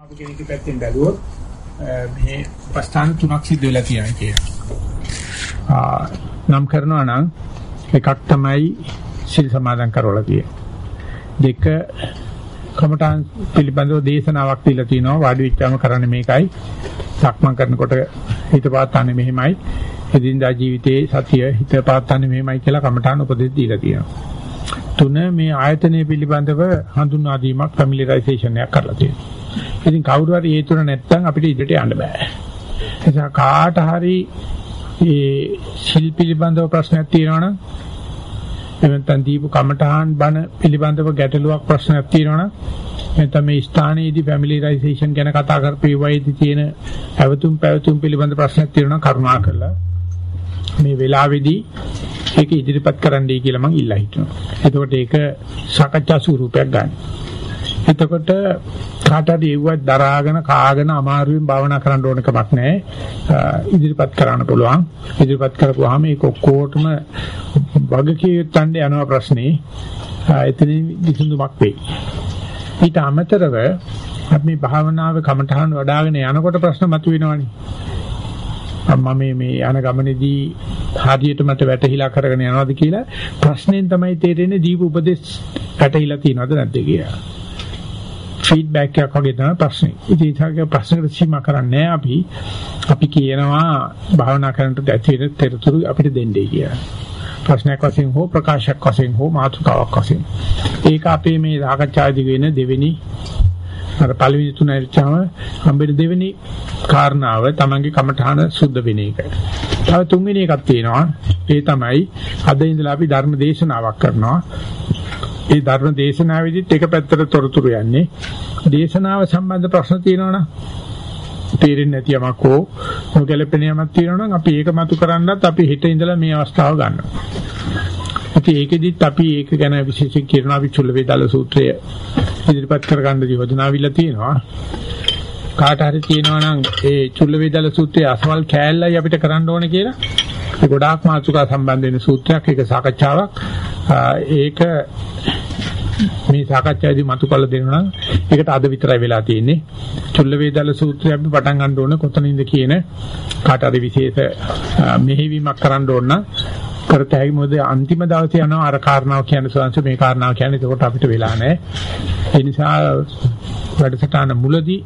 අප කෙනෙක් පැත්තෙන් බැලුවොත් මේ ප්‍රස්ථාන තුනක් සිද්ධ වෙලා තියෙනවා කියලා. නම් කරනවා නම් එකක් තමයි සිල් සමාදන් කරවලා තියෙන්නේ. දෙක කමඨාන් පිළිබඳව දේශනාවක් දීලා තිනවා වාඩි වෙච්චාම කරන්නේ මේකයි. සක්මන් කරනකොට හිත පාත්තන්නේ මෙහෙමයි. එදිනදා ජීවිතයේ සතිය හිත පාත්තන්නේ මෙහෙමයි කියලා කමඨාන් උපදෙස් දීලා තියෙනවා. තුන මේ ආයතනය පිළිබඳව හඳුන්වා දීමක් ෆැමිලියරයිසේෂන් එකක් කරලා තියෙනවා. ඉතින් කවුරු හරි ඒ තුන නැත්තම් අපිට ඉදිරියට යන්න බෑ. එනිසා කාට හරි ඒ සිල් පිළිබඳව ප්‍රශ්නයක් තියෙනවනම් එවන්තන් දීපු කමඨහන් බණ පිළිබඳව ගැටලුවක් ප්‍රශ්නයක් තියෙනවනම් නැත්නම් මේ ස්ථානයේදී ෆැමිලියරයිසේෂන් ගැන කතා කරපේ වයිදී තියෙන පැවතුම් පැවතුම් පිළිබඳ ප්‍රශ්නයක් තියෙනවා කරුණා කරලා මේ වෙලාවේදී ඒක ඉදිරිපත් කරන්නයි කියලා මම ඉල්ලා හිටිනවා. එතකොට ඒක සාකච්ඡා ස්වරූපයක් ගන්න. එතකොට කාට හරි එව්වත් දරාගෙන කාගෙන අමාරුවෙන් භාවනා කරන්න ඕන කමක් නැහැ. ඉදිරිපත් කරන්න පුළුවන්. ඉදිරිපත් කරපුවාම ඒක ඔක්කොටම වගකීම් යනවා ප්‍රශ්නේ. එතනින් විසඳුමක් වෙයි. ඊට අමතරව අපි භාවනාවේ කමඨහන් වඩ아가න යනකොට ප්‍රශ්න මතුවෙනවනේ. මම මේ මේ යන ගමනේදී හරියට මට වැටහිලා කරගෙන යනවාද කියලා ප්‍රශ්නෙන් තමයි තේරෙන්නේ දීප උපදේශ වැටහිලා තියෙනවද නැද්ද කියලා. ෆීඩ්බැක් එකක් වගේ තමයි ප්‍රශ්නේ. ඉතින් ඒකගේ ප්‍රශ්නකට සීමා කරන්නේ අපි අපි කියනවා භාවනා කරනකොට ඇති වෙන තෙරතුරු අපිට දෙන්නේ කියලා. ප්‍රශ්නයක් වශයෙන් හෝ ප්‍රකාශයක් වශයෙන් හෝ මාතෘකාවක් වශයෙන්. ඒක අපේ මේ සාකච්ඡාදී වෙන දෙවෙනි අර පළවෙනි තුන ඇරිච්චාම හම්බෙන්න දෙවෙනි කාරණාව තමන්ගේ කමඨාන සුද්ධ වෙන එක. තව තුන්වෙනි එකක් තියෙනවා. ඒ තමයි අද ඉඳලා අපි ධර්ම දේශනාවක් කරනවා. ඒ ධර්ම දේශනාවේදීත් එක පැත්තට තොරතුරු යන්නේ. දේශනාව සම්බන්ධ ප්‍රශ්න තියෙනවනම් තේරෙන්නේ නැති යමක් හෝ නොගැලපෙන යමක් තියෙනවනම් අපි ඒක මතු කරන්නත් අපි හිත ඉඳලා මේ අවස්ථාව ගන්නවා. ඉතින් ඒකෙදිත් අපි ඒක ගැන විශේෂයෙන් කියනවා අපි චුල්ල වේදාල සූත්‍රය ඉදිරිපත් කරගන්න යෝජනාවිලා තියෙනවා. කාට හරි තියෙනවා නම් ඒ චුල්ල වේදාල සූත්‍රයේ අසවල් කෑල්ලයි අපිට කරන්න ඕනේ කියලා. ඒ ගොඩාක් මාතෘකා සම්බන්ධ වෙන සූත්‍රයක් ඒක සාකච්ඡාවක්. ඒක මේ සාකච්ඡාවේදී මතු කළ දෙනවා නම් ඒකට අද විතරයි වෙලා තියෙන්නේ. චුල්ල වේදාල සූත්‍රය අපි පටන් ගන්න ඕන කොතනින්ද කියන කාට හරි විශේෂ මෙහෙවීමක් කරන්න ඕන නම් කරත හැකි මොකද අන්තිම දවසේ යනවා අර කාරණාව කියන්නේ සංස මේ කාරණාව කියන්නේ ඒකට අපිට වෙලා නැහැ. ඒ නිසා වැඩසටහන මුලදී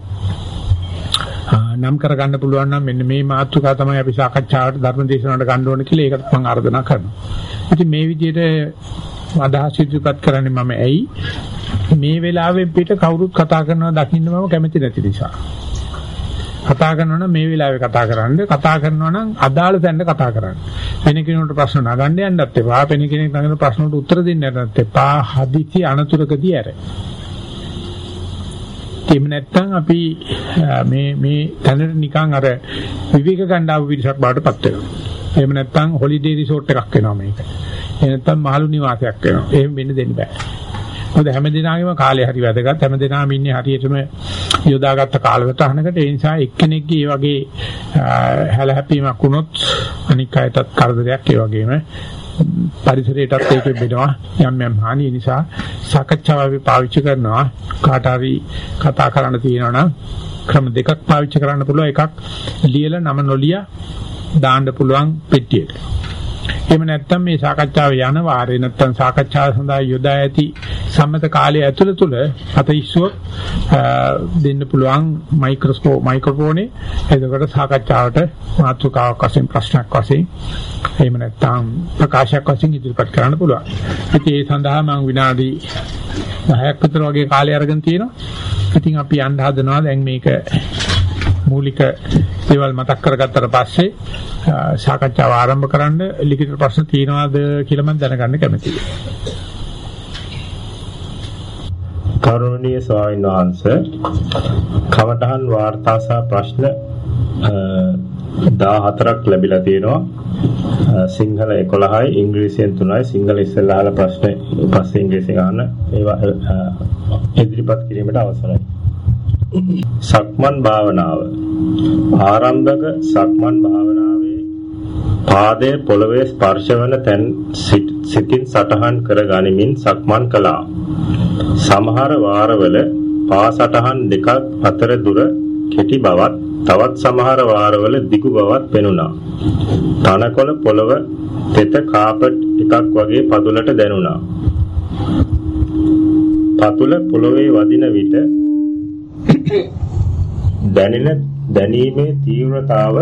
නම් කරගන්න පුළුවන් නම් මෙන්න මේ මාතෘකාව තමයි අපි සාකච්ඡාවට ධර්ම දේශනාවට ගන්න ඕන කියලා ඒකට මම ආරාධනා කරනවා. ඉතින් මේ විදිහට අදහස් ඉදිරිපත් කරන්නේ මම ඇයි මේ වෙලාවෙ පිට කවුරුත් කතා කරනවා දකින්න මම කැමති නැති නිසා. කතා කරනවා නම් මේ වෙලාවේ කතා කරන්න කතා කරනවා නම් අදාළ තැනට කතා කරන්න. වෙන කෙනෙකුට ප්‍රශ්න නගන්න යන්නත් එපා. වෙන කෙනෙක් නගන ප්‍රශ්නට උත්තර දෙන්න යන්නත් එපා. හදිසි අනතුරකදී ඇර. එහෙම නැත්නම් අපි මේ මේ තැනට නිකන් අර විවේක ගන්න ආපු පිරිසක් බාටපත් වෙනවා. එහෙම නැත්නම් හොලිඩේ රිසෝට් එකක් වෙනවා මේක. එහෙම නැත්නම් මහලු නිවාසයක් වෙනවා. එහෙම වෙන්න දෙන්න බෑ. මොකද හැම දිනාගෙම කාලය හරි වැදගත්. හැම දිනාම ඉන්නේ හරියටම යොදාගත්ත කාලවටහනකට. ඒ නිසා එක්කෙනෙක්ගේ මේ වගේ හැලහැප්පීමක් වුණොත් අනික් අයටත් කරදරයක් ඒ වගේම පරිසරයටත් ඒක වෙනවා. යම් යම් හානි නිසා සාකච්ඡාව අපි පාවිච්චි කරනවා. කාට හරි කතා කරන්න තියෙනවා නම් ක්‍රම දෙකක් පාවිච්චි කරන්න පුළුවන්. එකක් ලියලා නම නොලිය දාන්න පුළුවන් පෙට්ටියට. එහෙම නැත්නම් මේ සාකච්ඡාව යන වාරේ නැත්නම් සාකච්ඡාව සඳහා යොදා ඇති සම්මත කාලය ඇතුළ තුල අත ඉස්සුව දෙන්න පුළුවන් මයික්‍රොස්කෝප් මයික්‍රොෆෝනේ එතකොට සාකච්ඡාවට මාතෘකාවක් වශයෙන් ප්‍රශ්නයක් වශයෙන් එහෙම නැත්නම් ප්‍රකාශයක් වශයෙන් ඉදිරිපත් කරන්න පුළුවන්. ඉතින් ඒ සඳහා මම විනාඩි 10ක් විතර වගේ කාලය අරගෙන තියෙනවා. ඉතින් අපි යන්න හදනවා දැන් මේක මූලික දේවල් මතක් කරගත්තට පස්සේ සාකච්ඡාව ආරම්භ කරන්න ලිඛිත ප්‍රශ්න තියෙනවද කියලා මම දැනගන්න කැමතියි. කරුණීය ස්වාමීන් වහන්සේ කවටහන් වාර්තා සහ ප්‍රශ්න 14ක් ලැබිලා තියෙනවා. සිංහල 11යි ඉංග්‍රීසියෙන් 3යි සිංහල ඉස්සෙල්ලා අහලා ප්‍රශ්න පස්සේ ඉංග්‍රීසියෙන් අහන්න ඒවා ඉදිරිපත් කිරීමට අවසරයි. සක්මන් භාවනාව ආරම්භක සක්මන් භාවනාවේ පාදයේ පොළවේ ස්පර්ශ වන තැන් සිතින් සටහන් කර ගනිමින් සක්මන් කළා. සමහර වාරවල පාසටහන් දෙකක් අතර දුර කෙටි බවත් තවත් සමහර වාරවල දිගු බවත් පෙනුණා. තනකොළ පොළව තෙත කාපට් එකක් වගේ පතුලට දැනුණා. පතුල පොළවේ වදින විට දැනෙන දැනීමේ තීව්‍රතාව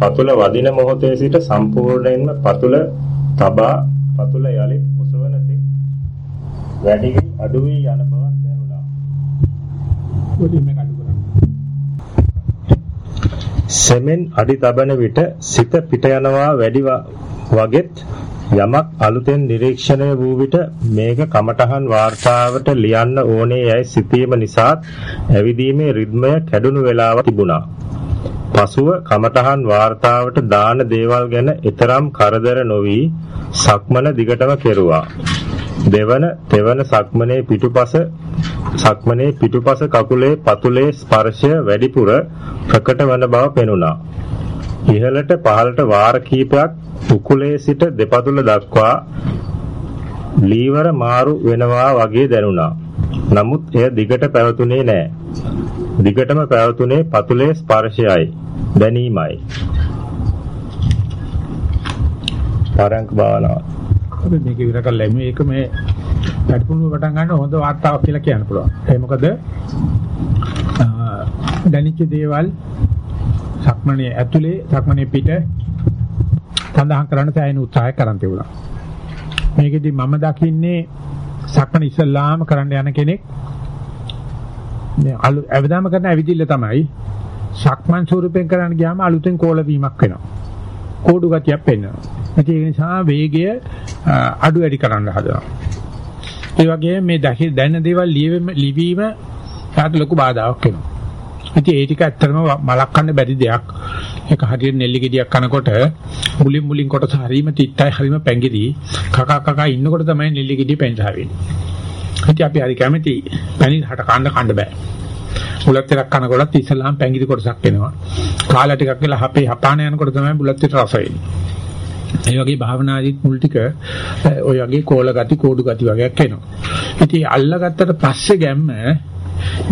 පතුල වදින මොහොතේ සිට සම්පූර්ණයෙන්ම පතුල තබා පතුල යලිත් ඔසවන තෙක් වැඩි වී අඩු වී යන බවක් දැනුණා. සෙමෙන් අඩි තබන විට සිත පිට යනවා වැඩි වගෙත් යමක් අලුතෙන් නිරීක්ෂණය වූ විට මේක කමඨහන් වාර්තාවට ලියන්න ඕනේ යයි සිතීම නිසාත් ඇවිදීමේ රිද්මය කැඩුණු වෙලාව තිබුණා. පසුව කමඨහන් වාර්තාවට දාන දේවල් ගැන ඊතරම් කරදර නොවි සක්මන දිගටම කෙරුවා. දෙවන තෙවන සක්මනේ පිටුපස සක්මනේ පිටුපස කකුලේ පතුලේ ස්පර්ශය වැඩිපුර ප්‍රකට වන බව පෙනුණා. ඉහළට පහළට වාර කිහිපයක් උකුලේ සිට දෙපතුල දක්වා ලීවර මාරු වෙනවා වගේ දැනුණා. නමුත් එය දිගට පැවතුනේ නෑ. දිගටම පැවතුනේ පතුලේ ස්පර්ශයයි දැනීමයි. පරංක භාවනාව. අපි මේක ඉවර කරලා එමු ඒක මේ පැටපුණු පටන් ගන්න හොඳ වාර්තාවක් කියලා කියන්න පුළුවන්. ඒ මොකද දැනිච්ච දේවල් සක්මණේ ඇතුලේ සක්මණේ පිට සඳහන් කරන්න සෑහෙන උත්සාහයක් කරන් තිබුණා. මේකෙදි මම දකින්නේ සක්මණ ඉස්ලාම කරන්න යන කෙනෙක් මේ අවදාම කරන ඇවිදිල්ල තමයි සක්මන් ස්වරූපයෙන් කරන්න ගියාම අලුතෙන් කෝල වීමක් වෙනවා. කෝඩු ගතියක් වෙනවා. ඒ නිසා වේගය අඩු වැඩි කරන්න හදනවා. ඒ වගේම මේ දැන දේවල් ලිවීම සාත ලොකු බාධාවක් වෙනවා. ඉතින් ඒ ටික ඇත්තටම මලක් කන්න බැරි දෙයක්. ඒක හරියට නෙල්ලි ගෙඩියක් කනකොට මුලින් මුලින් කොටස හරීම තිත්තයි හරීම පැංගිරි කකා කකා ඉන්නකොට තමයි නෙල්ලි ගෙඩිය පැංචා වෙන්නේ. ඉතින් අපි හරි කැමති පැණි හට කන්න කන්න බෑ. බුලත් ටිකක් කනකොටත් ඉස්සල්ලාම පැංගිරි කොටසක් එනවා. කාලා ටිකක් වෙලා හපේ හපාන යනකොට තමයි බුලත් ටික රස එන්නේ. ඒ වගේ භාවනාදීත් මුල් ටික ඔය වගේ කෝල ගති කෝඩු ගති වගේක් එනවා. ඉතින් අල්ලගත්තට පස්සේ ගැම්ම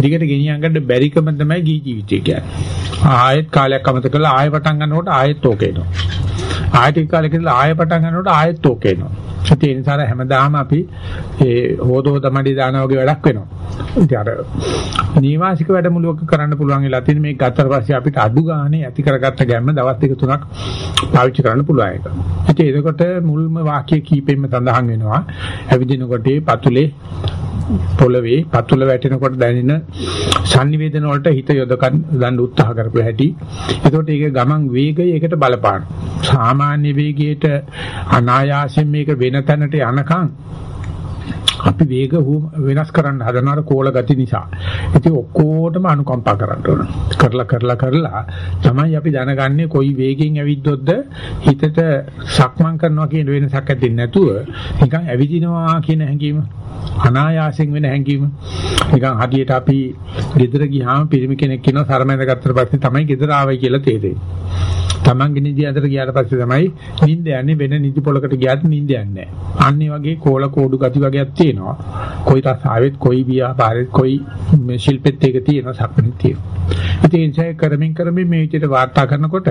දිගට ගෙනියන් ගන්න බැරිකම තමයි ගී ජීවිතය කියන්නේ. ආයෙත් කාලයක් අමතක කරලා ආයෙ පටන් ගන්නකොට ආයෙත් ඕක එනවා. ආයෙත් කාලෙක ඉඳලා ආයෙ පටන් ගන්නකොට ආයෙත් ඕක එනවා. ඒ නිසා හැමදාම අපි ඒ හොදෝ තමඩි දානා වගේ වැඩක් වෙනවා. ඉතින් අර නීවාසික වැඩමුළුවක කරන්න පුළුවන් වෙලා තියෙන මේ ගත්තට පස්සේ අපිට අඩු ගානේ ඇති කරගත්ත ගැම්ම දවස් දෙක තුනක් පාවිච්චි කරන්න පුළුවන් එක. ඉතින් එතකොට මුල්ම වාක්‍ය කීපෙන්න සඳහන් වෙනවා. ඇවිදිනකොට පතුලේ පොළවේ පතුල වැටෙනකොට දැනෙන sannivedana වලට හිත යොදකන් ගන්න උත්සාහ කරපු හැටි. එතකොට ඒක ගමන් වේගය ඒකට බලපාන. සාමාන්‍ය වේගයට අනායාසයෙන් මේක වෙන තැනට යනකම් අපි වේග වෙනස් කරන්න හදනවාර කෝල ගති නිසා. ඉතින් ඔක්කොටම අනුකම්පා කරන්න ඕන. කරලා කරලා කරලා තමයි අපි දැනගන්නේ කොයි වේගෙන් ඇවිද්දොත්ද හිතට සක්මන් කරනවා කියන වෙනසක් ඇති නැතුව නිකන් ඇවිදිනවා කියන හැඟීම අනායාසයෙන් වෙන හැඟීම නිකන් හදියට අපි ගෙදර ගියාම පිරිමි කෙනෙක් කියනවා සරමැද ගත්තට පස්සේ තමයි ගෙදර ආවයි කියලා තේරෙන්නේ. Tamange නිදි අතර ගියාට පස්සේ තමයි නිින්ද යන්නේ වෙන නිදි පොලකට ගියත් නිින්ද යන්නේ නැහැ. අන්න වගේ කෝල කෝඩු ගති වගේක් තියෙනවා. කොයි රසාවෙත් කොයි ව්‍යාපාරෙත් කොයි ශිල්පෙත් එක තියෙනවා සක්මණේ තියෙනවා. ඉතින් ඒ කරමින් කරමින් මේ විදිහට වාර්තා කරනකොට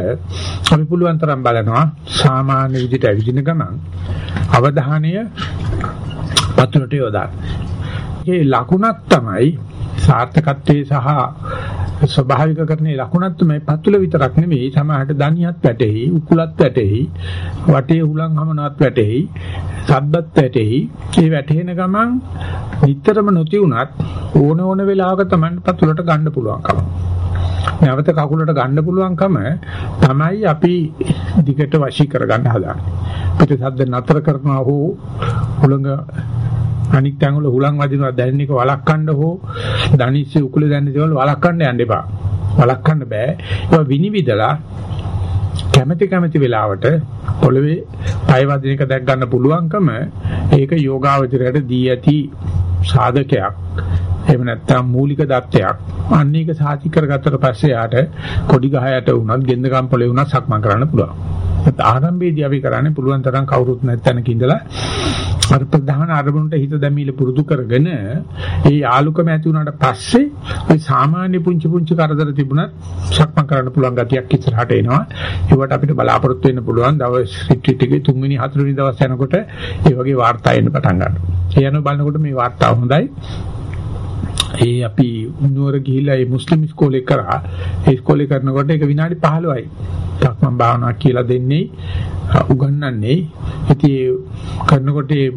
අපි පුළුවන් තරම් බලනවා සාමාන්‍ය විදිහට ඇවිදින ගමන් අවධානය පතුලට යොදාගන්න. ඒ ලකුණක් තමයි සාර්ථකත්වයේ සහ ස්වභාවික කරන්නේ ලකුණක් තමයි පතුල විතරක් නෙමෙයි සමහරට දණියත් වැටෙහි උකුලත් වැටෙහි වටේ හුලං හමනවත් වැටෙහි සද්දත් වැටෙහි ඒ වැටෙන ගමන් නිතරම නොති උනත් ඕන ඕන වෙලාවක තමයි පතුලට ගන්න පුළුවන්කම. නැවත කකුලට ගන්න පුළුවන්කම තමයි අපි දිගට වශී කරගන්න හදාන්නේ පිට සද්ද නතර කරනවා හෝ හුලඟ අනික් තැන් වල හුලං වදිනවා දැනෙන එක වළක්වන්න හෝ දනිස්සි උකුල දැනෙන දේවල් වළක්වන්න යන්න එපා. වළක්වන්න බෑ. ඒවා විනිවිදලා කැමැති කැමැති වෙලාවට පොළවේ පය වදින එක දැක් ගන්න පුළුවන්කම ඒක යෝගාවචරයට දී ඇති සාධකයක්. එහෙම නැත්නම් මූලික දත්තයක්. අන්න ඒක සාති කරගත්තට පස්සේ යාට කොඩි ගහයට වුණත් ගෙන්ද කම්පලේ වුණත් සක්මන් කරන්න පුළුවන්. ආරම්භයේදී අපි කරන්නේ පුළුවන් තරම් කවුරුත් නැත්නම් ඉඳලා අර ප්‍රධාන අරමුණට හිත දැමීල පුරුදු කරගෙන ඒ යාලුකම ඇති වුණාට පස්සේ ওই සාමාන්‍ය පුංචි පුංචි කරදර තිබුණත් සක්මන් කරන්න පුළුවන් ගතියක් ඉස්සරහට එනවා. ඒවට අපිට බලාපොරොත්තු වෙන්න පුළුවන් දවස් රිට්‍රීට් එකේ තුන්වෙනි හතරවෙනි දවස් යනකොට ඒ වගේ වාර්තා එන්න පටන් ගන්නවා. ඒ යන බලනකොට මේ වාර්තාව හොඳයි. ඒ අපි නුවර ගිහිල්ලා ඒ මුස්ලිම් ඉස්කෝලේ කරා. ඒ ඉස්කෝලේ කරනකොට ඒක විනාඩි 15යි. 탁මන් භාවනා කියලා දෙන්නේ උගන්වන්නේ. ඉතින් කරනකොට ඒ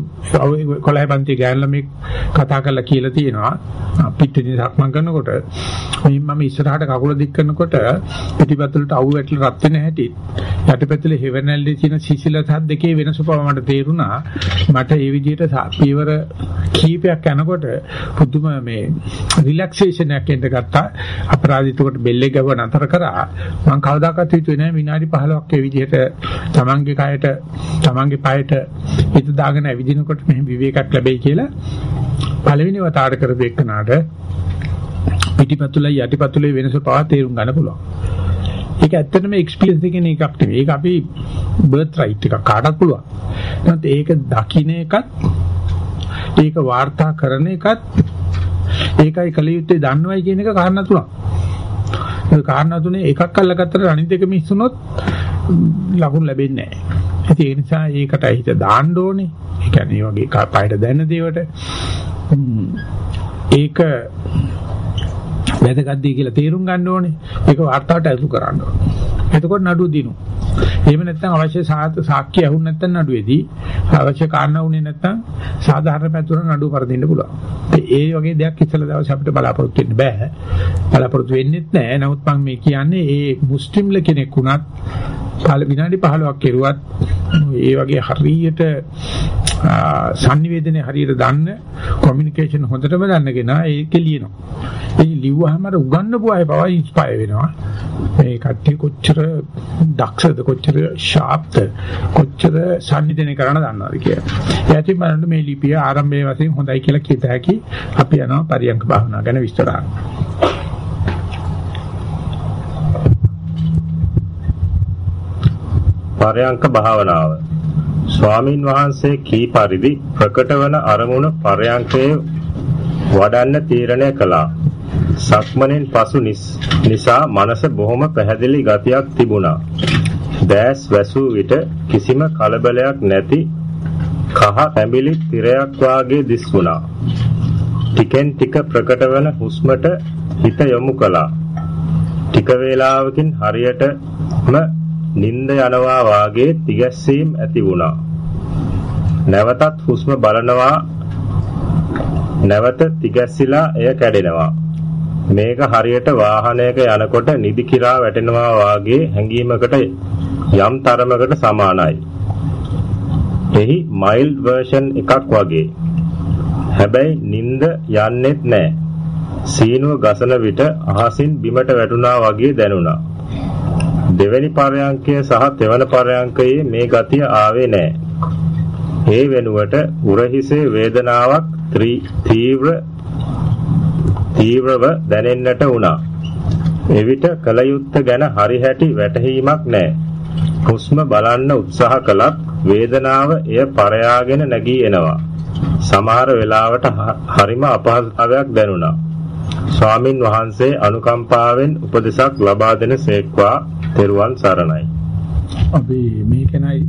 කොළයි පන්ති ගෑනලා මේ කතා කරලා කියලා තියෙනවා. පිටින් සක්මන් කරනකොට මේ මම ඉස්සරහට කකුල දික් කරනකොට පිටිපැත්තට අවු වැටලා රත් වෙන හැටි යටිපැත්තේ හෙවණැල්ලේ තියෙන සිසිලසත් දෙකේ වෙනස පව මට තේරුණා. මට ඒ විදිහට පියවර කීපයක් යනකොට පුදුම මේ රිලැක්සේෂන් එකක් එන්න ගත්තා. අපරාධිතකොට බෙල්ලේ ගව නතර කරා. මම කවදාකවත් හිතුවේ නෑ විනාඩි 15ක් ඒ විදිහට තමන්ගේ කයට තමන්ගේ පායට හිත දාගෙන ඇවිදිනකොට මෙහෙම විවේකයක් ලැබෙයි කියලා. පළවෙනි වතාවට කරපු එකනට පිටිපතුලයි යටිපතුලේ වෙනස පවා තේරුම් ගන්න පුළුවන්. ඒක ඇත්තටම එක්ස්පීරියන්ස් එකකින් එකක් නෙවෙයි. ඒක අපි බර්ත් රයිට් එකක් කාටත් පුළුවන්. නැත්නම් ඒක දකින්න එකත් ඒක වාර්තා කරන එකත් ඒකයි කලියුත්තේ දන්නවයි කියන එක කාරණා තුනක්. ඒ කාරණා තුනේ එකක් අල්ලගත්තට අනිත් දෙක මිස් වුණොත් ලකුණු ලැබෙන්නේ නැහැ. ඒ නිසා ඒකට හිත දාන්න ඕනේ. ඒ කියන්නේ මේ වගේ පායට දැන දේවට ඒක වැදගත් දී කියලා තේරුම් ගන්න ඕනේ. ඒක වාර්තාවට ඇතුළු කරන්න ඕනේ. එතකොට නඩුව දිනු. එහෙම නැත්නම් අවශ්‍ය සාක්ෂි ඇහුන් නැත්නම් නඩුවේදී අවශ්‍ය කාරණා උනේ නැත්නම් සාධාරණ පැතුරන නඩුව පරදින්න පුළුවන්. ඒ වගේ දෙයක් ඉස්සෙල්ලා දවස් අපිට බලාපොරොත්තු වෙන්න බෑ. බලාපොරොත්තු වෙන්නෙත් නෑ. නමුත් මම මේ කියන්නේ ඒ මුස්ලිම්ල කෙනෙක් වුණත් කාල විනාඩි 15ක් කෙරුවත් ඒ වගේ හරියට sannivedanaye හරියට දන්න කොමියුනිකේෂන් හොඳටම දන්න කෙනා ඒක ලියනවා. ඒ ලිව්වහම අර උගන්නපු අය පවා ඉන්ස්පයර් වෙනවා. මේ කට්ටිය කොච්චර දක්ෂද කොච්චර ෂාප්ද කොච්චර sannivedanaye කරන්න දන්නවද කියලා. එයාටින් බලන්න මේ ලිපිය ආරම්භයේ වශයෙන් හොඳයි කියලා කියත හැකි අපි යනවා පරියන්ක භාවනා ගැන විස්තර පරයන්ක භාවනාව ස්වාමින් වහන්සේ කී පරිදි ප්‍රකටවන අරමුණ පරයන්කේ වඩන්න තීරණය කළා. සක්මණෙන් පසු නිසා මනස බොහොම පැහැදිලි ගතියක් තිබුණා. දැස් වැසූ විට කිසිම කලබලයක් නැති කහ පැඹිලි තිරයක් වාගේ දිස්ුණා. ටිකෙන් ටික ප්‍රකටවන හුස්මට හිත යොමු කළා. ටික වේලාවකින් හරියටම නිින්ද යනවා වාගේ තිගැස්සීම් ඇති වුණා. නැවතත් හුස්ම බලනවා නැවත තිගැස්සිලා එය කැඩෙනවා. මේක හරියට වාහනයක යනකොට නිදි කිරා වැටෙනවා වාගේ හැඟීමකට යම් තරමකට සමානයි. එහි මයිල්ඩ් වර්ෂන් එකක් වගේ. හැබැයි නිින්ද යන්නෙත් නෑ. සීනුව ගසන විට අහසින් බිමට වැටුණා වගේ දැනුණා. දෙවැනි පරයන්කය සහ තෙවන පරයන්කයේ මේ ගතිය ආවේ නෑ. ඒ වෙනුවට උරහිසේ වේදනාවක් තීව්‍ර තීව්‍රව දැනෙන්නට වුණා. එවිට කලයුත්ත ගැන හරිහැටි වැටහීමක් නැහැ. හුස්ම බලන්න උත්සාහ කළත් වේදනාව එය පරයාගෙන නැගී එනවා. සමහර වෙලාවට හරිම අපහසුතාවයක් දැනුණා. ස්වාමින් වහන්සේ අනුකම්පාවෙන් උපදෙසක් ලබා දෙන සේක්වා තෙරුවන් සරණයි. අපි මේකනයි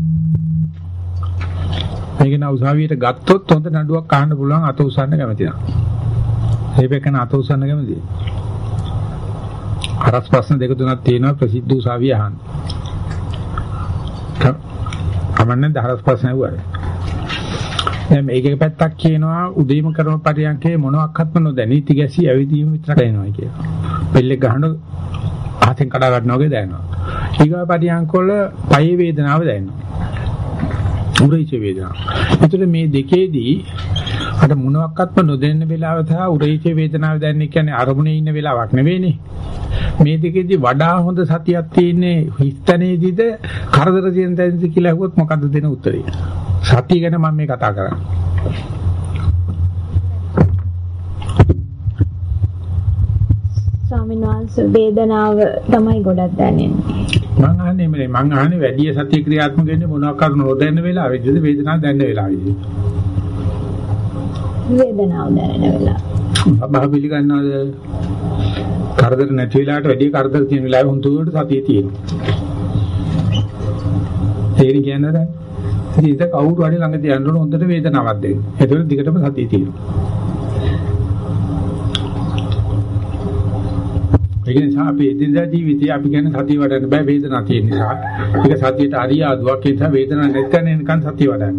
මේක නා උසාවියට ගත්තොත් හොඳ නඩුවක් අහන්න පුළුවන් අත උසන්න කැමති නම්. මේකන අත උසන්න කැමති. අරස් ප්‍රශ්න දෙක තුනක් තියෙනවා ප්‍රසිද්ධ උසාවිය අහන්න. කමන්නේ දහරස් ප්‍රශ්න ඇහුවා. දැන් මේකේ පැත්තක් කියනවා උදේම කරන පරියන්කේ මොනවත්ක්ම නොදැනී තිගැසි ඇවිදීම විතරක් එනවා කියලා. පෙල්ලේ ගහන ආතෙන් කඩා ගන්නවා වගේ දැනෙනවා. ඊගා පරියන්කවල පයේ වේදනාව දැනෙනවා. උරහිස වේදනාව. ඒතර මේ දෙකේදී අර මොනවත්ක්ම නොදැන්න වෙලාව සහ උරහිස වේදනාව දැනෙන කියන්නේ අරමුණේ ඉන්න වෙලාවක් නෙවෙයිනේ. මේ දෙකේදී වඩා හොඳ සතියක් තියෙන්නේ හිස්තනේදීද කරදර තියෙන තැනදී කියලා අහුවොත් මොකද්ද දෙන උත්තරේ? සතිය ගැන මම මේ කතා කරන්නේ. ස්වාමීන් වහන්සේ වේදනාව තමයි ගොඩක් දැනෙන්නේ. මං අහන්නේ මේ මං අහන්නේ වැඩි සතිය ක්‍රියාත්මක වෙන්නේ මොනවා කරුණ නොදැන්න වෙලාවෙදිද වේදනාව දැනෙන වෙලාවෙදිද? වේදනාව දැනෙන වෙලාව. බබා පිළිගන්නවද? කරදර නැති වෙලාවට වැඩි කරදර තියෙන වෙලාවෙ හුදුවට සතිය තියෙනවා. තේරි කියන්නේ නැහැ. ඉතින් ඒක කවුරු හරි ළඟ තියන්න ඕන හොඳට වේදනාවක් දෙන්න. ඒතකොට දිගටම සතිය තියෙනවා. ඒක නිසා අපි එදිනදා ජීවිතේ අපි කියන්නේ සතිය වඩන්න බෑ වේදනාවක් තියෙන නිසා. ඒක සතියට අරියාදුවක් ඒ නිසා වේදනාවක් නැත්නම් එනකන් සතිය වඩන්න.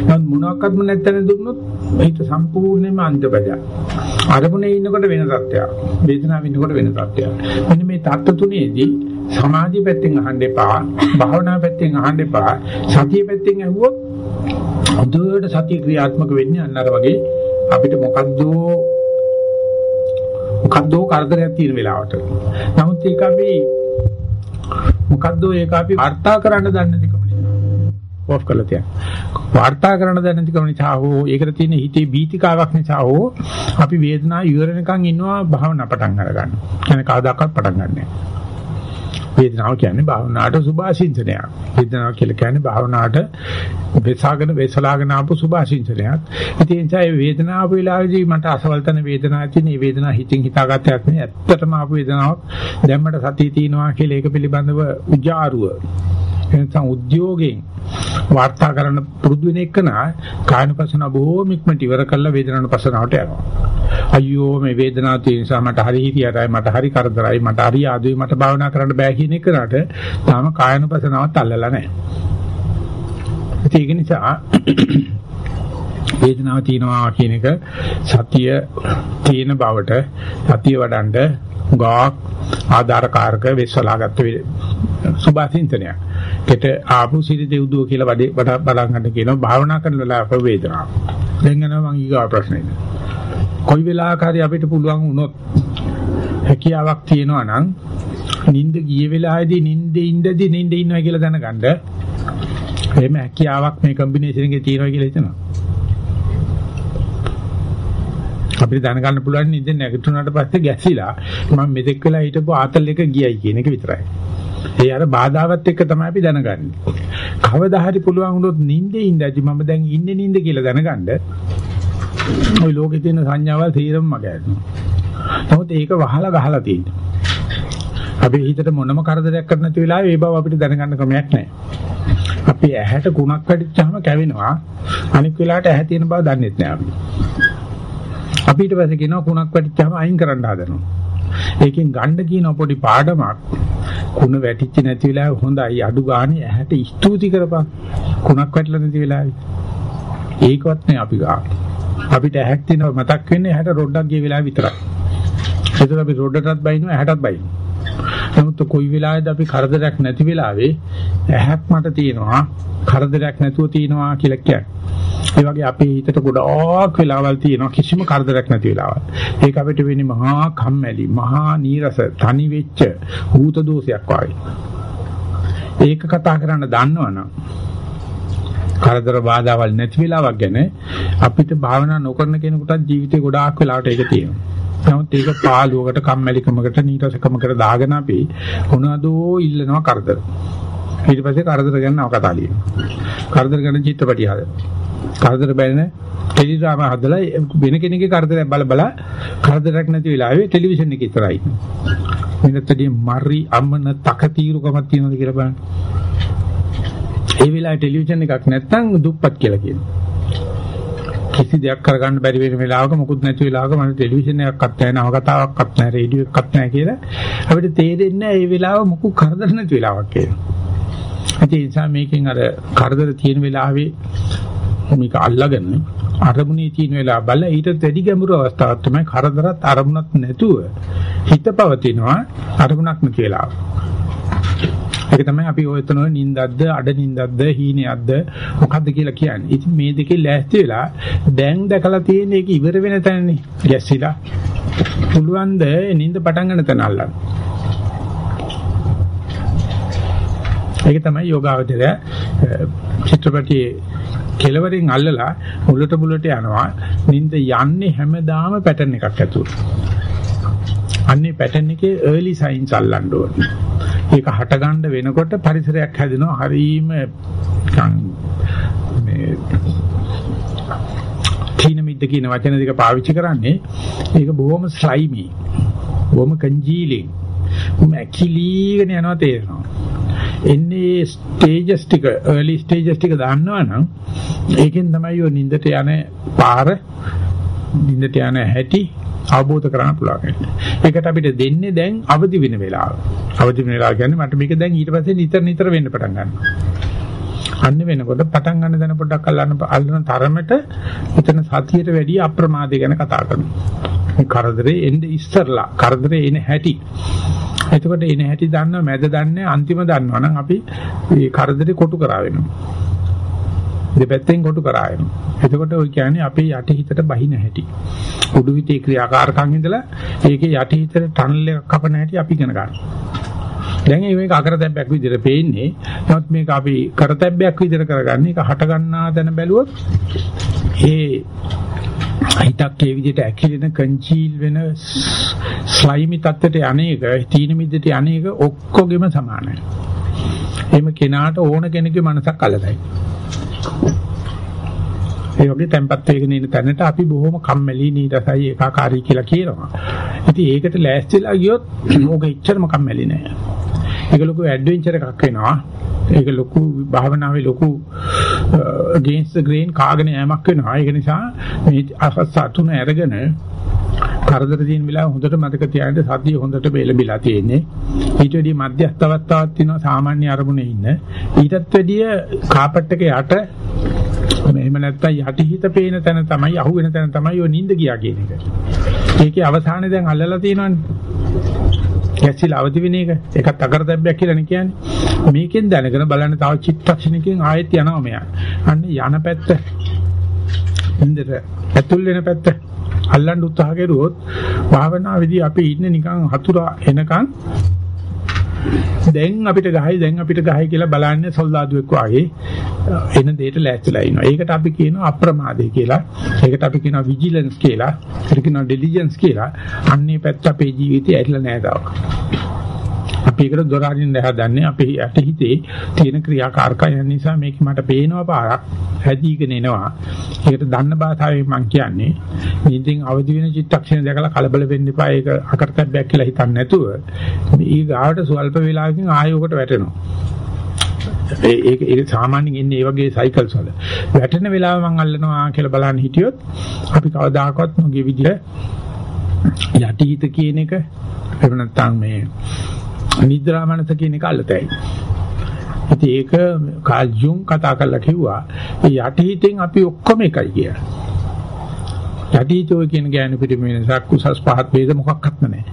නමුත් මොනවාක්වත්ම නැත්නම් දුන්නොත් හිත සම්පූර්ණයෙන්ම අන්ධබද. අරමුණේ ඉන්නකොට වෙන තත්ත්වයක්. වේදනාව ඉන්නකොට වෙන තත්ත්වයක්. මෙන්න මේ තත්ත්ව තුනේදී සමාධිය පැත්තෙන් අහන්න එපා. භාවනා පැත්තෙන් අහන්න එපා. සතිය පැත්තෙන් අහුවොත් හොඳට සතිය ක්‍රියාත්මක වෙන්නේ අන්න අර වගේ අපිට මොකද්දෝ මොකද්දෝ කරදරයක් තියෙන වෙලාවට. නමුත් ඒක අපි මොකද්දෝ ඒක අපි වර්තා කරන්න දන්නේ නැතිකම නිසා. ඔෆ් කළා තියන. වර්තා කරන්න දන්නේ නැතිකම නිසා හෝ ඒකට තියෙන හිතේ බීතිකාවක් නිසා හෝ අපි වේදනාව ඉවරනකන් ඉන්නවා භාවනා පටන් අරගන්න. يعني කවදාකවත් පටන් ගන්නෑ. වේදනාව කියන්නේ භාවනාවට සුභාසින්චනයක්. වේදනාව කියලා කියන්නේ භාවනාවට වෙසාගෙන වෙසලාගෙන ආපු සුභාසින්චනයක්. ඉතින් ඒ නිසා මේ වේදනාව වෙලාවේදී මට අසවල් තන වේදනාවක් තියෙන. මේ වේදනාව හිතින් හිතාගත්තයක් නෙවෙයි. ඇත්තටම ආපු වේදනාවක් දැම්මට සතිය තියෙනවා කියලා ඒක පිළිබඳව උජාරුව. එනසම් උද්‍යෝගයෙන් වාර්තා කරන්න පුරුදු වෙන එක නා කායනපසන බොහෝම ඉක්මනට ඉවර කළා වේදනානුපසනාවට යනවා. අයියෝ මේ වේදනාව තියෙන නිසා මට හරි හිතියටයි මට හරි කරදරයි මට හරි ආදුයි මට භාවනා කරන්න බෑ කියන එකකට තාම කායනුපසනාවත් අල්ලලා නැහැ. ඒක නිසා වේදනාව තියෙනවා කියන එක සතිය තියෙන බවට සතිය වඩන්න ගාක් ආධාරකාරක විශ්වලාගත්ත සුභාසින්තනයක්. කෙට ආපු සිරි දෙව්දුව කියලා වැඩ බලන් ගන්න කියනවා භාවනා කරන වෙලාවක වේදනාව. දැන් යනවා මං ඊගා ප්‍රශ්නෙට. කොයි වෙලාවක හරි අපිට පුළුවන් වුණොත් හැකියාවක් තියෙනවා නම් නිින්ද ගිය වෙලාවේදී නිින්දේ ඉඳදී නිින්දේ ඉන්නවා කියලා දැනගන්න. එහෙම හැකියාවක් මේ කම්බිනේෂන් එකේ තියෙනවා කියලා හිතනවා. අපිට දැනගන්න පුළුවන් නිින්ද නැගිටිනාට පස්සේ ගැසිලා මම මෙතෙක් වෙලා හිටපු ආතල් එක ගියයි කියන එක විතරයි. ඒ අර බාධාවත් එක්ක තමයි අපි දැනගන්නේ. කවදා හරි පුළුවන් වුණොත් නිින්දේ ඉඳදී මම දැන් ඉන්නේ නිින්ද කියලා දැනගන්න. ওই ලෝකේ තියෙන සංඥාවල් තීරම මග යනවා. නමුත් ඒක වහලා ගහලා තියෙනවා. අපි හිතට මොනම කරදරයක් කර නැති වෙලාවේ ඒ බව අපිට දැනගන්න ක්‍රමයක් නැහැ. අපි ඇහැට කුණක් වැටිච්චාම කැවෙනවා. අනික් වෙලාවට ඇහැ තියෙන බව දන්නේ නැහැ අපි. අපි ඊට පස්සේ කියනවා කුණක් වැටිච්චාම අයින් කරන්න හදනවා. ඒකෙන් ගන්න කියන පොඩි පාඩමක් කුණ වැටිච්ච නැති වෙලාවේ හොඳයි අඩු ගානේ ඇහැට ස්තුති කරපන්. කුණක් වැටලා නැති වෙලාවේ. ඒකවත් නෑ අපි ගා. අපිට ඇහැක් තියෙනවා මතක් වෙන්නේ ඇහැට රොඩක් ගිය වෙලාව විතරයි. ඒතර අපි රොඩටත් බයිනවා ඇහැටත් බයිනවා. නමුත් කොයි වෙලාවෙද අපි කරදරයක් නැති වෙලාවේ ඇහක් මට තියෙනවා කරදරයක් නැතුව තියෙනවා කියලා කියන්නේ. ඒ වගේ අපේ හිතට ගොඩාක් වෙලාවල් තියෙනවා කිසිම කරදරයක් නැති වෙලාවල්. ඒක අපිට වෙන්නේ මහා කම්මැලි, මහා නීරස, තනි වෙච්ච භූත දෝෂයක් වගේ. ඒක කතා කරන්න දන්නවනම් කරදර බාධාවල් නැති වෙලාවක් ගැන අපිට භාවනා නොකරන කෙනෙකුටත් ජීවිතේ ගොඩාක් වෙලාවට ඒක තියෙනවා. නමුත් ඒක පාළුවකට කම්මැලිකමකට නීරසකමකට දාගෙන අපි මොනවදෝ ඉල්ලනවා කරදර. ඊට පස්සේ කරදර ගැන නව කතා ලියනවා. කරදර ගැන චිත්‍රපටි හදනවා. කරදර බැලන ටෙලිග්‍රාම හදලා වෙන කෙනෙක්ගේ කරදරයක් බල බල කරදරයක් නැති වෙලාවේ ටෙලිවිෂන් එකේ ඉතරයි. වෙනතදී මරි අම්මන තකතිරුකමක් තියෙනවද කියලා බලන්න. ඒ වෙලාවේ ටෙලිවිෂන් එකක් නැත්තම් දුප්පත් කියලා කියනවා. කිසි දෙයක් කරගන්න බැරි වෙන වෙලාවක මොකුත් නැති වෙලාවක මම ටෙලිවිෂන් එකක්වත් නැහැ නව කතාවක්වත් නැහැ රේඩියෝ එකක්වත් නැහැ කියලා අපිට තේරෙන්නේ ඒ වෙලාව මොකක් කරදර නැති වෙලාවක් කියලා. ඒ නිසා මේකෙන් අර කරදර තියෙන වෙලාවේ මේක අල්ලගෙන අරමුණේ තියෙන වෙලාව බල ඊට වැඩි ගැඹුරු අවස්ථාවක් තමයි කරදරත් අරමුණක් නැතුව හිත පවතිනවා අරමුණක් නැති වෙලාව. ඒක තමයි අපි ඔය එතන නින්දක්ද අඩ නින්දක්ද හීනයක්ද මොකද්ද කියලා කියන්නේ. ඉතින් මේ දෙකේ ලෑස්ති වෙලා දැන් දැකලා තියෙන එක ඉවර වෙන තැනනේ. ගැස්සිලා. පුළුවන් ද නින්ද පටන් ගන්න තැන අල්ලන්න. ඒක තමයි යෝගාවචරය චිත්‍රපටියේ කෙලවරින් අල්ලලා මුලට මුලට යනවා නින්ද යන්නේ හැමදාම පැටර්න් එකක් ඇතුළු අන්නේ පැටර්න් එකේ early signs අල්ලන්න ඕනේ. ඒක හටගන්න වෙනකොට පරිසරයක් හැදෙනවා හරීම නිකන් මේ තීන මිද්ද කියන වචන දෙක පාවිච්චි කරන්නේ ඒක බොහොම ස්ලයිමි. බොහොම කංජීලි. මැකිලීගෙන යනවා තේරෙනවා. එන්නේ ස්ටේජස් ටික early stages ටික දන්නවනම් ඒකෙන් තමයි ඔය නින්දට යන පාර නින්දට යන හැටි අවබෝධ කරගන්න පුළුවන්. ඒකට අපිට දෙන්නේ දැන් අවදි වෙන වෙලාව. අවදි වෙන වෙලාව කියන්නේ මට මේක දැන් ඊට පස්සේ නිතර නිතර වෙන්න පටන් ගන්නවා. අන්න වෙනකොට පටන් ගන්න දැන පොඩ්ඩක් අල්ලන්න අල්ලන තරමට එතන සතියට වැඩි අප්‍රමාදය ගැන කතා කරනවා. කරදරේ එන්නේ ඉස්සරලා කරදරේ එන හැටි. එතකොට එන හැටි දන්නව මැද දන්නේ අන්තිම දන්නවා නම් අපි මේ කරදරේ කොටු කරා වෙනවා. දෙපැත්තෙන් කොටු කරා වෙනවා. එතකොට ඔය කියන්නේ අපේ යටිහිතට බහින හැටි. උඩු හිතේ ක්‍රියාකාරකම් ඉඳලා ඒකේ යටිහිතට ටනල් එකක් කපන හැටි අපි ඉගෙන ගන්නවා. දැන් මේක අකරතැබ්බයක් විදිහට පේන්නේ. නමුත් මේක අපි කරතැබ්බයක් විදිහට කරගන්නේ. ඒක හට ගන්නා දැන බැලුවොත් ඒ හිතක් ඒ විදිහට ඇකිලෙන කංචීල් වෙන ස්ලයිමි තත්ත්වයට අනේක තීන මිද්දට අනේක ඔක්කොගෙම සමානයි. එහෙම කෙනාට ඕන කෙනෙකුගේ මනසක් අල්ලතයි. ඒ වගේ tempat වෙගෙන ඉන්න තැනට අපි බොහොම කම්මැලි නීරසයි ඒකාකාරී කියලා කියනවා. ඉතින් ඒකට ලෑස්තිලා ගියොත් ඕක එච්චරම කම්මැලි නෑ. ඒක ලොකු ඇඩ්වෙන්චර් එකක් වෙනවා. ඒක ලොකු භාවනාවේ ලොකු against the grain කාගෙන යෑමක් වෙනවා. ඒක නිසා මේ අසතුන අරගෙන කරදර තියෙන වෙලාව හොඳට මතක තියාගන්න සතිය හොඳට බෙලබිලා තියෙන්නේ. ඊට වැඩිය මධ්‍යස්ථ අවස්ථාවක් තියෙනවා සාමාන්‍ය අරමුණේ ඉන්න. ඊටත් වැඩිය කාපට් එක යට එහෙම නැත්නම් යටිහිත පේන තැන තමයි අහුවෙන තැන තමයි ඔය නිින්ද ගියා කියන එක. ඒකේ අවසානයේ දැන් අල්ලලා තියෙනවනේ. කැසිලා අවදි වෙන එක ඒකත් අකරදැබ්බයක් කියලා නේ කියන්නේ. මේකෙන් දැනගෙන බලන්න තව චිත්තක්ෂණිකෙන් ආයෙත් යනවා මෙයා. අන්න යන පැත්ත ඉන්දර ඇතුල් වෙන පැත්ත අල්ලන්න උත්සාහ කරුවොත් භාවනාවේදී අපි ඉන්නේ නිකන් හතුරා එනකන් දැන් අපිට ගහයි දැන් අපිට ගහයි කියලා බලන්නේ සොල්දාදුවෙක් වාගේ එන දෙයට ලෑස්තිලා ඉනවා. ඒකට අපි කියනවා අප්‍රමාදේ කියලා. ඒකට අපි කියනවා විජිලන්ස් කියලා. ඒකට කියනවා ඩිලිජන්ස් කියලා. අන්නේ පැත්ත අපේ ජීවිතේ ඇරිලා නැහැ තාම. අපි ඒකට දොර අරින්න හදන්නේ අපේ යටිහිතේ තියෙන ක්‍රියාකාරකම් නිසා මේක මට පේනවා පාරක් හැදීගෙන එනවා. ඒකට දන්න භාෂාවෙන් මම කියන්නේ නිදින් අවදි වෙන චිත්තක්ෂණ දැකලා කලබල වෙන්න එපා. ඒක අකටතැබ්බයක් කියලා හිතන්නේ නැතුව මේ ගාවට සුවල්ප වේලාවකින් ආයෝකට වැටෙනවා. ඒක ඒක සාමාන්‍යයෙන් එන්නේ මේ වගේ සයිකල්ස් වල. වැටෙන වෙලාව මම අල්ලනවා කියලා බලන්න හිටියොත් අපි කවදාකවත් නොගිය විදිහ යටිහිත කියන එක එහෙම නැත්නම් මේ නිද්‍රා මනස කියන එක අල්ලතයි. ඉතින් ඒක කාල් ජුන් කතා කරලා කිව්වා ඒ යටිහිතෙන් අපි ඔක්කොම එකයි කියලා. යටිහිතෝ කියන ගෑනු පිටිම වෙනසක් උසස් පහත් වේද මොකක්වත් නැහැ.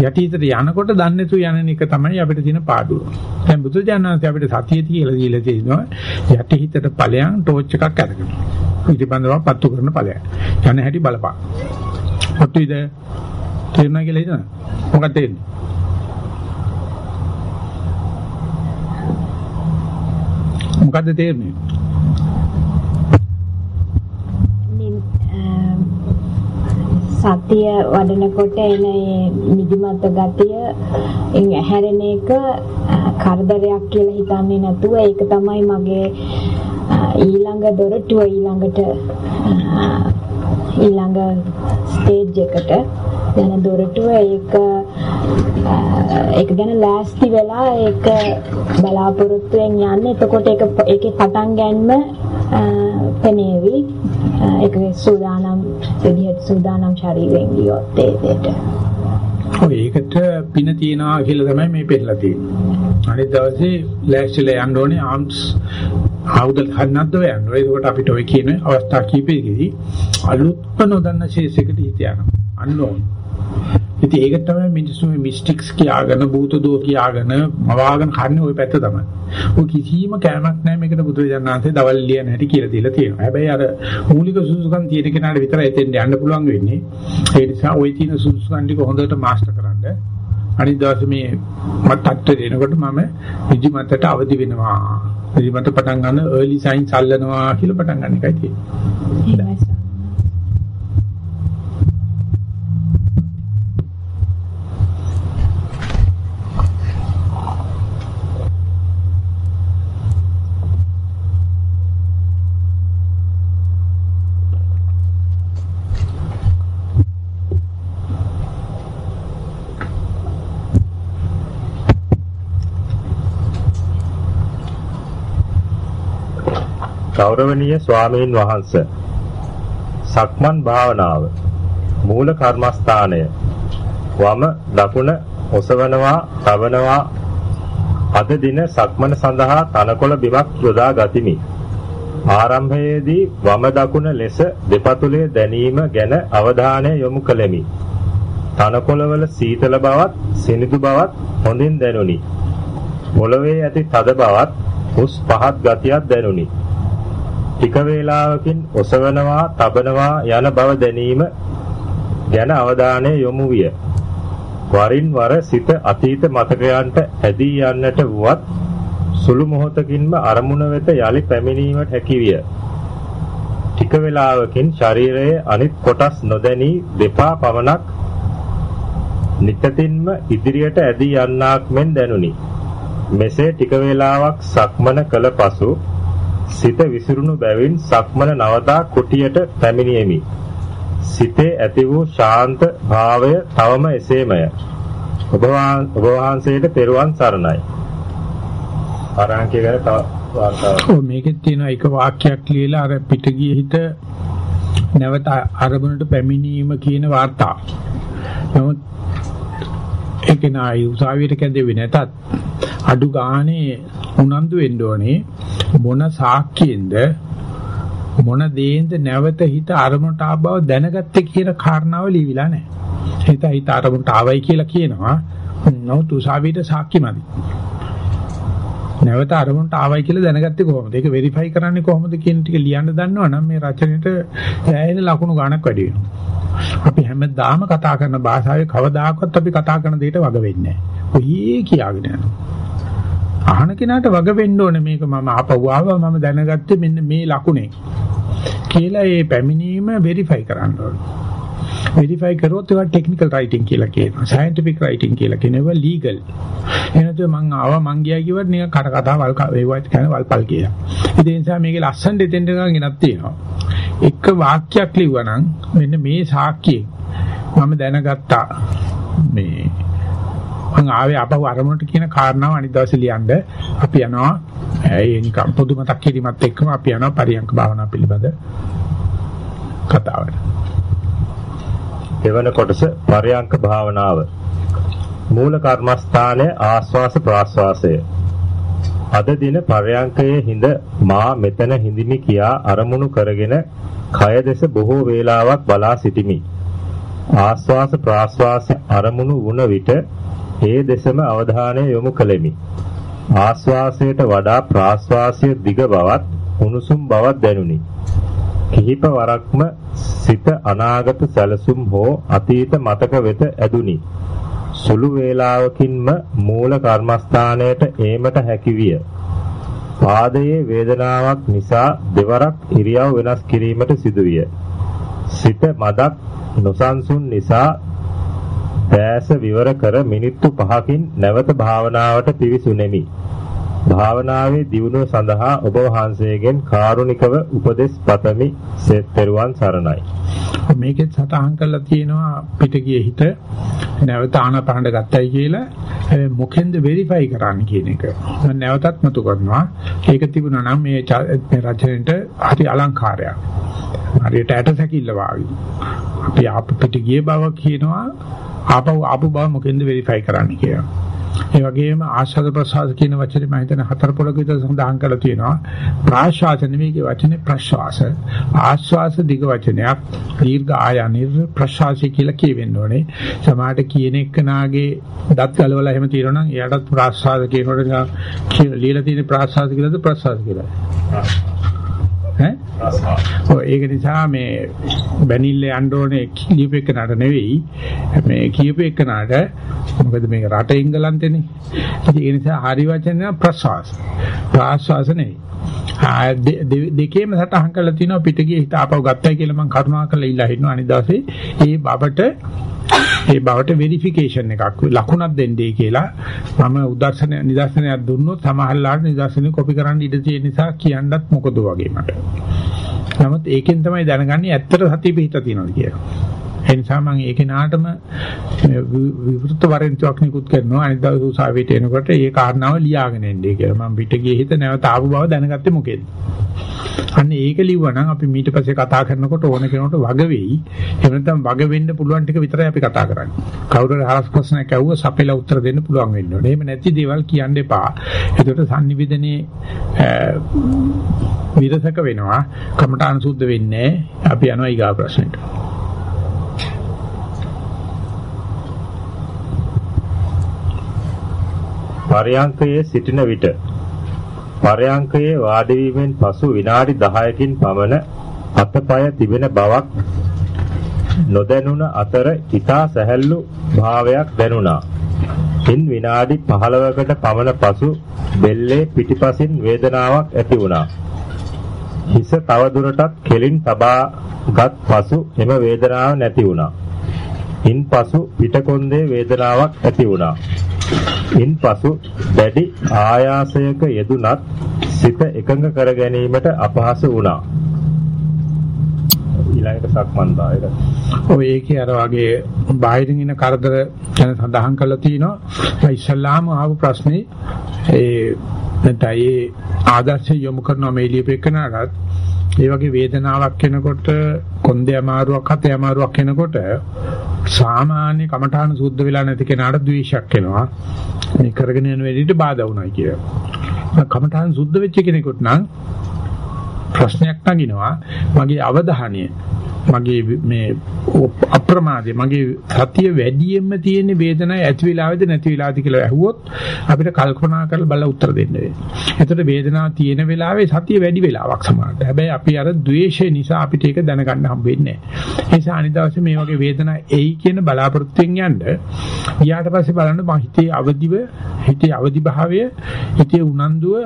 යටිහිතට යනකොට දන්නේ තු යන එක තමයි අපිට තියෙන පාඩුව. දැන් බුදුජානනාංශ අපිට සතිය කියලා දීලා තියෙනවා යටිහිතට ඵලයන් ටෝච් එකක් අරගෙන. පිටිපන්දව පත්තු කරන ඵලයන්. යන හැටි බලපන්. කොටිද තේරුණා කියලා හිතනවා. මොකක්ද තේරෙන්නේ? මොකද්ද තේරෙන්නේ? සතිය වඩනකොට එන නිදිමත ගතිය හැරෙන එක කරදරයක් කියලා හිතන්නේ නැතුව ඒක තමයි මගේ ඊළඟ දොරටුව ඊළඟට ඊළඟ ස්ටේජ් එකට යන දොරටුව ඒක ඒක ගැන ලෑස්ති වෙලා ඒක බලාපොරොත්තුෙන් යන්න එතකොට ඒක ඒකේ පටන් ගැනීම පෙනේවි ඒක සූදානම් විදිහට සූදානම් ශරීරයෙන් ගියොත් ඒකට ඔය ඒකට පින තියනවා කියලා තමයි මේ පෙන්නලා තියෙන්නේ. අනිත් දවසේ ලෑස්තිලා යන්න ඕනේ ආම්ස් ආයුධ හන්නද්ද යන්න. ඒකට අපිට ඔය කියන අවස්ථා කීපෙකදී අලුත්ම නොදන්න ශේෂයකට හිත යනවා. අන්න ඕනේ. ඉතින් ඒක තමයි මිනිස්සු මේ මිස්ටික්ස් කියාගෙන භූත දෝ කියාගෙන මවාගෙන කන්නේ ওই පැත්ත තමයි. ඔය කිසිම කෑමක් නැහැ මේකට බුදුරජාණන් වහන්සේ දවල් ලියන හැටි කියලා දීලා තියෙනවා. හැබැයි අර මූලික සුසුකම් තියෙන කෙනාට විතරයි එතෙන්ට යන්න පුළුවන් වෙන්නේ. ඒ නිසා ওই තියෙන සුසුකම් ටික හොඳට මාස්ටර් කරන්න. අනිත් දවසේ මේ මත්තට දෙනකොට මම නිදිමතට අවදි වෙනවා. නිදිමත පටන් ගන්න early signs අල්ලනවා කියලා පටන් ගන්න එකයි තියෙන්නේ. ගෞරවනීය ස්වාමීන් වහන්සේ. සක්මන් භාවනාව මූල කර්මස්ථානය. වම දකුණ ඔසවනවා තවනවා අද දින සක්මන සඳහා තනකොළ බිමක් යොදා ගතිමි. ආරම්භයේදී වම දකුණ ලෙස දෙපතුලේ දැනීම ගැන අවධානය යොමු කළෙමි. තනකොළවල සීතල බවත් සිනිඳු බවත් හොඳින් දැනුනි. පොළවේ ඇති තද බවත් හුස් පහත් ගතියක් දැනුනි. ටික වේලාවකින් ඔසවනවා, තබනවා යන බව දැනීම ගැන අවධානය යොමු විය. වරින් වර සිත අතීත මතකයන්ට ඇදී යන්නට වුවත් සුළු මොහොතකින්ම අරමුණ වෙත යලි පැමිණීමට හැකි විය. ටික වේලාවකින් ශරීරයේ අනිත් කොටස් නොදැනී දෙපා පමණක් නිතින්ම ඉදිරියට ඇදී යන්නක් මෙන් දැනුනි. මෙසේ ටික වේලාවක් සක්මන කළ පසු සිත විසිරුණු බැවින් සක්මන නවතා කුටියට පැමිණියෙමි. සිතේ ඇති වූ ශාන්ත භාවය තවම එසේමය. ඔබ වහන්සේට තෙරුවන් සරණයි. ආරංචිය ගැන තව වාර්තාවක්. ඔව් මේකෙත් තියෙන එක වාක්‍යයක් ලියලා අර පිටගිය හිත නැවත අරමුණට පැමිණීම කියන වාර්තාව. නමුත් ඒක නයි උසාවියට කැදෙන්නේ නැතත් අඩු ගානේ උනන්දු වෙන්න ඕනේ මොන සාක්කියෙන්ද මොන දේෙන්ද නැවත හිත අරමුණට ආව බව දැනගත්තේ කියන කාරණාව ලියවිලා නැහැ. හිත හිත අරමුණට ආවයි කියලා කියනවා. නමුත් උසාවියට සාක්කිමදි. නැවත අරමුණට ආවයි කියලා දැනගත්තේ කොහොමද? ඒක වෙරිෆයි කරන්නේ කොහොමද කියන ටික ලියන්න දන්නවනම් මේ රචනෙට ඇයෙන ලකුණු ගණක් වැඩි වෙනවා. අපි හැමදාම කතා කරන භාෂාවේ කවදාකවත් අපි කතා කරන දෙයට වග වෙන්නේ නැහැ. ඔයie කියාගෙන යනවා. අහන කෙනාට වග වෙන්න ඕනේ මේක මම ආපහු ආවා මම දැනගත්තේ මෙන්න මේ ලකුණේ කියලා ඒ පැමිණීම වෙරිෆයි කරන්න ඕනේ. වෙරිෆයි කරොත් ඒවා ටෙක්නිකල් රයිටින් කියලා කියනවා. සයන්ටිෆික් රයිටින් කියලා කියනවා ලීගල්. එනතු මං ආවා මං ගියා කිව්වට නිකන් කඩ කතා වල් ඒවත් කියන වල්පල් කියලා. ඒ නිසා මේකේ ලස්සන දෙතෙන්ට ගණන් තියෙනවා. එක වාක්‍යයක් ලිව්වනම් මෙන්න මේ සාක්කියෙන් මම දැනගත්තා මේ මං ආවේ අපව අරමුණට කියන කාරණාව අනිත් දවසේ ලියන්න අපි යනවා ඒ නිකම් පොදු මතක් කිරීමත් එක්කම අපි යනවා පරියංක භාවනා පිළිබඳ කතාවට. එවන කොටස පරියංක භාවනාව. මූල කර්මස්ථානයේ ආස්වාස ප්‍රාස්වාසය. අද දින පරයන්කයේ හිඳ මා මෙතන හිඳිමි කියා අරමුණු කරගෙන කය දෙස බොහෝ වේලාවක් බලා සිටිමි. ආස්වාස ප්‍රාස්වාස අරමුණු වුණ විට ඒ දෙසම අවධානය යොමු කළෙමි. ආස්වාසයට වඩා ප්‍රාස්වාසය දිග බවත් උණුසුම් බවක් දැනුනි. කිහිප වරක්ම සිත අනාගත සැලසුම් හෝ අතීත මතක වෙත ඇදුනි. සුළු වේලාවකින්ම මූල කර්මස්ථානයට ඒමට හැකිවිය. පාදයේ වේදනාවක් නිසා දෙවරක් ඉරියව් වෙනස් කිරීමට සිදුවිය. සිත මදක් නොසන්සුන් නිසා පෑස විවර කර මිනිත්තු 5කින් නැවත භාවනාවට පිවිසුනේමි. භාවනාවේ දියුණුව සඳහා ඔබ වහන්සේගෙන් කාරුණිකව උපදෙස් පතමි. සෙත්තරුවන් සරණයි. මේකෙත් සටහන් කරලා තියෙනවා පිටගිය හිත නැවත ආනපහඬ ගත්තයි කියලා මොකෙන්ද වෙරිෆයි කරන්න කියන එක. මම නැවතත් මතු කරනවා. ඒක තිබුණා නම් මේ රචනෙට හරි අලංකාරයක්. හරියට ඇට සැකිල්ල වාගේ. අපි ආපු පිටගිය බව කියනවා ආපහු ආපු බව මොකෙන්ද වෙරිෆයි කරන්න කියලා. ඒ වගේම ආශ්වාද ප්‍රශ්වාස කියන වචනේ මම හිතන හතර පොළක විතර සඳහන් කරලා තියෙනවා. ප්‍රාශ්වාස නෙමෙයි වචනේ ප්‍රශ්වාස. ආශ්වාස දිග වචනයක්. දීර්ඝ ආයනිර් ප්‍රශ්වාසය කියලා කියවෙන්න ඕනේ. සමහරට කියන එක්කනාගේ දත් ගලවලා එහෙම තියෙනවා නම් එයාටත් ප්‍රාශ්වාස කියනකොට লীලා තියෙන ප්‍රාශ්වාස කියලාද ප්‍රශ්වාස කියලාද? ඈ? ඒක නිසා මේ බැනිල්ල යන්න ඕනේ කියූප එකනට නෙවෙයි. මේ කියූප එකනට මොකද මේක රට එංගලන්තෙනේ. ඒ නිසා හරි වචන ප්‍රසවාස. ප්‍රාශ්වාස නෙවෙයි. දෙකේම සටහන් කරලා තිනවා පිටගිය හිත ආපහු ගත්තයි කියලා මම කරුණා කරලා ඉල්ලා හිටනවා අනිත් දවසේ ඒ බබට ඒ බවට වෙරිෆිකේෂන් එකක් ලකුණක් දෙන්නේ කියලා මම උදර්ශන නිදර්ශනයක් දුන්නොත් සමහරලාට නිදර්ශනෙ කොපි කරන්න ඉඩ තියෙන නිසා කියන්නත් මොකද වගේ මට. නමුත් ඒකෙන් තමයි දැනගන්නේ ඇත්තට සතිය පිහිට තියෙනවද කියලා. ඒ නිසා මම ඒ කෙනාටම විවෘත වරෙන්තුවක් නිකුත් කරනවා අනිත් දවස් උසාවියට එනකොට ඒ කාරණාව ලියාගෙන එන්නේ කියලා. මම පිට ගියේ හිත නැවත ආපු බව දැනගත්තේ මොකෙද? අන්න ඒක ලිව්වනම් අපි ඊට පස්සේ කතා කරනකොට ඕන කෙනෙකුට වග වෙයි. එහෙම නැත්නම් වග වෙන්න පුළුවන් ටික විතරයි අපි කතා කරන්නේ. කවුරු හරි හරස් ප්‍රශ්නයක් ඇහුවා සපෙලා උත්තර දෙන්න පුළුවන් වෙන්න ඕනේ. එහෙම නැති දේවල් කියන්න එපා. ඒකට sannivedanaye විරසක වෙනවා. කමඨාන සුද්ධ වෙන්නේ අපි යනවා ඊගා ප්‍රශ්නෙට. පරයන්කයේ සිටින විට පරයන්කයේ වාඩි වීමෙන් පසු විනාඩි 10කින් පමණ අතපය තිබෙන බවක් නොදැනුණ අතර ඊතා සැහැල්ලු භාවයක් දැනුණා. ඉන් විනාඩි 15කට පමණ පසු බෙල්ලේ පිටිපසින් වේදනාවක් ඇති වුණා. හිස තව දුරටත් කෙලින් තබාගත් පසු එම වේදනාව නැති වුණා. ඉන්පසු පිටකොන්දේ වේදනාවක් ඇති වුණා. ඉන්පසු දැඩි ආයාසයක යෙදුනත් සිත එකඟ කර ගැනීමට අපහසු වුණා. ඊළඟට සක්මන් දායක. ඔය ඒකේ අර වගේ බාහිරින් එන කරදර ගැන සඳහන් කරලා තිනවා. ඉස්ලාම ආපු ප්‍රශ්නේ ඒ නැත්නම් ඒ ආදර්ශය යොමු කරන මේ ලියපෙකනකට ඒ වගේ වේදනාවක් එනකොට කොන්දේ අමාරුවක් අතේ අමාරුවක් එනකොට සාමාන්‍ය කමඨාන සුද්ධ වෙලා නැති කෙනාට ද්වේෂයක් එනවා. මේ කරගෙන යන වෙලෙට බාධා වුණා කියලා. කමඨාන සුද්ධ වෙච්ච කෙනෙකුට නම් ප්‍රශ්නයක් නගිනවා මගේ අවධානය මගේ මේ අප්‍රමාදේ මගේ සතිය වැඩියෙන්ම තියෙන වේදනාව ඇති වෙලාවේද නැති වෙලාවේද කියලා ඇහුවොත් අපිට කල්පනා කරලා බලලා උත්තර දෙන්න වෙනවා. එතකොට වේදනාව තියෙන වෙලාවේ සතිය වැඩි වෙලාවක් සමානට. හැබැයි අපි අර ද්වේෂය නිසා අපිට ඒක දැනගන්න හම්බෙන්නේ නැහැ. ඒ නිසා අනිත් දවසේ මේ වගේ වේදනා එයි කියන බලාපොරොත්තුෙන් යන්න ඊට පස්සේ බලන්න මම හිතේ අවදිව හිතේ අවදි භාවය හිතේ උනන්දුව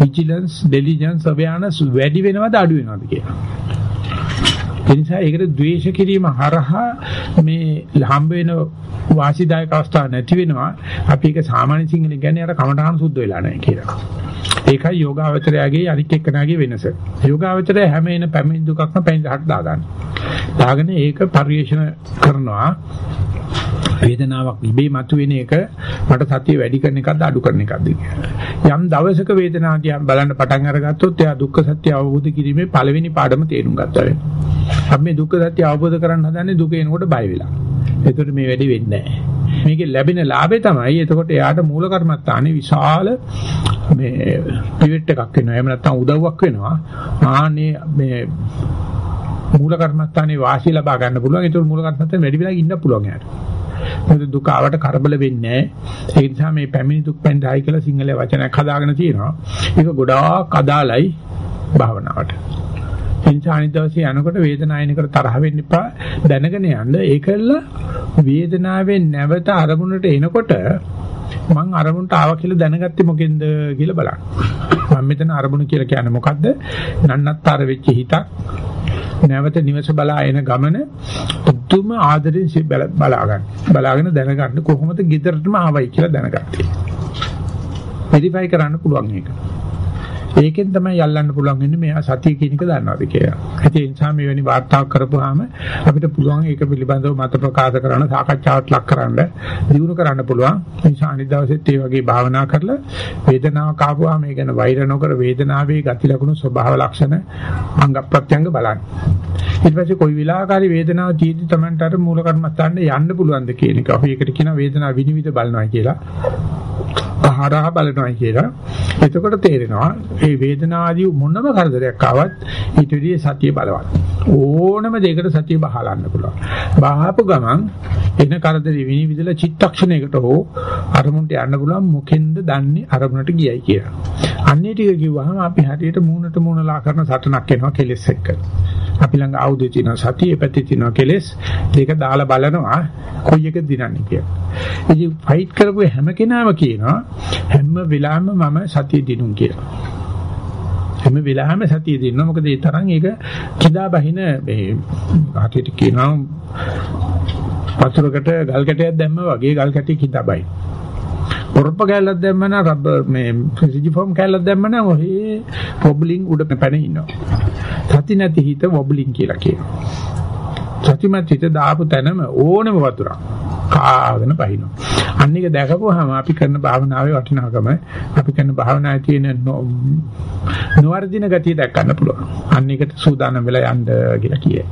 විජිලන්ස් ඩෙලිජන්ස් අවයානස් වැඩි වෙනවද අඩු වෙනවද කියලා. ඒ නිසා ඒකට ද්වේෂ කිරීම හරහා මේ හම්බ වෙන වාසිදායක අවස්ථා නැති වෙනවා. අපි ඒක සාමාන්‍ය සිංහලෙන් කියන්නේ අර කමඨාන සුද්ධ වෙලා නැහැ කියලා. ඒකයි යෝගාවචරයාගේ අනික් එක්කනාගේ වෙනස. යෝගාවචරය හැම එන පැමිණි දුකක්ම පැමිණි දාගන්න. දාගෙන ඒක පරිේෂණ කරනවා. වේදනාවක් ඉබේ මතුවෙන එක මට සතිය වැඩි කරන එකක්ද අඩු කරන එකක්ද යම් දවසක වේදනාව දිහා බලන්න පටන් අරගත්තොත් එයා දුක්ඛ සත්‍ය අවබෝධ කිරීමේ පළවෙනි පාඩම තේරුම් ගත්තා වෙනවා. අපි මේ දුක්ඛ සත්‍ය අවබෝධ කරගන්න හදන්නේ දුක එනකොට බය වෙලා. ඒකට මේ වැඩි වෙන්නේ නැහැ. මේකේ ලැබෙන ලාභේ තමයි එතකොට එයාට මූල කර්මත්තානේ විශාල මේ පිවිට් එකක් වෙනවා. එහෙම නැත්නම් උදව්වක් වෙනවා. ආනේ මේ මූල කර්මස්ථානේ වාසිය ලබා ගන්න පුළුවන්. ඒක මූල කර්මස්ථානේ වැඩි වෙලා ඉන්න පුළුවන් යාට. මොකද දුක ආවට කරබල වෙන්නේ නැහැ. ඒ නිසා මේ පැමිණි දුක් පැන්දායි කියලා සිංහල වචනයක් හදාගෙන තියෙනවා. ඒක ගොඩාක් අදාළයි භාවනාවට. එනිසා අනිත් දවසේ යනකොට වේදනායනකට තරහ වෙන්න එපා දැනගෙන යන්න ඒකල්ල වේදනාවෙන් නැවත අරමුණට එනකොට මං අරමුණට ආවා කියලා දැනගත්තේ මොකෙන්ද කියලා බලන්න. මම මෙතන අරමුණ කියලා කියන්නේ මොකද්ද? නන්නත්තර වෙච්ච හිතක් නැවත නිවස බලා එන ගමන පුදුම ආදරෙන් බලා ගන්න. බලාගෙන දැනගන්න කොහොමද ගෙදරටම ආවයි කියලා දැනගත්තේ. වෙරිෆයි කරන්න පුළුවන් ඒක. ඒකෙන් තමයි යල්ලන්න පුළුවන් වෙන්නේ මෙයා සතිය කියන එක දන්නවද කියලා. ඒ නිසා මේ වෙනි වාර්තාවක් කරපුවාම අපිට පුළුවන් ඒක පිළිබඳව මත ප්‍රකාශ කරන සාකච්ඡාවක් ලක් කරන්න, දිනු කරන්න පුළුවන්. ඒ නිසා අනිත් දවසෙත් මේ වගේ භාවනා කරලා වේදනාවක් ආපුවාම ඒ ගැන වෛර නොකර වේදනාවේ ගති ලක්ෂණ ස්වභාව ලක්ෂණ අංග ප්‍රත්‍යංග බලන්න. ඊට පස්සේ කොයි විලාකාරී වේදනාව තියෙද්දි Tamanට අර මූල කර්මස්ථානට යන්න පුළුවන්ද කියන එක. අපි ඒකට කියනවා වේදනාව විනිවිද බලනවා කියලා. ආහාරහ බලනවා කියලා. එතකොට තේරෙනවා මේ වේදනාදී මොනම කරදරයක් ආවත් ඊට විදිහේ සතිය බලවත්. ඕනම දෙයකට සතිය බහලන්න පුළුවන්. බහාපු ගමන් එන කරදරේ විනිවිදලා චිත්තක්ෂණයකට හෝ අරමුණට යන්න පුළුවන් මොකෙන්ද දන්නේ අරමුණට ගියයි කියලා. අන්නේ ටික කිව්වහම අපි හරියට මූණට මූණලා කරන සටනක් එනවා කෙලෙස් එක්ක. අපි ළඟ ආයුධ තියෙනවා සතිය පැත්තේ තියෙනවා කෙලෙස් දෙක දාලා බලනවා කොයි එක දිනන්නේ කියලා. ඉතින් ෆයිට් කරපු හැම කෙනාම කියනවා හැම වෙලාවෙම මම සතිය දිනුම් කියලා. හැම වෙලාවෙම සතිය දිනනවා මොකද ඒ තරම් ඒක කිදා බහින මේ හටියට කියනවා වතුරකට ගල් කැටයක් දැම්ම වගේ ගල් කැටය කිදා බහින. පොරොප්ප කැල්ලක් දැම්ම නම් රබර් මේ සිජිෆෝම් කැල්ලක් දැම්ම නම් ඔහේ වොබ්ලින් උඩ පැන ඉන්නවා. සති නැති හිත වොබ්ලින් කියලා කියනවා. සතිමත් හිත දාපු තැනම ඕනෙම වතුරක් කාගෙන බහිනවා. අන්න එක දැකපුවාම අපි කරන භාවනාවේ වටිනාකම අපි කරන භාවනාවේ තියෙන නොවර්ධින ගතිය දැක් ගන්න පුළුවන්. අන්න එකට සූදානම් වෙලා යන්න කියලා කියයි.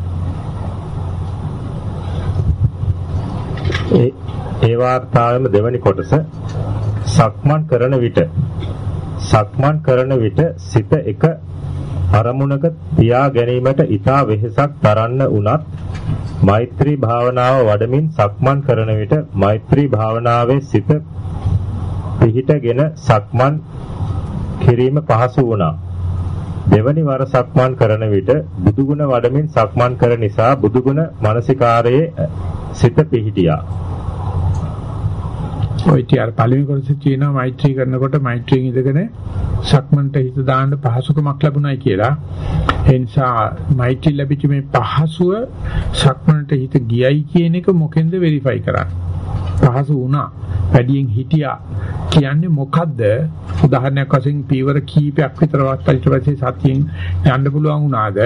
ඒ ඒ වාර්තාවෙම දෙවැනි කොටස සක්මන් කරන විට සක්මන් කරන විට සිත එක අරමුණක තියා ගැනීමට ඊටා වෙහෙසක් දරන්න උනත් මෛත්‍රී භාවනාව වඩමින් සක්මන් කරන විට මෛත්‍රී භාවනාවේ සිත පිහිටගෙන සක්මන් කිරීම පහසු වුණා. දෙවනි වර සක්මන් කරන විට බුදුගුණ වඩමින් සක්මන් කර නිසා බුදුගුණ මානසිකාරයේ සිත පිහිටියා. ඔය තියාර පළවෙනි කොටසේ තියෙනවා මෛත්‍රී කරනකොට මෛත්‍රියෙන් ඉඳගෙන සක්මන්ට හිත දාන්න පහසුකමක් ලැබුණයි කියලා. ඒ නිසා මෛත්‍රී ලැබිච්ච මේ පහසුව සක්මන්ට හිත ගියයි කියන එක මොකෙන්ද වෙරිෆයි කරන්නේ? පහසු වුණා. වැඩියෙන් හිටියා කියන්නේ මොකද්ද? උදාහරණයක් වශයෙන් පීවර කීපයක් විතර ඊට පස්සේ සතියෙන් යන්න පුළුවන් වුණාද?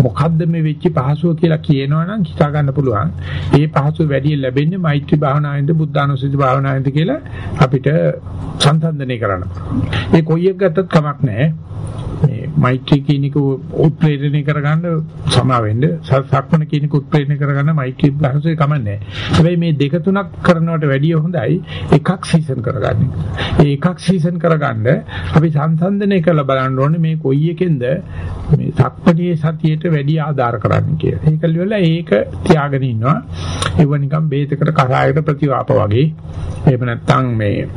මොකද්ද මේ වෙච්ච පහසුව කියලා කියනවනම් හිතා ගන්න පුළුවන්. ඒ පහසුව වැඩි ලැබෙන්නේ මෛත්‍රී භාවනාවෙන්ද බුද්ධානුස්සති භාවනාවෙන්ද කියලා අපිට සංසන්දනය කරන්න. ඒ කොයි එක ගත්තත් කමක් නැහැ. මේ මෛත්‍රී කියන එක උත්ප්‍රේරණය කරගන්න සමා වෙන්න සක්මන කියන එක උත්ප්‍රේරණය කරගන්න මෛත්‍රී භාෂාවේ කමන්නේ. හැබැයි මේ දෙක තුනක් කරනවට වැඩිය හොඳයි එකක් සීසන් කරගන්න. ඒ එකක් සීසන් කරගන්න අපි සංසන්දනය කරලා බලන්න ඕනේ මේ කොයි එකෙන්ද මේ සක්මණේ සතියේට වැඩි ආධාර කරන්නේ කියලා. ඒක liwala ඒක තියාගෙන ඉන්නවා. ඒව නිකන් බේතකට කසායකට ප්‍රතිවාප වගේ. එහෙම නැත්නම් මේ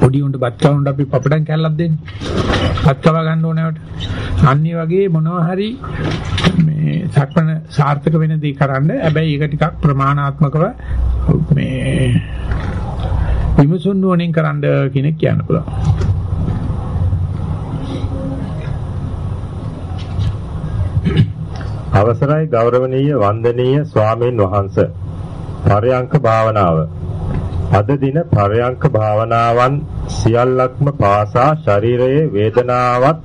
පොඩි උන්ට බත් කවුන්ට අපි පපඩම් කැල්ලක් දෙන්නේ. බත් කව ගන්න ඕනෑවට. අනිත් වගේ මොනවා හරි මේ සක්මණ සාර්ථක වෙන දේ කරන්න. හැබැයි ඒක ටිකක් ප්‍රමාණාත්මකව මේ විමසුන් නුවණින් කරන්න කෙනෙක් කියන්න පුළුවන්. අවසරයි ගෞරවනීය වන්දනීය ස්වාමීන් වහන්ස පරයන්ක භාවනාව අද දින පරයන්ක භාවනාවන් සියල්ලක්ම පාසා ශරීරයේ වේදනාවත්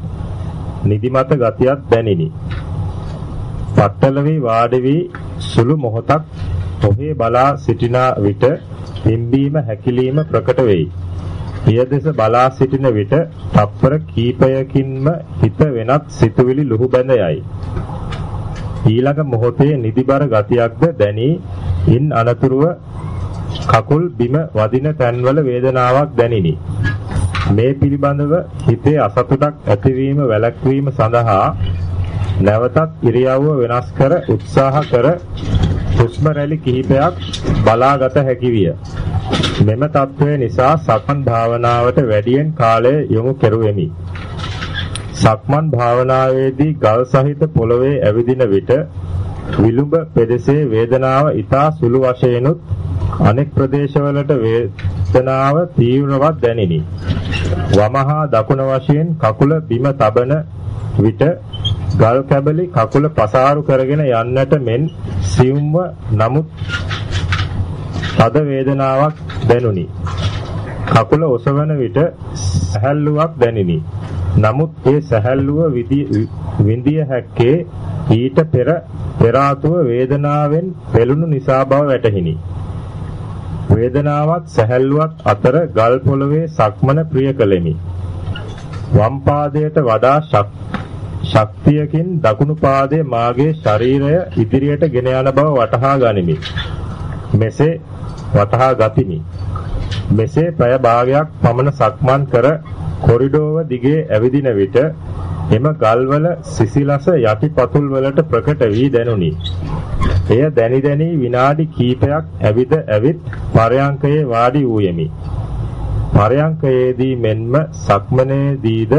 නිදිමත ගතියක් දැනිනි. පట్టල වී වාඩි වී සුළු මොහොතක් ඔහේ බලා සිටින විට පිම්බීම හැකිලිම ප්‍රකට වෙයි. පියදෙස බලා සිටින විට තප්පර කීපයකින්ම හිත වෙනත් සිතුවිලි ලුහු බැඳ යයි. ඊළඟ මොහොතේ නිදිබර ගතියක්ද දැනී ඉන් අනතුරුව කකුල් බිම වදින තැන්වල වේදනාවක් දැනිනි. මේ පිළිබඳව හිතේ අසතුටක් ඇතිවීම වැළැක්වීම සඳහා නැවතත් ඉරියව්ව වෙනස් කර උත්සාහ කර හුස්ම රැලි කිහිපයක් බලාගත හැකි විය. මෙම తත්වය නිසා සක්මන් භාවනාවට වැඩියෙන් කාලය යොමු කෙරුවෙමි. සක්මන් භාවනාවේදී ගල් සහිත පොළවේ ඇවිදින විට විලුඹ පෙදෙසේ වේදනාව ඊතා සුළු වශයෙන්ුත් අනෙක් ප්‍රදේශවලට වේදනාව තීව්‍රවත් දැනිනි. වමහා දකුණ වශයෙන් කකුල බිම තබන විට ගල් කැබලි කකුල පසාරු කරගෙන යන්නට මෙන් සියුම්ව නමුත් තද වේදනාවක් දැනුනි. කකුල ඔසවන විට සැහැල්ලුවක් දැනිනි. නමුත් ඒ සැහැල්ලුව විඳිය හැක්කේ ඊට පෙර පෙර වේදනාවෙන් පෙළුණු නිසා බව වැටහිනි. වේදනාවත් සැහැල්ලුවත් අතර ගල් පොළවේ සක්මන ප්‍රිය කළෙමි. වම් පාදයට වඩා ශක්තියකින් දකුණු පාදයේ මාගේ ශරීරය ඉදිරියට ගෙන යන බව වටහා ගනිමි. මෙසේ වටහා ගතිමි. මෙසේ ප්‍රය භාගයක් පමණ සක්මන් කර කොරිඩෝව දිගේ ඇවිදින විට එම ගල්වල සිසිලස යටිපතුල් වලට ප්‍රකට වී දැනුනි. එය දැනි දැනි විනාඩි කිහිපයක් ඇවිද ඇවිත් පරයන්කයේ වාඩි වූයෙමි. පරයන්කයේදී මෙන්ම සක්මනේදීද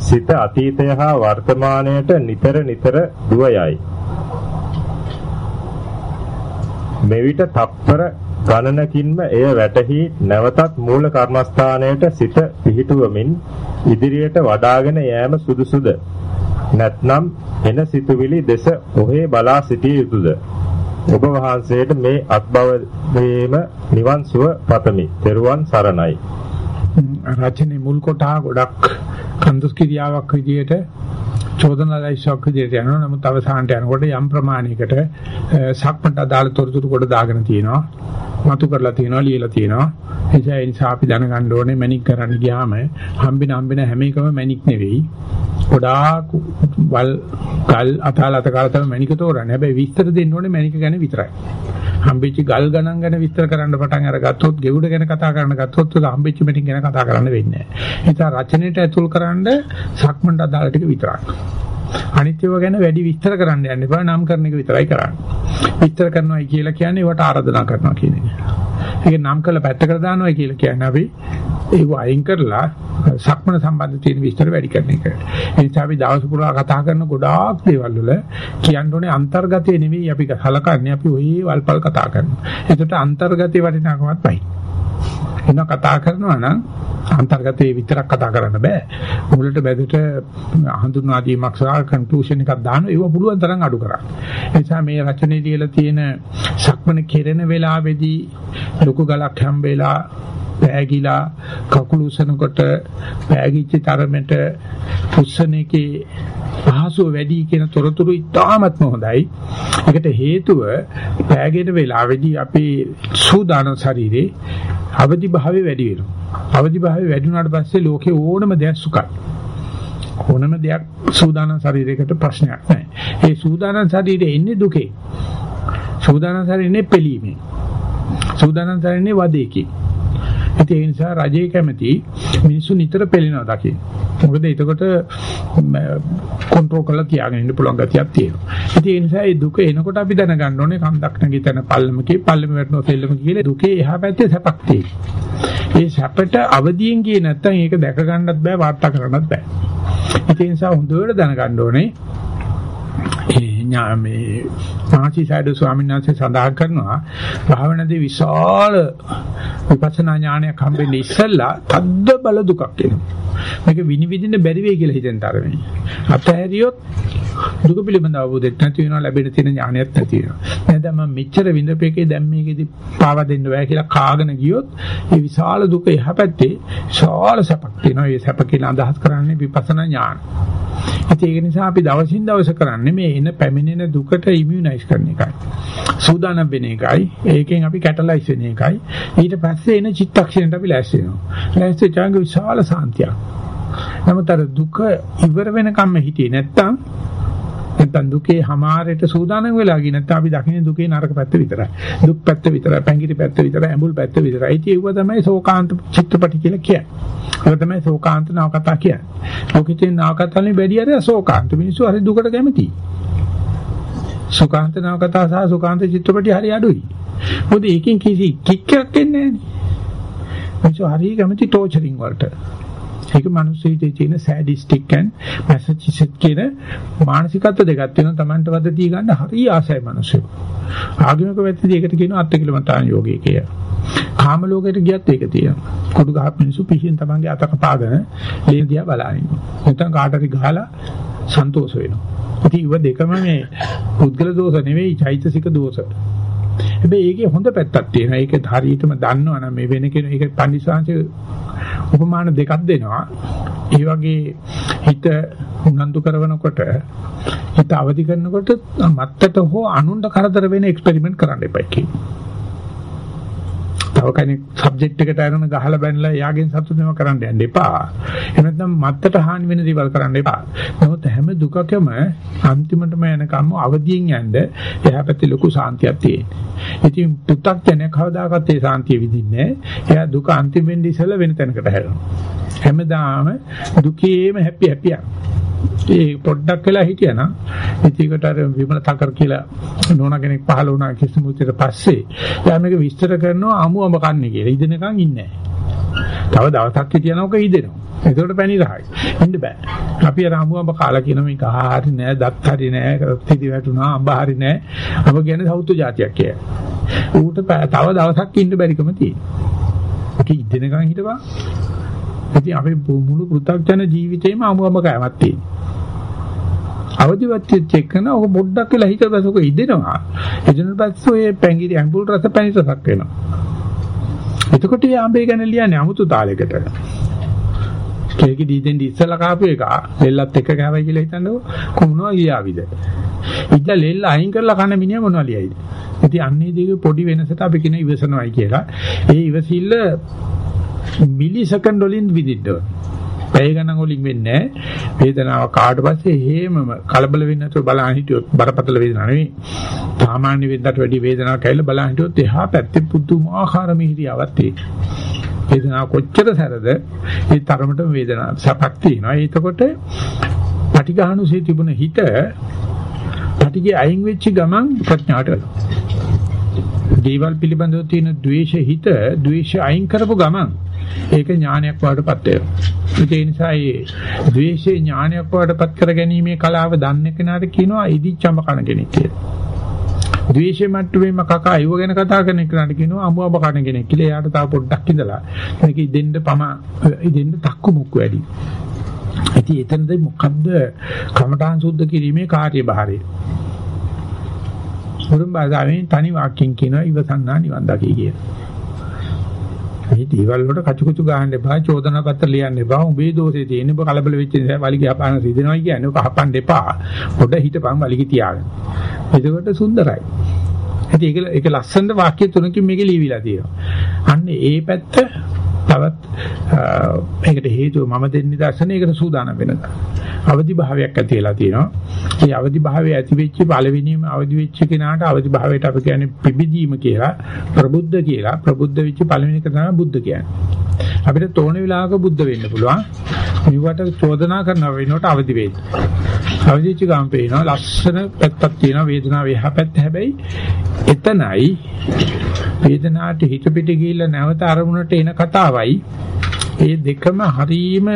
සිත අතීතය හා වර්තමානයට නිතර නිතර දුව යයි. මෙවිට තප්පර ගණනකින්ම එය වැටහි නැවතත් මූල කර්මස්ථානයට සිත පිහිටුවමින් ඉදිරියට වඩාගෙන යෑම සුදුසුද නැත්නම් එන සිතුවිලි දෙස ඔහේ බලා සිටිය යුතුයද ඔබ වහන්සේට මේ අත්බවයේම නිවන් සුව පතමි. ත්වන් සරණයි. රචනයේ මුල් කොටා ගොඩක් කන්දුස් කිරියාවක් විදියට චෝදනාලයිසක් විදිහට යනවා. නමුත් අවසානට යනකොට යම් ප්‍රමාණයකට සක්මට අදාළ තොරතුරු කොට දාගෙන තියෙනවා. මතු කරලා තියෙනවා, ලියලා තියෙනවා. ඒ නිසා අපි දැනගන්න ඕනේ මැනික් කරන්න ගියාම හම්බෙන හම්බෙන හැම එකම මැනික් නෙවෙයි. ගොඩාක් වල් ගල් අතාල අතකාල තමයි මැනික තෝරන්නේ. හැබැයි විස්තර දෙන්න ඕනේ මැනික ගැන විතරයි. හම්බෙච්ච ගල් ගණන් ගැන විස්තර කරන්න පටන් අරගත්තොත්, ගෙවුඩ ගැන කතා කරන්න ගත්තොත් හම්බෙච්ච මැනික් ගැන කතා කරන්න වෙන්නේ නැහැ. ඒ නිසා රචනෙට ඇතුල් කරන්න සක්මන්ට අදාළ ටික විතරක්. අනිත්‍යව ගැන වැඩි විස්තර කරන්න යන්න එපා නම් කරන එක විතරයි කරන්නේ. විස්තර කරනවායි කියලා කියන්නේ ඒවට ආරාධනා කරනවා කියන එක. ඒක නම් කළ පැත්තකට දානවායි කියලා කියන්නේ අපි ඒක අයින් කරලා සක්මන සම්බන්ධ තියෙන විස්තර වැඩි කරන එක. ඒ නිසා අපි දවස් පුරා කතා කරන ගොඩාක් දේවල් වල කියන්න ඕනේ අන්තර්ගතය නෙවෙයි අපි හලකන්නේ අපි ඔය වල්පල් කතා කරනවා. ඒකට අන්තර්ගතේ වටිනාකමත් පයි. එන කතා කරනවා නම් අන්තර්ගතයේ විතරක් කතා කරන්න බෑ. මුලට බැදට හඳුන්වා දීමක් සහ කන්ක්ලූෂන් එකක් දාන ඒව පුළුවන් තරම් අඩු කරන්න. ඒ නිසා මේ රචනයේ දීලා තියෙන සක්මන කෙරෙන වෙලාවේදී ලොකු ගලක් හම්බෙලා පෑගිලා කකුල උසනකොට පෑගිච්ච තරමට පුස්සන එකේ පහසුව වැඩි කියන තොරතුරු ඉතාමත්ම හොඳයි. ඒකට හේතුව පෑගෙන වෙලාවේදී අපේ සූදානම් ශරීරේ අවදි භාවය වැඩි වෙනවා. අවදි භාවය වැඩි වුණාට පස්සේ ලෝකේ ඕනම දෙයක් සුඛයි. ඕනම දෙයක් සූදානම් ශරීරයකට ප්‍රශ්නයක් නැහැ. ඒ සූදානම් ශරීරේ ඉන්නේ දුකේ. සූදානම් ශරීරේ පිළීමේ. සූදානම් ශරීරේ වදේකේ. ඉතින් ඒ නිසා රජේ කැමති මිනිස්සු නිතර පෙළෙනවා දකින්න. මොකද එතකොට කන්ට්‍රෝල් කරලා තියාගෙන ඉන්න පුළුවන් ගතියක් තියෙනවා. ඉතින් ඒ නිසා මේ දුක එනකොට අපි දැනගන්න ඕනේ කන්දක් නැගිටින පල්ලමකේ පල්ලම වැටෙනවා සෙල්ලම කියලා දුකේ එහා පැත්තේ සැපක් තියෙනවා. ඒ සැපට අවදියෙන් ගියේ නැත්නම් ඒක දැක ගන්නත් බෑ වාර්තා කරන්නත් බෑ. ඒ නිසා හොඳට දැනගන්න ඕනේ ඥා මේ මාචිසයිඩ් ස්වාමීන් වහන්සේ සඳහන් කරනවා භාවනාවේ විශාල විපස්සනා ඥානයක් හම්බෙන්නේ ඉස්සෙල්ලා තද්ද බල දුකක් එනවා. මේක විනිවිදින්න බැරි වෙයි කියලා හිතෙන් තරමේ. අතහැරියොත් දුක පිළිබඳ අවබෝධයක් නැති වෙනවා ලැබෙන තියෙන ඥානයක් නැති වෙනවා. නැත්නම් මම මෙච්චර විඳපේකේ දැන් මේකෙදි පාවා දෙන්න බෑ කියලා කාගෙන ගියොත් ඒ විශාල දුක එහා පැත්තේ විශාල සැපක් තියෙනවා. ඒ සැප කියලා අදහස් කරන්නේ විපස්සනා ඥාන. ඒක නිසා අපි දවසින් දවස කරන්නේ මේ එන පැමිණෙන දුකට ඉමුනයිස් කරන එකයි. සූදානම් වෙන එකයි. ඒකෙන් අපි කැටලයිස් වෙන එකයි. ඊට පස්සේ එන චිත්තක්ෂණයට අපි ලෑස්ති වෙනවා. ලෑස්ති චාංග විශාල සාන්තියක්. නමුත් අර දුක ඉවර වෙනකම්ම හිටියේ නැත්තම් නැත්තම් දුකේ හැමාරයට සූදානම් වෙලා ගියේ නැත්තම් අපි දකින්නේ දුකේ නරක පැත්ත විතරයි. දුක් පැත්ත විතරයි, පැංගිරි පැත්ත විතරයි, ඇඹුල් පැත්ත විතරයි. ඒක ඒව තමයි ශෝකාන්ත චිත්‍රපටි කියලා කියන්නේ. ඒක තමයි ශෝකාන්ත නවකතා කියන්නේ. ලෝකෙදී නවකතාවලින් වැඩි අර ශෝකාන්ත මිනිස්සු හරි දුකට කැමතියි. සුඛාන්ත නවකතා සහ සුඛාන්ත චිත්‍රපටි හරි අඩුයි. මොකද ඒකෙන් කිසි කික් එකක් එන්නේ නැහැ නේ. මිනිස්සු හරි කැමති ටෝචරින් වලට. ඒක මිනිස්සු හිතේ තියෙන සෑඩිස්ටික් ඇන් මැසචිසට් කියන මානසිකත්ව දෙකක් තියෙනවා. Tamanට වද තිය ගන්න හරි ආසයි මිනිස්සු. ආගමික පැත්තේ ඒකට කියනවා අත්කිලමතාන යෝගය කියලා. කාම ලෝකයට ගියත් ඒක තියෙනවා. කුඩු ගහ මිනිස්සු පිහින් තමන්ගේ අත කපාගෙන ලේ දිහා බලන ඉන්නවා. නැත්නම් කාට හරි ගහලා සන්තෝෂ වෙනවා. ඉතින් ඉව දෙකම මේ පුද්ගල දෝෂ නෙවෙයි චෛතසික දෝෂ. හැබැයි ඒකේ හොඳ පැත්තක් තියෙනවා. ඒක හරියටම දන්නවනම් මේ වෙන කෙනෙක් ඒක පන්දිසාංශ උපමාන දෙකක් දෙනවා. ඒ වගේ හිත උනන්දු කරනකොට හිත අවදි කරනකොට මත්තට හෝ අනුන්ට කරදර වෙන එක්ස්පෙරිමන්ට් කරන්න එපා කියනවා. තව කෙනෙක් සබ්ජෙක්ට් එකට අරගෙන ගහලා බැනලා එයාගෙන් සතුටුම කරන්න යන්න එපා. එහෙම නැත්නම් මත්තට හානි වෙන දේවල් කරන්න එපා. නමුත් හැම දුකකම අන්තිමටම යනකම් අවදියෙන් යන්න එහා පැත්තේ ලොකු සාන්තියක් තියෙනවා. ඉතින් පු탁 කෙනෙක් කවදාකවත් ඒ සාන්තිය විඳින්නේ නැහැ. එයා දුක අන්තිම වෙන්නේ ඉස්සෙල්ලා වෙන තැනකට හැරෙනවා. හැමදාම දුකේම හැපි හැපියක්. ඒ පොඩ්ඩක් වෙලා හිටියනම් ඉතිකට අර විමල තකර කියලා නෝනා කෙනෙක් පහල වුණා කිසිම උත්තර පස්සේ එයා මේක විස්තර කරනවා අමු අඹ කන්නේ කියලා. ඉදෙනකන් ඉන්නේ තව දවසක් හිටියනෝක ඉදෙනවා. ඒකට පැණි රහයි. ඉන්න බෑ. අපි අර අමු අඹ කාලා කියන මේක හරි නෑ, දත් හරි නෑ, තිදි වැටුණා, අඹ හරි නෑ. අඹ කියන්නේ සෞතු జాතියක් කියලා. ඌට තව දවසක් ඉන්න බැරිකම තියෙනවා. ඒක ඉදෙනකන් හිටපන්. ඉතින් අපේ මුළු පෘථග්ජන ජීවිතේම අමුඹ කෑමක් තියෙනවා. අවදිවත් චෙක් කරන ඔක පොඩ්ඩක් වෙලා හිතපස්ස ඔක ඉදෙනවා. එදින පස්සේ ඔය පැංගිරි ඇම්පුල් රස පැණි රසක් වෙනවා. එතකොට මේ ආඹේ ගැන ලියන්නේ 아무තු තාලයකට. කේකේ දීදෙන් ඉස්සලා කාපු එක ලෙල්ලත් එක්ක කෑවයි කියලා හිතන්නකො කොමුණා ගියාවිද. ඉතින් ලෙල්ල අයින් කරලා කන මිනිහා මොනවා ලියයිද? ඉතින් අන්නේ දෙක පොඩි වෙනසට අපි කියන ඉවසනවායි කියලා. ඒ ඉවසිල්ල මිලි සෙකන්ඩ් වලින් විදින්න ඕන. පැය ගණන් වලින් වෙන්නේ වේදනාව කාට පස්සේ හේමම කලබල වෙන්නේ නැතුව බලන් හිටියොත් බරපතල වේදනාවක් නෙවෙයි. සාමාන්‍ය වෙනදාට වැඩි වේදනාවක් ඇවිල්ලා බලන් හිටියොත් එහා පැත්තේ පුදුමාකාර මිහිරියාවක් තියෙනවා. වේදනාව කොච්චර සැරද ඒ තරමටම වේදනාවක් සපක් තියෙනවා. එතකොට පටිඝානුසේ තිබුණ හිත පටිඝේ අයින් වෙච්ච ගමන් ප්‍රඥාට දේවල් පිළිබඳව තියෙන ද්වේෂ හිත ද්වේෂ අයින් කරපු ගමන් ඒක ඥානයක් වඩටපත් වෙනවා. ඒ නිසා මේ ද්වේෂේ ඥානයක් වඩටපත් කර ගැනීමේ කලාව දන්නේ කෙනාට කියනවා ඉදිච්චම කන කෙනෙක් කියලා. ද්වේෂය මට්ටමේම කකා අයව ගැන කතා කරන එකට කියනවා අමුඹ කන කෙනෙක් කියලා. එයාට තව පොඩ්ඩක් ඉඳලා මේක ඉදෙන්න පම ඉදෙන්න තක්කු මුක්කු වැඩි. ඉතින් එතනද මොකද්ද කමඨාන් සුද්ධ කිරීමේ කාර්යභාරය? මුරුම් භාෂාවෙන් තනි වාක්‍යයෙන් කියනවා ඉවසන්නා නිවන් දකි කියලා. මේ දේවල් වලට කචුකුචු ගහන්න එපා, චෝදනා පත්‍ර ලියන්න එපා. උඹේ දෝෂේ තියෙන ඔබ කලබල වෙච්ච නිසා වලිගය අපාන සිදෙනවා කියන්නේ ඔක හපන්න එපා. පොඩ හිටපන් වලිගය තියාගෙන. එතකොට සුන්දරයි. ඉතින් ඒක ඒක ලස්සන වාක්‍ය තුනකින් මේක ලියවිලා තියෙනවා. අන්න ඒ පැත්ත තවත් ඒකට හේතුව මම දෙන්න දර්ශන ඒකට සූදානම් වෙනවා. අවදි භාවයක් ඇති වෙලා තියෙනවා. මේ අවදි භාවය ඇති වෙච්ච පළවෙනිම අවදි වෙච්ච කෙනාට අවදි භාවයට අපි කියන්නේ පිබිදීම කියලා, ප්‍රබුද්ධ කියලා. ප්‍රබුද්ධ වෙච්ච පළවෙනි එක තමයි බුද්ධ කියන්නේ. අපිට තෝරන වෙලාවක බුද්ධ වෙන්න පුළුවන්. මෙවට චෝදනා කරන වෙනකොට අවදි වෙන්න. අවදිච්ච ගම් පේනවා ලස්සන පැත්තක් තියෙනවා වේදනාව එහා පැත්ත හැබැයි එතනයි වේදනාවට හිත පිට ගිහිල්ලා නැවත අරමුණට එන කතාවයි ඒ දෙකම හරීම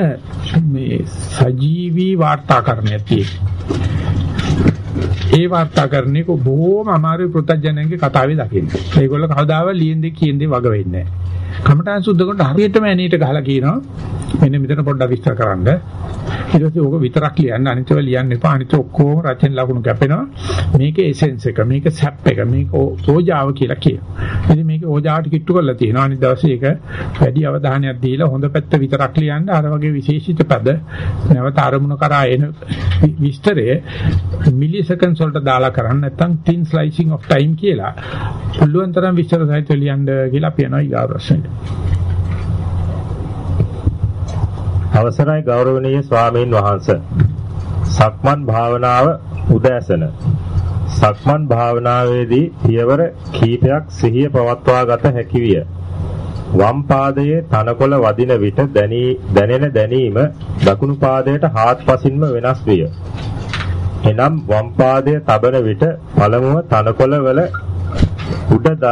මේ සජීවී වාර්තාකරණයක් තියෙනවා. ඒ වාර්තාකරණයක බොහොම අමාරු පෘථජනයන්ගේ කතාවේ දකින්න. ඒගොල්ලෝ කවදාවත් ලියෙන් දෙක කියන දේ වග වෙන්නේ නැහැ. කමඨාන් සුද්ධ කොට හරියටම ඇනීට ගහලා කියනවා මෙන්න මෙතන පොඩ්ඩක් විස්තර කරන්න. ඊට පස්සේ ඕක විතරක් ලියන්න අනිතව ලියන්න එපා. අනිත ඔක්කොම රචන ලකුණු කැපෙනවා. මේකේ එසෙන්ස් එක, මේක සැප් එක, මේක ඕජාව කියලා කියනවා. ඉතින් මේකේ ඕජාවට කිට්ටු කරලා තියෙනවා. අනිත් දවසේ ඒක වැඩි අවධානයක් දීලා හොඳ පැත්ත විතරක් ලියන්න අර වගේ විශේෂිත පද නැවත අරමුණ කරා එන විස්තරය මිලි සෙකන්ඩ්ස් වලට දාලා කරන්න නැත්නම් thin slicing of time කියලා පුළුවන් තරම් විස්තර සහිතව ලියන්න කියලා අපි යනවා ඊගා ප්‍රශ්නෙට. අවසරයි ගෞරවනීය ස්වාමීන් වහන්ස. සක්මන් භාවනාව උදෑසන. සක්මන් භාවනාවේදී පියවර කීපයක් සිහිය පවත්වා ගත හැකි විය වම් පාදයේ තනකොළ වදින විට දැනෙන දැනීම දකුණු පාදයට හාත්පසින්ම වෙනස් විය. එනම් වම් පාදයේ තබන විට පළමුව තනකොළ වල උඩ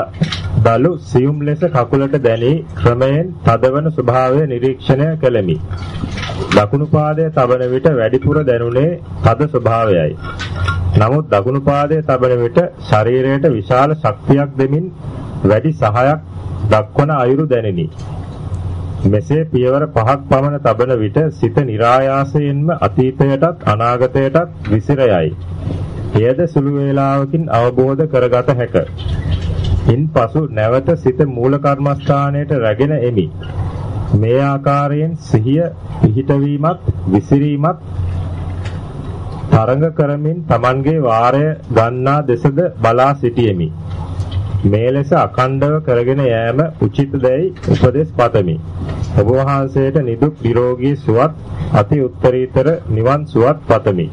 දලු සියුම් ලෙස කකුලට දැනී ක්‍රමයෙන් තදවන ස්වභාවය නිරීක්ෂණය කළෙමි. දකුණු පාදයේ තබන විට වැඩිපුර දැනුනේ තද ස්වභාවයයි. නමුත් දකුණු පාදයේ තබන විට ශරීරයට විශාල ශක්තියක් දෙමින් වැඩි සහයක් දක්වන අයුරු දැනිනි. මෙසේ පියවර පහක් පමණ තබන විට සිත નિરાයාසයෙන්ම අතීතයටත් අනාගතයටත් විසිරයයි. එයද සුළු වේලාවකින් අවබෝධ කරගත හැකිය. ඉන්පසු නැවත සිත මූල කර්මස්ථානයට රැගෙන එමි. මේ ආකාරයෙන් සිහිය පිහිටවීමත් විසිරීමත් තරඟ කරමින් Tamanගේ වාරය ගන්නා දෙසද බලා සිටියෙමි. මේ ලෙස අකණ්ඩව කරගෙන යෑම උචිතදැයි උපදෙස් පතමි. ඔබ වහන්සේට නිදුක් නිරෝගී සුවත් අති උත්තරීතර නිවන් සුවත් පතමි.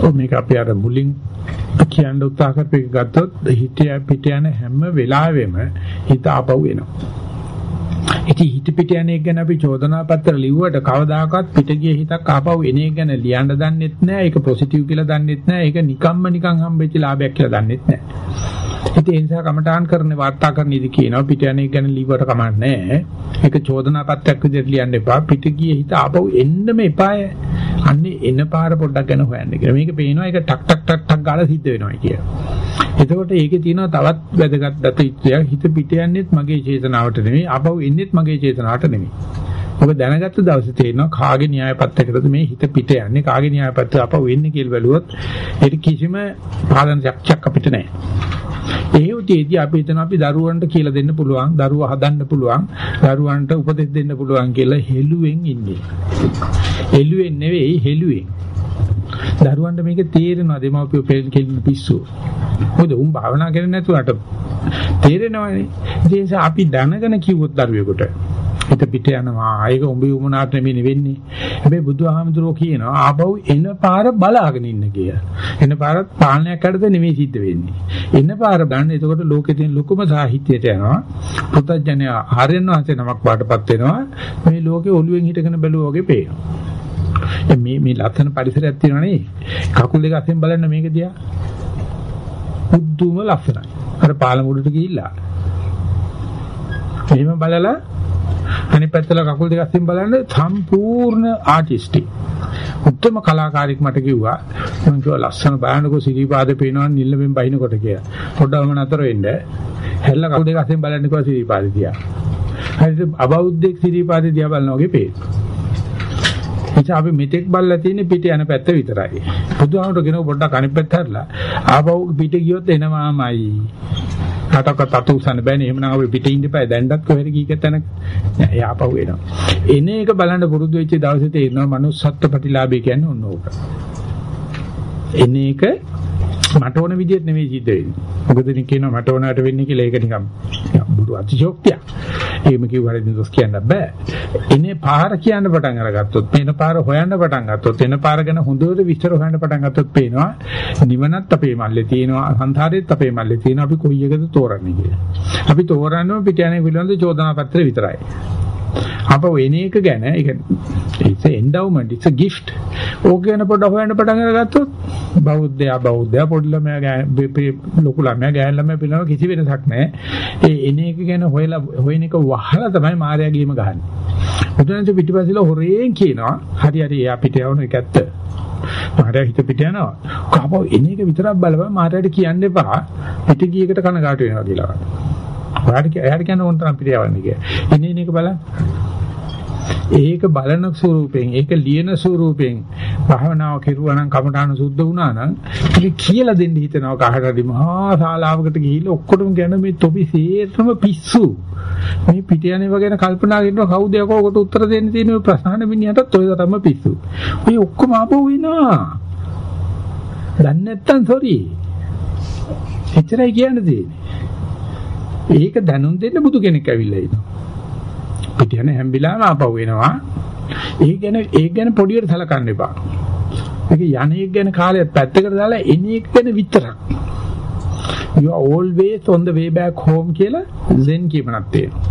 ඔව් මේක අපි අර මුලින් කියන්න උත්සාහ කරපු එක ගත්තොත් හිතේ පිට යන හැම වෙලාවෙම හිත ආපහු එනවා. ඉතින් හිත පිට යන එක ගැන අපි චෝදනා පත්‍ර ලිව්වට කවදාකවත් පිට ගිය හිතක් ආපහු එන එක ගැන ලියන්න දන්නෙත් නැහැ. ඒක පොසිටිව් කියලා දන්නෙත් නැහැ. ඒක නිකම්ම නිකන් හම්බෙච්ච ලාභයක් කියලා දන්නෙත් නැහැ. ඉතින් ඒ නිසා කමඨාන් කරන වාර්තා කරන ඉදි කියනවා පිට යන්නේ ගැන ලිව්වට කමක් නැහැ. ඒක චෝදනා පත්‍යක් විදිහට ලියන්න එපා. පිට ගියේ හිත ආපහු එන්නම එපාය. අන්නේ එන පාර පොඩ්ඩක් ගැන හොයන්න කියලා. මේක පේනවා ඒක ටක් ටක් ටක් ටක් ගාලා සිද්ධ වෙනවා කියලා. එතකොට ඒකේ තියෙනවා තවත් වැදගත් දත ඉච්ඡයක් හිත පිට යන්නේත් මගේ චේතනාවට නෙමෙයි. ආපහු එන්නේත් මගේ චේතනාවට නෙමෙයි. ඔබ දැනගත්ත දවසේ තේරෙනවා කාගේ න්‍යාය පත්‍රයකටද මේ හිත පිට යන්නේ කාගේ න්‍යාය පත්‍රය අපව වෙන්නේ කියලා බැලුවොත් ඒක කිසිම පාලන ශක්තියක් අපිට නැහැ. ඒ උදේදී අපි හිතන අපි දරුවන්ට කියලා දෙන්න පුළුවන්, දරුවා හදන්න පුළුවන්, දරුවන්ට උපදෙස් දෙන්න පුළුවන් කියලා හෙළුවෙන් ඉන්නේ. හෙළුවෙන් නෙවෙයි හෙළුවෙන්. දරුවන්ට මේක තේරෙනවා දෙමව්පියෝ පෙල් කෙලින් පිස්සු. මොකද උන් භාවනා කරන්නේ නැතුවට තේරෙනවනේ. ඒ නිසා අපි දැනගෙන කිව්වොත් දරුවෙකුට හිත පිට යනවා. ඒක උඹේ උමනාට නෙමෙයි වෙන්නේ. හැබැයි බුදුහාමුදුරුවෝ කියනවා ආපහු එන පාර බලාගෙන ඉන්න කියලා. එන පාරත් පාලනයක් යටතේ නෙමෙයි සිද්ධ වෙන්නේ. එන පාර ගන්න එතකොට ලෝකේ තියෙන ලොකුම සාහිත්‍යයට යනවා. පුතඥය ආර්යයන් වහන්සේ නමක් වාටපත් වෙනවා. මේ ලෝකේ ඔළුවෙන් හිටගෙන බැලුවා වගේ පේනවා. මේ මේ ලස්සන පරිසරයක් තියෙනවා නේ. කකුල් දෙක අතෙන් බලන්න මේක දිහා. පුදුම ලස්සනයි. අර පාලමුඩට ගිහිල්ලා. එහෙම බලලා අනිත් පැත්තල කකුල් දෙක අස්සින් බලන්න සම්පූර්ණ ආටිස්ටික්. උත්තම කලාකාරයෙක් මට කිව්වා මම කිව්වා ලස්සන බලන්නකෝ සිරිපාද පේනවා නිල්ලෙන් බහිනකොට කියලා. පොඩ්ඩක්ම නතර වෙන්න. හැල්ල කකුල් දෙක අස්සින් බලන්නකෝ සිරිපාද දිහා. හරිද අබෞද්ධෙක් සිරිපාද දිහා බලනවා වගේ පේනවා. එතකොට අපි මෙතෙක් බල්ලා තියෙන්නේ පිට යන පැත්ත විතරයි. බුදුහාමුදුරුවෝ කියන පොඩ්ඩක් අනිත් පැත්ත හරලා ආපහු පිට ගියොත් එනවාමයි. රටක තතු උසන්න බෑනේ. එහෙමනම් අපි පිටින් ඉන්න බෑ. දැන්වත් කොහෙද කීක තැනක නෑ යාපහු එනවා. එන එක බලන්න පුරුදු වෙච්ච දවසේ තේරෙනවා manussත්ත්ව ප්‍රතිලාභය කියන්නේ ඔන්න ඕක. එන එක මට ඕන විදිහට නෙවෙයි සිද්ධ වෙන්නේ. මොකද ඉතින් කියනවා මට ඕනකට වෙන්නේ කියලා ඒක නිකන් බුදු අතිශෝක්තිය. එහෙම කිව්වහරින් දොස් කියන්න බෑ. එනේ පාර කියන්න පටන් අරගත්තොත්, එන පාර හොයන්න පටන් ගත්තොත්, එන පාර ගැන හොඳට විස්තර හොයන්න පටන් ගත්තොත් පේනවා නිවනත් අපේ මල්ලේ තියෙනවා, සංසාරෙත් අපේ මල්ලේ තියෙනවා. අපි කොයි එකද තෝරන්නේ කියලා. අපි තෝරන්නේ පිට යන්නේ පිළිබඳ චෝදනා පත්‍රය විතරයි. අප වෙන එක ගැන ඒක it's a endowment it's a gift. ඕක ගැන පොඩ හොයන්න පටන් අරගත්තොත් බෞද්ධයා බෞද්ධයා පොඩි ළමයා ලොකු ළමයා ගෑනු ළමයා පිළිබඳව කිසි වෙනසක් නැහැ. ඒ එන එක ගැන හොයලා හොයන එක වහලා තමයි මාර්යා ගේම ගහන්නේ. බුදුන්සේ පිටිපස්සෙල හොරෙන් කියනවා හරි හරි එයා පිට යවන එක ඇත්ත. මාර්යා හිත පිට යනවා. කපෝ එන එක විතරක් බලපන් මාර්යාට කියන්න එපා. පිට ගියකට කනගාටු වෙනවා කියලා. ඔයාලට එයාට කියන්න ඕන තරම් පිළියවන්නේ කියලා. ඉන්නේ මේක බලන්න. ඒක බලන ස්වරූපයෙන් ඒක ලියන ස්වරූපයෙන් භාවනාව කෙරුවා නම් කමඨාන සුද්ධ වුණා නම් ඒක කියලා දෙන්න හිතනවා කාට හරි මහා ශාලාවකට ගිහිල්ලා ඔක්කොටම ගැන මේ තොපි සේරම පිස්සු මේ පිට යනේව ගැන කල්පනා කරනවා කවුද යකෝකට උත්තර දෙන්න තියෙන මේ ප්‍රශ්න මිනිහටත් ඔය තරම්ම පිස්සු. ඔය ඔක්කොම ආපහු වෙනවා. දන්නේ නැත්තම් සෝරි. එච්චරයි කියන්න තියෙන්නේ. ඒක දැනුම් දෙන්න බුදු කෙනෙක් ඇවිල්ලා ඉන්නවා. පිට යන හැම්බිලාම ආපහු එනවා. ඒ ගැන ඒ ගැන පොඩියට සලකන්න එපා. ඒක යන්නේක් ගැන කාලයක් පැත්තකට දාලා එනේක් ගැන විතරක්. you are always on the way back home කියලා zen කියපනක් තියෙනවා.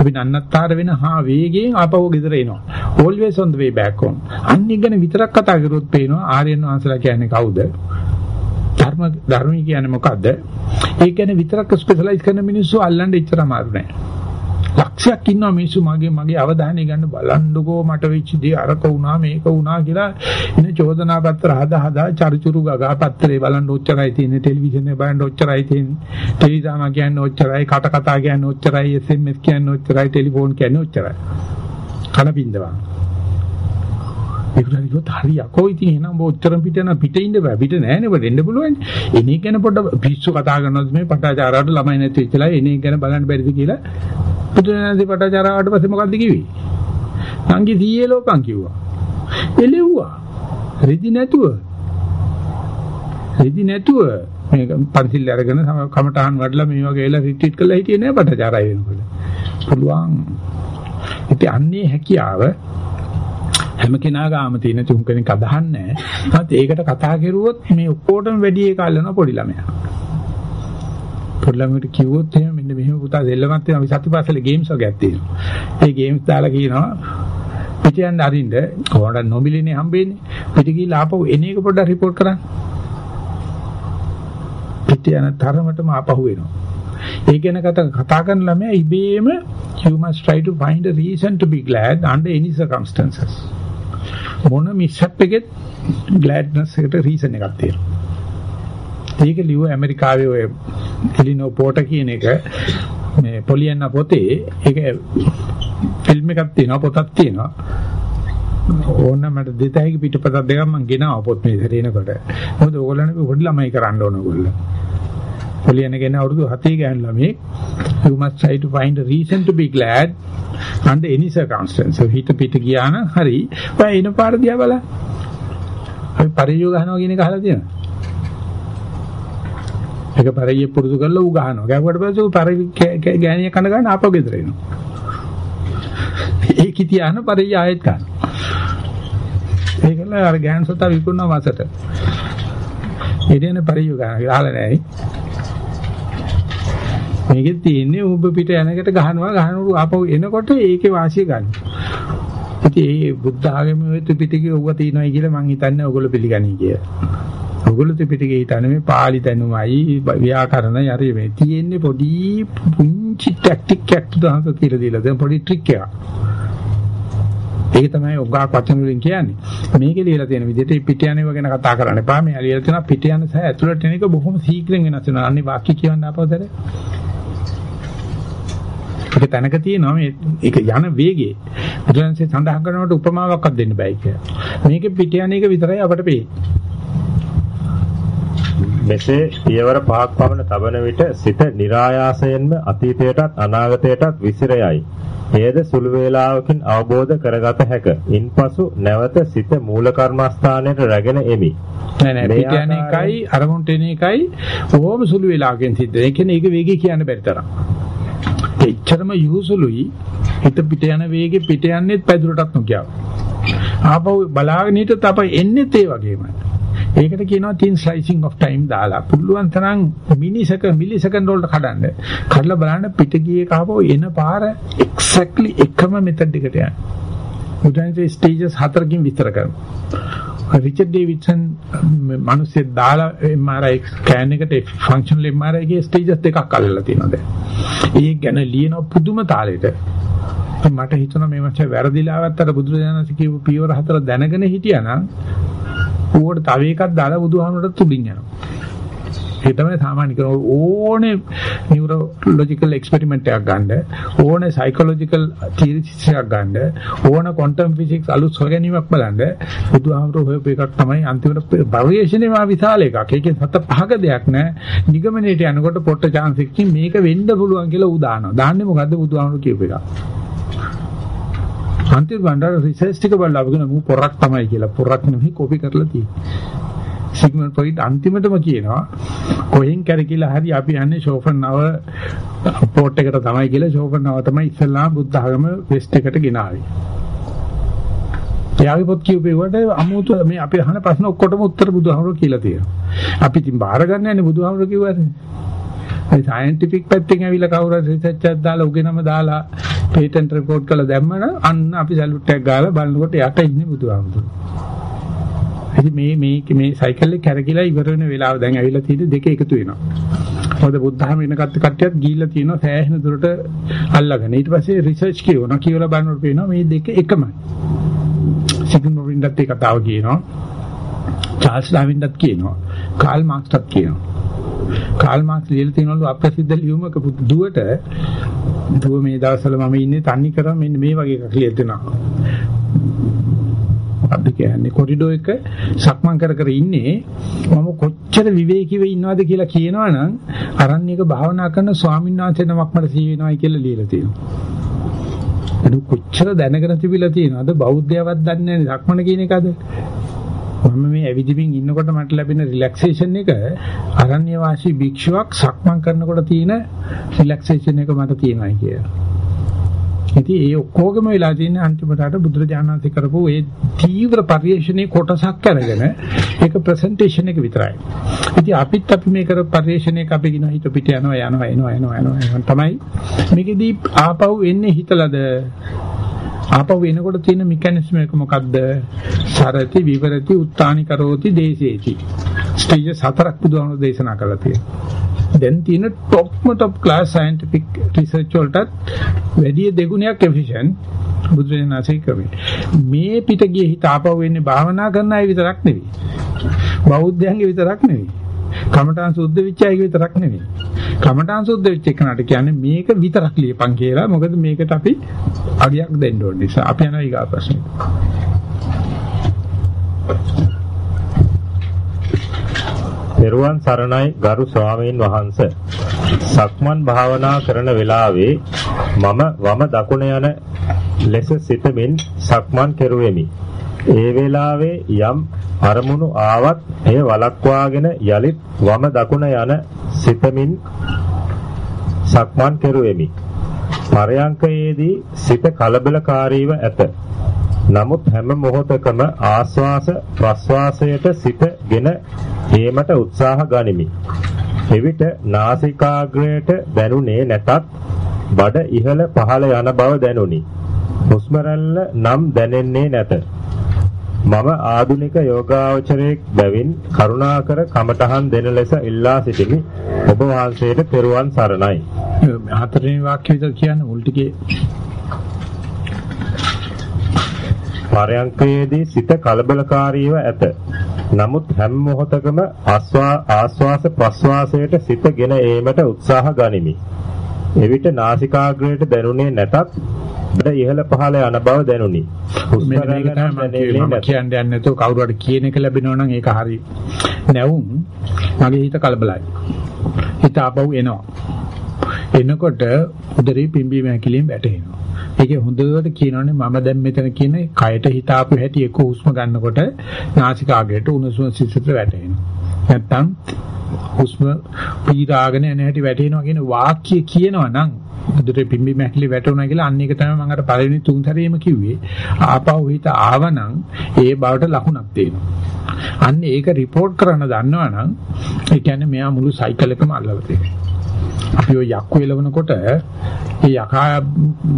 අපි නන්නත්තර වෙන හා වේගයෙන් ආපහු ගෙදර එනවා. always on the way back home. අනිත් ගැන විතරක් කතා කරොත් පේනවා ආර්යයන් වහන්සේලා කියන්නේ කවුද? ධර්ම ධර්මී කියන්නේ මොකද්ද? ඒක ගැන විතරක් ස්පෙෂලායිස් කරන මිනිස්සු අල්ලන්න එච්චර අමාරු නෑ. ලක්ෂයක් ඉන්නවා මිනිස්සු මගේ මගේ අවධානය ගන්න බලන්නකෝ මට වෙච්ච දේ අරක වුණා මේක වුණා කියලා ඉන්න චෝදනා පත්‍ර හදා හදා චරිචුරු ගගා පත්‍රේ බලන්න ඔච්චරයි තියෙන්නේ ටෙලිවිෂන් එකේ බලන්න ඔච්චරයි තියෙන්නේ ටෙලිග්‍රාම කියන්නේ ඔච්චරයි කට කතා කියන්නේ ඔච්චරයි SMS කියන්නේ ඔච්චරයි ටෙලිෆෝන් කියන්නේ ඔච්චරයි කන බින්දවා ඒකට කිව්වොත් හරියකෝ ඉතින් එහෙනම් ඔබ උත්තරම් පිට යන පිට ඉන්න බෑ. පිට නෑනේ ඔබ දෙන්න පුළුවන්. එනේ ගැන පොඩ්ඩ පිස්සු කතා කරනවාද මේ පටාචාරාවට ළමයි නැති වෙච්චලා එනේ ගැන බලන්න බැරිද කියලා. පුදුනාදී පටාචාරාවට පස්සේ මොකද්ද කිව්වේ? නංගි සීයේ ලෝකම් කිව්වා. එලෙව්වා. රෙදි නැතුව. රෙදි නැතුව. මේ පන්සිල් අරගෙන කමටහන් වඩලා මේ වගේ වෙලා රිට්‍රීට් කරලා හිටියේ නෑ පටාචාරය වෙනකොට. පුළුවන්. ඉතින් අන්නේ හැකියාව හැම කෙනා ගාම තියෙන තුන් කෙනෙක් අදහන්නේ නැහැ. ඒකට කතා කරුවොත් මේ ඔක්කොටම වැඩි එක අල්ලන පොඩි ළමයා. පොඩි ළමයට කිව්වොත් එහෙම මෙන්න මෙහෙම පුතා දෙල්ලමත් තියෙනවා. අපි සතිපස්සල ගේම්ස් වගේක් තියෙනවා. ඒ ගේම්ස් දාලා කියනවා පිට යන්න අරින්න කොහොමද නොමිලේනේ හම්බෙන්නේ. පිට ගිහලා ආපහු එන එක පොඩ්ඩක් report කරන්න. පිට යන තරමටම ආපහු එනවා. ඒ ගැන කතා කරන ළමයා ඉබේම you must try to find a reason to be glad under any circumstances. මොන මිස්හප් එකෙත් ග්ලැඩ්නස් එකට රීසන් එකක් තියෙනවා. ඒක ලියුව ඇමරිකාවේ ඔය එලිනෝ පෝට කියන එක මේ පොලියන්න පොතේ ඒක ෆිල්ම් එකක් තියෙනවා පොතක් තියෙනවා. ඕන මට දෙතයික පිටපතක් දෙකක් මම ගෙනාවා පොත් මේ සැරේනකොට. මොකද ඕගොල්ලන්ට පොඩි ළමයි කරන්න ඕන ඕගොල්ලෝ. පොලියන කෙනා අවුරුදු 7 ගෑනු ළමෙක් you must try to find a reason to be glad under any circumstance. So හිත පිට ගියා නම් හරි. ඔය එන පාර දිහා බලන්න. අපි පරියෝ ගහනවා කියන එක අහලා තියෙනවද? ඒක පරිය පුරුදු කරලා ඌ ගහනවා. ගැහුවට පස්සේ ඌ පරිය ගෑණිය කන ගන්න ආපහු ගෙදර එනවා. ඒක තියාන පරිය ආයෙත් ගන්නවා. ඒකල අර ගෑන් සතා විකුණනවා මාසට. ඉතින් පරිය ගන්න. ආල නැහැ. මේකෙත් තියෙන්නේ උඹ පිට යනකට ගහනවා ගහනකොට ආපහු එනකොට ඒකේ වාසිය ගන්න. ඉතින් ඒ බුද්ධ ආගමේ ත්‍රිපිටකයේ ඔව්ව තියෙනවායි කියලා මං හිතන්නේ ඔයගොල්ලෝ පිළිගනී කියලා. ඔයගොල්ලෝ ත්‍රිපිටකයේ හිතන්නේ මේ පාලි දැනුමයි ව්‍යාකරණයි හරි මේ තියෙන්නේ පොඩි පුංචි ටැක්ටික් එකක් තුනක් කියලා දීලා දැන් පොඩි ට්‍රික් එකක්. ඒක තමයි ඔග්ගා වචන වලින් කියන්නේ. මේකේ ලියලා තියෙන විදිහට පිට යනව ගැන කතා කරන්න එපා. මේ ලියලා තියෙනවා පිට යන සහ ඇතුළට එන එක බොහොම ශීඝ්‍රයෙන් වෙනස් වෙනවා. අන්නේ වාක්‍ය කියවන්න ආපහුදර. ඒක තැනක තියෙනවා මේ ඒක යන වේගය. බුදුන්සේ සඳහන් කරනකොට උපමාවක්වත් දෙන්න බෑ කියලා. මේකේ පිට යන එක විතරයි අපට පේන්නේ. මෙසේ පියවර පහක් පමණ තබන විට සිත નિરાයාසයෙන්ම අතීතයටත් අනාගතයටත් විසිරයයි. එයද සුළු වේලාවකින් අවබෝධ කරගත හැක. ඉන්පසු නැවත සිත මූල කර්මස්ථානයට රැගෙන එමි. නෑ නෑ පිට යන එකයි අරමුණට එන එකයි ඕම සුළු වේලාවකින් සිද්ධ. ඒ කියන්නේ ඒක වේගය කියන්න බැරි තරම්. එච්චරම යොසුලුයි හිත පිට යන වේගෙ පිට යන්නේත් පැදුරටත් නොකියව. ආපහු බලාගෙන හිටත් අප එන්නේත් ඒ වගේමයි. ඒකට කියනවා thin slicing of time දාලා පුළුවන් තරම් මිනිසක මිලිසෙකන්ඩ් වලට කඩන්න. කඩලා බලන්න පිට ගියේ කහපුව එන පාර exactly එකම method එකට යන. උදාහරණයක් stages හතරකින් විස්තර කරනවා. රිචඩ් ඩේවිඩ්සන් මිනිස්සු දාලා MRI ස්කෑන් එකට ෆන්ක්ෂනල් MRI එකේ ස්ටේජස් දෙකක් අල්ලලා තියෙනවා දැන්. ඒක ගැන ලියන පුදුම තාලෙට. මට හිතුණා මේ මාසේ වැරදිලාවත් අර බුදුරජාණන් කියපු පියවර හතර දැනගෙන හිටියානම් ඌට තව එකක් දාලා බුදුහාමුදුරට තුඩින් යනවා. ඒ තමයි සාමාන්‍ය කරන ඕනේ නියුරොලොජිකල් එක්ස්පෙරිමන්ට් එකක් ගන්න ඕනේ සයිකොලොජිකල් තියරිස් එකක් ගන්න ඕන ක්වොන්ටම් ෆිසික්ස් අලුත් හොයගැනීමක් බලන්න බුදුහාමුදුර හොයපු එකක් තමයි අන්තිමට පරිශ්‍රණය මා විශාල එකක්. ඒකෙන් සත පහක දෙයක් නෑ. නිගමනයේට යනකොට පොට්ට chance එකකින් මේක වෙන්න පුළුවන් කියලා ඌ දානවා. දාන්නේ මොකද්ද බුදුහාමුදුර කියපු එක. අන්තිම බණ්ඩාර රිසර්ච් ටික බලලා අපගෙන මූ පොරක් තමයි කියලා. පොරක් නෙමෙයි කොපි කරලා තියෙන්නේ. සිග්මන්ඩ් ෆ්‍රොයිඩ් අන්තිමටම කියනවා කොහෙන් කැරකිලා හරි අපි යන්නේ ෂෝෆන් නව පෝට් එකට තමයි කියලා ෂෝෆන් නව තමයි ඉස්සල්ලාම බුද්ධ ආගම වෙස්ට් එකට ගෙනාවේ. එයාගේ පොත් කියුපේවට අමුතු මේ අපි අහන ප්‍රශ්න ඔක්කොටම උත්තර බුදුහාමුදුරුවෝ කියලා තියෙනවා. අපි ඉතින් බාර ගන්න යන්නේ බුදුහාමුදුරුවෝ කිව්වද? ඒ සයන්ටිෆික් පැත්තෙන් ඇවිල්ලා කවුරු හරි රිසර්ච් එකක් දාලා උගෙනම දාලා පේටන්ට් රිපෝට් කරලා දැම්මම අන්න අපි සැලුට් එකක් ගාලා බලනකොට යට ඉන්නේ බුදුහාමුදුරුවෝ. ඉතින් මේ මේ මේ සයිකල් එක කැරකිලා ඉවර වෙන වෙලාව දැන් ඇවිල්ලා තියෙන දෙක එකතු වෙනවා. මොකද බුද්ධහම වෙන කට්ටියත් ගිහිල්ලා තියෙනවා සෑහෙන දුරට අල්ලගෙන. ඊට පස්සේ රිසර්ච් කියවනවා කියලා බලනකොට පේනවා මේ දෙක එකමයි. සිග්මන්ඩ් රින්ඩත් ඒ කතාව කියනවා. චාල්ස් ඩාවින්ඩත් කියනවා. කාල් මාක්ස්ටත් කියනවා. කාල් මාක්ස් ලියලා තියෙනවලු අප්‍රසිද්ධ ලියුමක දුවට දුව මේ දවස්වල මම ඉන්නේ තන්නේ කරා මෙන්න මේ වගේ එකක් ලියලා දෙනවා. මොකද්ද කියන්නේ කොරිඩෝ එක සක්මන් කර කර ඉන්නේ මම කොච්චර විවේකීව ඉන්නවද කියලා කියනවනම් අරණ්‍යක භාවනා කරන ස්වාමීන් වහන්සේ නමක් මට සී වෙනවයි කියලා ලියලා තියෙනවා. ඒක කොච්චර දැනගෙන තිබිලා තියෙනවද බෞද්ධයවත් දන්නේ නැහැ සක්මන කියන එකද? මම මේ ඇවිදිමින් ඉන්නකොට මට ලැබෙන රිලැක්සේෂන් එක අරණ්‍ය වාසී භික්ෂුවක් සක්මන් කරනකොට තියෙන රිලැක්සේෂන් එක මට තියෙනයි කියලා. ඉතින් ඒ ඔක්කොගම වෙලා තියෙන්නේ අන්තිමට බුදුරජාණන්සේ කරපු ඒ තීව්‍ර පරිශ්‍රණයේ කොටසක් අරගෙන ඒක ප්‍රසන්ටේෂන් එක විතරයි. ඉතින් අපිත් අපි මේ කර පරිශ්‍රණයක අපි කියන හිත පිට යනවා යනවා එනවා එනවා එනවා තමයි. මේකෙදී ආපහු එන්නේ හිතලද ආපහු එනකොට තියෙන මෙකැනිසම් එක මොකද්ද? සරති විවරති උත්තානි කරෝති දේශේති. ස්ටේජ් හතරක් බුදුහාමුදුරේ දේශනා කළා තියෙනවා. දැන් තියෙන টොප්ම টොප් ක්ලාස් සයන්ටිෆික් රිසර්ච් වලටත් වැඩි දෙගුණයක් එෆිෂන්ට් බුදුරජාණන්සේ ක්‍රමය. මේ පිට ගියේ හිත ආපහු වෙන්නේ භාවනා කරන අය විතරක් නෙවෙයි. බෞද්ධයන්ගේ විතරක් නෙවෙයි. කමඨාන් සුද්ධ වෙච්ච අයගේ විතරක් නෙවෙයි. කමඨාන් සුද්ධ වෙච්ච එකනට කියන්නේ මේක විතරක් ලියපන් කියලා. මොකද මේකට අපි අඩියක් දෙන්න ඕන නිසා. අපි යනවා ඊගා ප්‍රශ්නෙට. තෙරුවන් සරණයි ගරු ස්වාමීන් වහන්ස. සක්මන් භාවනා කරන වෙලාවේ මම වම දකුණ යන ලෙස සිතමින් සක්මන් කෙරුවෙමි. ඒ වෙලාවේ යම් අරමුණු ආවත් එය වළක්වාගෙන යලිත් වම දකුණ යන සිතමින් සක්මන් කෙරුවෙමි. පරයන්කයේදී සිත කලබලකාරීව ඇත. නමුත් හැම මොහොතකම ආස්වාස ප්‍රස්වාසයට සිතගෙන ඒමට උත්සාහ ගනිමි. එවිට නාසිකාග්‍රයට දැනුනේ නැතත් බඩ ඉහළ පහළ යන බව දැනුනි. හුස්ම නම් දැනෙන්නේ නැත. මම ආදුනික යෝගාවචරයෙක් බැවින් කරුණාකර කමඨහන් දෙන ලෙස ඉල්ලා සිටිමි. ඔබ වහන්සේට පෙරුවන් සරණයි. හතරවෙනි වාක්‍ය විතර කියන්න මුල් ටිකේ පරයන්කයේදී සිත කලබලකාරීව ඇත. නමුත් හැම මොහොතකම ආස්වාස ප්‍රස්වාසයට සිතගෙන ඒමට උත්සාහ ගනිමි. එවිට නාසිකාග්‍රයට දැනුනේ නැතත් බඩ ඉහළ පහළ යන බව දැනුනි. හුස්ම රැල්ල කියන්නේ නැතුව කවුරු හරි කියන එක ලැබෙනවා නම් ඒක හරි. නැවුම් මගේ හිත කලබලයි. හිත ආපහු එනවා. එනකොට උදරේ පිම්බීම හැකිලින් වැටෙනවා. ඒකේ හොඳට කියනවනේ මම දැන් මෙතන කියන කයට හිතාපු හැටි එක හුස්ම ගන්නකොට නාසිකාග්‍රයට උණුසුම සිසිලට වැටෙනවා. නැත්තම් හුස්ම පීරාගෙන එන හැටි වැටෙනවා කියන වාක්‍ය කියනවා නම් උදේ පිම්බි මැකිලි වැටුණා කියලා අන්න එක තමයි මම අර පළවෙනි තුන් සැරේම කිව්වේ. ආපහු හිත ආවනම් ඒ බවට ලකුණක් තියෙනවා. අන්න ඒක report කරන්න දන්නවනම් ඒ කියන්නේ මෙයා මුළු සයිකල් එකම අල්ලලා තියෙනවා. අපි ඔය යක්කු එලවනකොට ඒ යකා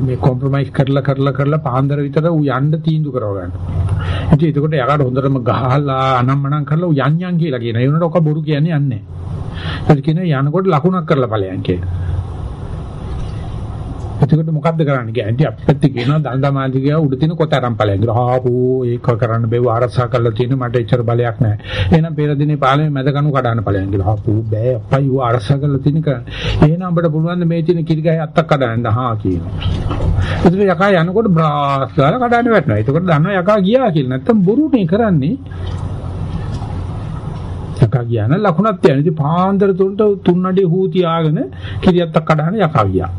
මේ කොම්ප්‍රොමයිස් කරලා කරලා කරලා පාන්දර විතර ඌ යන්න තීන්දුව කරව ගන්න. ඉතින් එතකොට යකාට හොඳටම ගහලා අනම්මනම් කරලා ඌ යන් යන් කියලා කියනවා. ඒ උනට ඔක බොරු කියන්නේ යන්නේ නැහැ. ඒක කියන යනකොට ලකුණක් කරලා ඵලයන් කියලා. එතකොට මොකද්ද කරන්න කියන්නේ? අපිත් කියනවා දන්දමාදි ගියා උඩ තියෙන කොට අරන් ඵලයන්. ආපෝ ඒක කරන්න බැව ආරක්ෂා කරලා තියෙන මට එච්චර බලයක් නැහැ. එහෙනම් පෙර දිනේ පාලමේ මැද කණු කඩන්න ඵලයන් කියලා. ආපෝ බෑ අප්පයි ඌ ආරක්ෂා කරලා තියෙන කරන්න. එහෙනම් අපිට පුළුවන් මේ තියෙන කිරිගහේ අත්තක් කඩන්න හා කියනවා. එතකොට යකා යනකොට බ්‍රාස් ගාලා කඩන්න වැටෙනවා. එතකොට දන්නවා යකා ගියා කියලා. නැත්තම් බොරුනේ කරන්නේ. යකා ගියා නම් ලකුණක් තියන. ඉතින් පාන්දර තුනට තුන් අඩිය හූ තියාගෙන කිරියත්තක් කඩන යකා ගියා.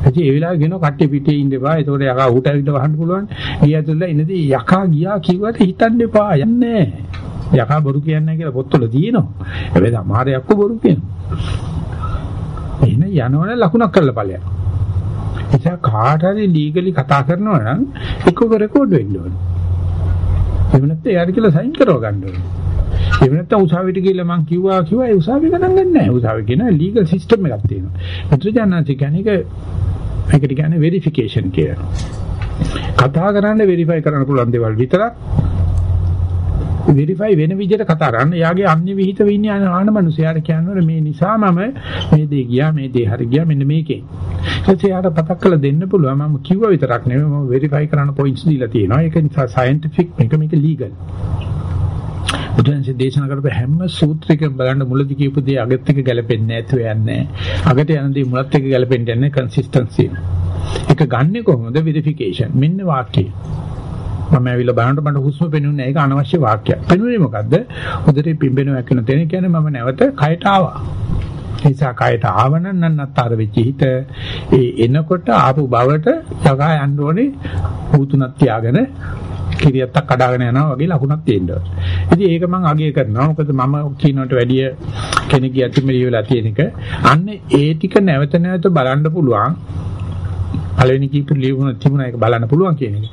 ඉතින් ඒ වෙලාවේ ගෙන කට්ටිය පිටේ ඉන්න එපා. ඒතකොට යකා ඌට ඇවිල්ලා වහන්න පුළුවන්. ගිය ඇතුළේ ඉන්නදී යකා ගියා කිව්වට හිතන්න එපා. යන්නේ යකා බොරු කියන්නේ කියලා පොත්වල තියෙනවා. හැබැයි සමහර යක්කෝ බොරු කියනවා. එහෙනම් යනවනේ ලකුණක් කරලා ඵලයක්. එතන කාට හරි ලීගලි කතා කරනවා නම් එක්ක රෙකෝඩ් වෙන්න ඕනේ. එහෙම නැත්නම් එයාට කියලා සයින් කරව ගන්න ඕනේ. එහෙම නැත්නම් උසාවියට ගිහලා මං කිව්වා කිව්වා ඒ උසාවිය ගණන් ගන්න නැහැ. උසාවිය කියන ලීගල් සිස්ටම් එකක් තියෙනවා. මුද්‍රජානන්ති කියන්නේ මේකට කියන්නේ වෙරිෆිකේෂන් කියලා. කතා කරන්න වෙරිෆයි කරන්න පුළුවන් දේවල් විතරක් වෙරිෆයි වෙන විදිහට කතා කරන්න. එයාගේ අන්‍ය විහිිත වෙන්නේ ආන මනුස්සයාට කියනවා මේ නිසා මම මේ දේ ගියා මේ දේ හරි ගියා මෙන්න මේකෙන්. ඊට එයාට පතක් කරලා දෙන්න පුළුවන්. මම කිව්වා විතරක් නෙමෙයි මම වෙරිෆයි කරන්න පොයින්ට්ස් දීලා තියෙනවා. ඒක නිසා සයන්ටිෆික් මේක මේක ලීගල්. බුදුන්සේ දේශනා කරපු හැම සූත්‍රයකම බලන්න මුලදි කියපු දේ අගත් එක ගැලපෙන්නේ නැතුව යන්නේ. අගට යන දේ මුලත් එක ගැලපෙන්නේ නැහැ කන්සිස්ටන්සි. ඒක ගන්නෙ කොහොමද? වෙරිෆිකේෂන්. මෙන්න වාක්‍යය. මම ඇවිල්ලා බලනකොට මට හුස්ම පෙනුනේ ඒක අනවශ්‍ය වාක්‍යයක්. පෙනුනේ මොකද්ද? හොඳට පිම්බෙනවා කියන තැන කියන්නේ මම නැවත කයට ආවා. නිසා කයට ආවන නන්නතර වෙච්ච හිත ඒ එනකොට ආපු බවට යකා යන්න ඕනේ හුතුණක් තියාගෙන කිරියත්තක් කඩාගෙන යනවා වගේ ලකුණක් තියෙනවා. ඉතින් ඒක මම අගය කරනවා. මොකද මම කියනකට වැඩිය කෙනෙක්ගේ අතිමරිය වෙලා තියෙන එක. අන්න ඒ ටික නැවත නැවත බලන්න පුළුවන්. පළවෙනි කීප ලියුණ තිබුණා ඒක බලන්න පුළුවන් කියන එක.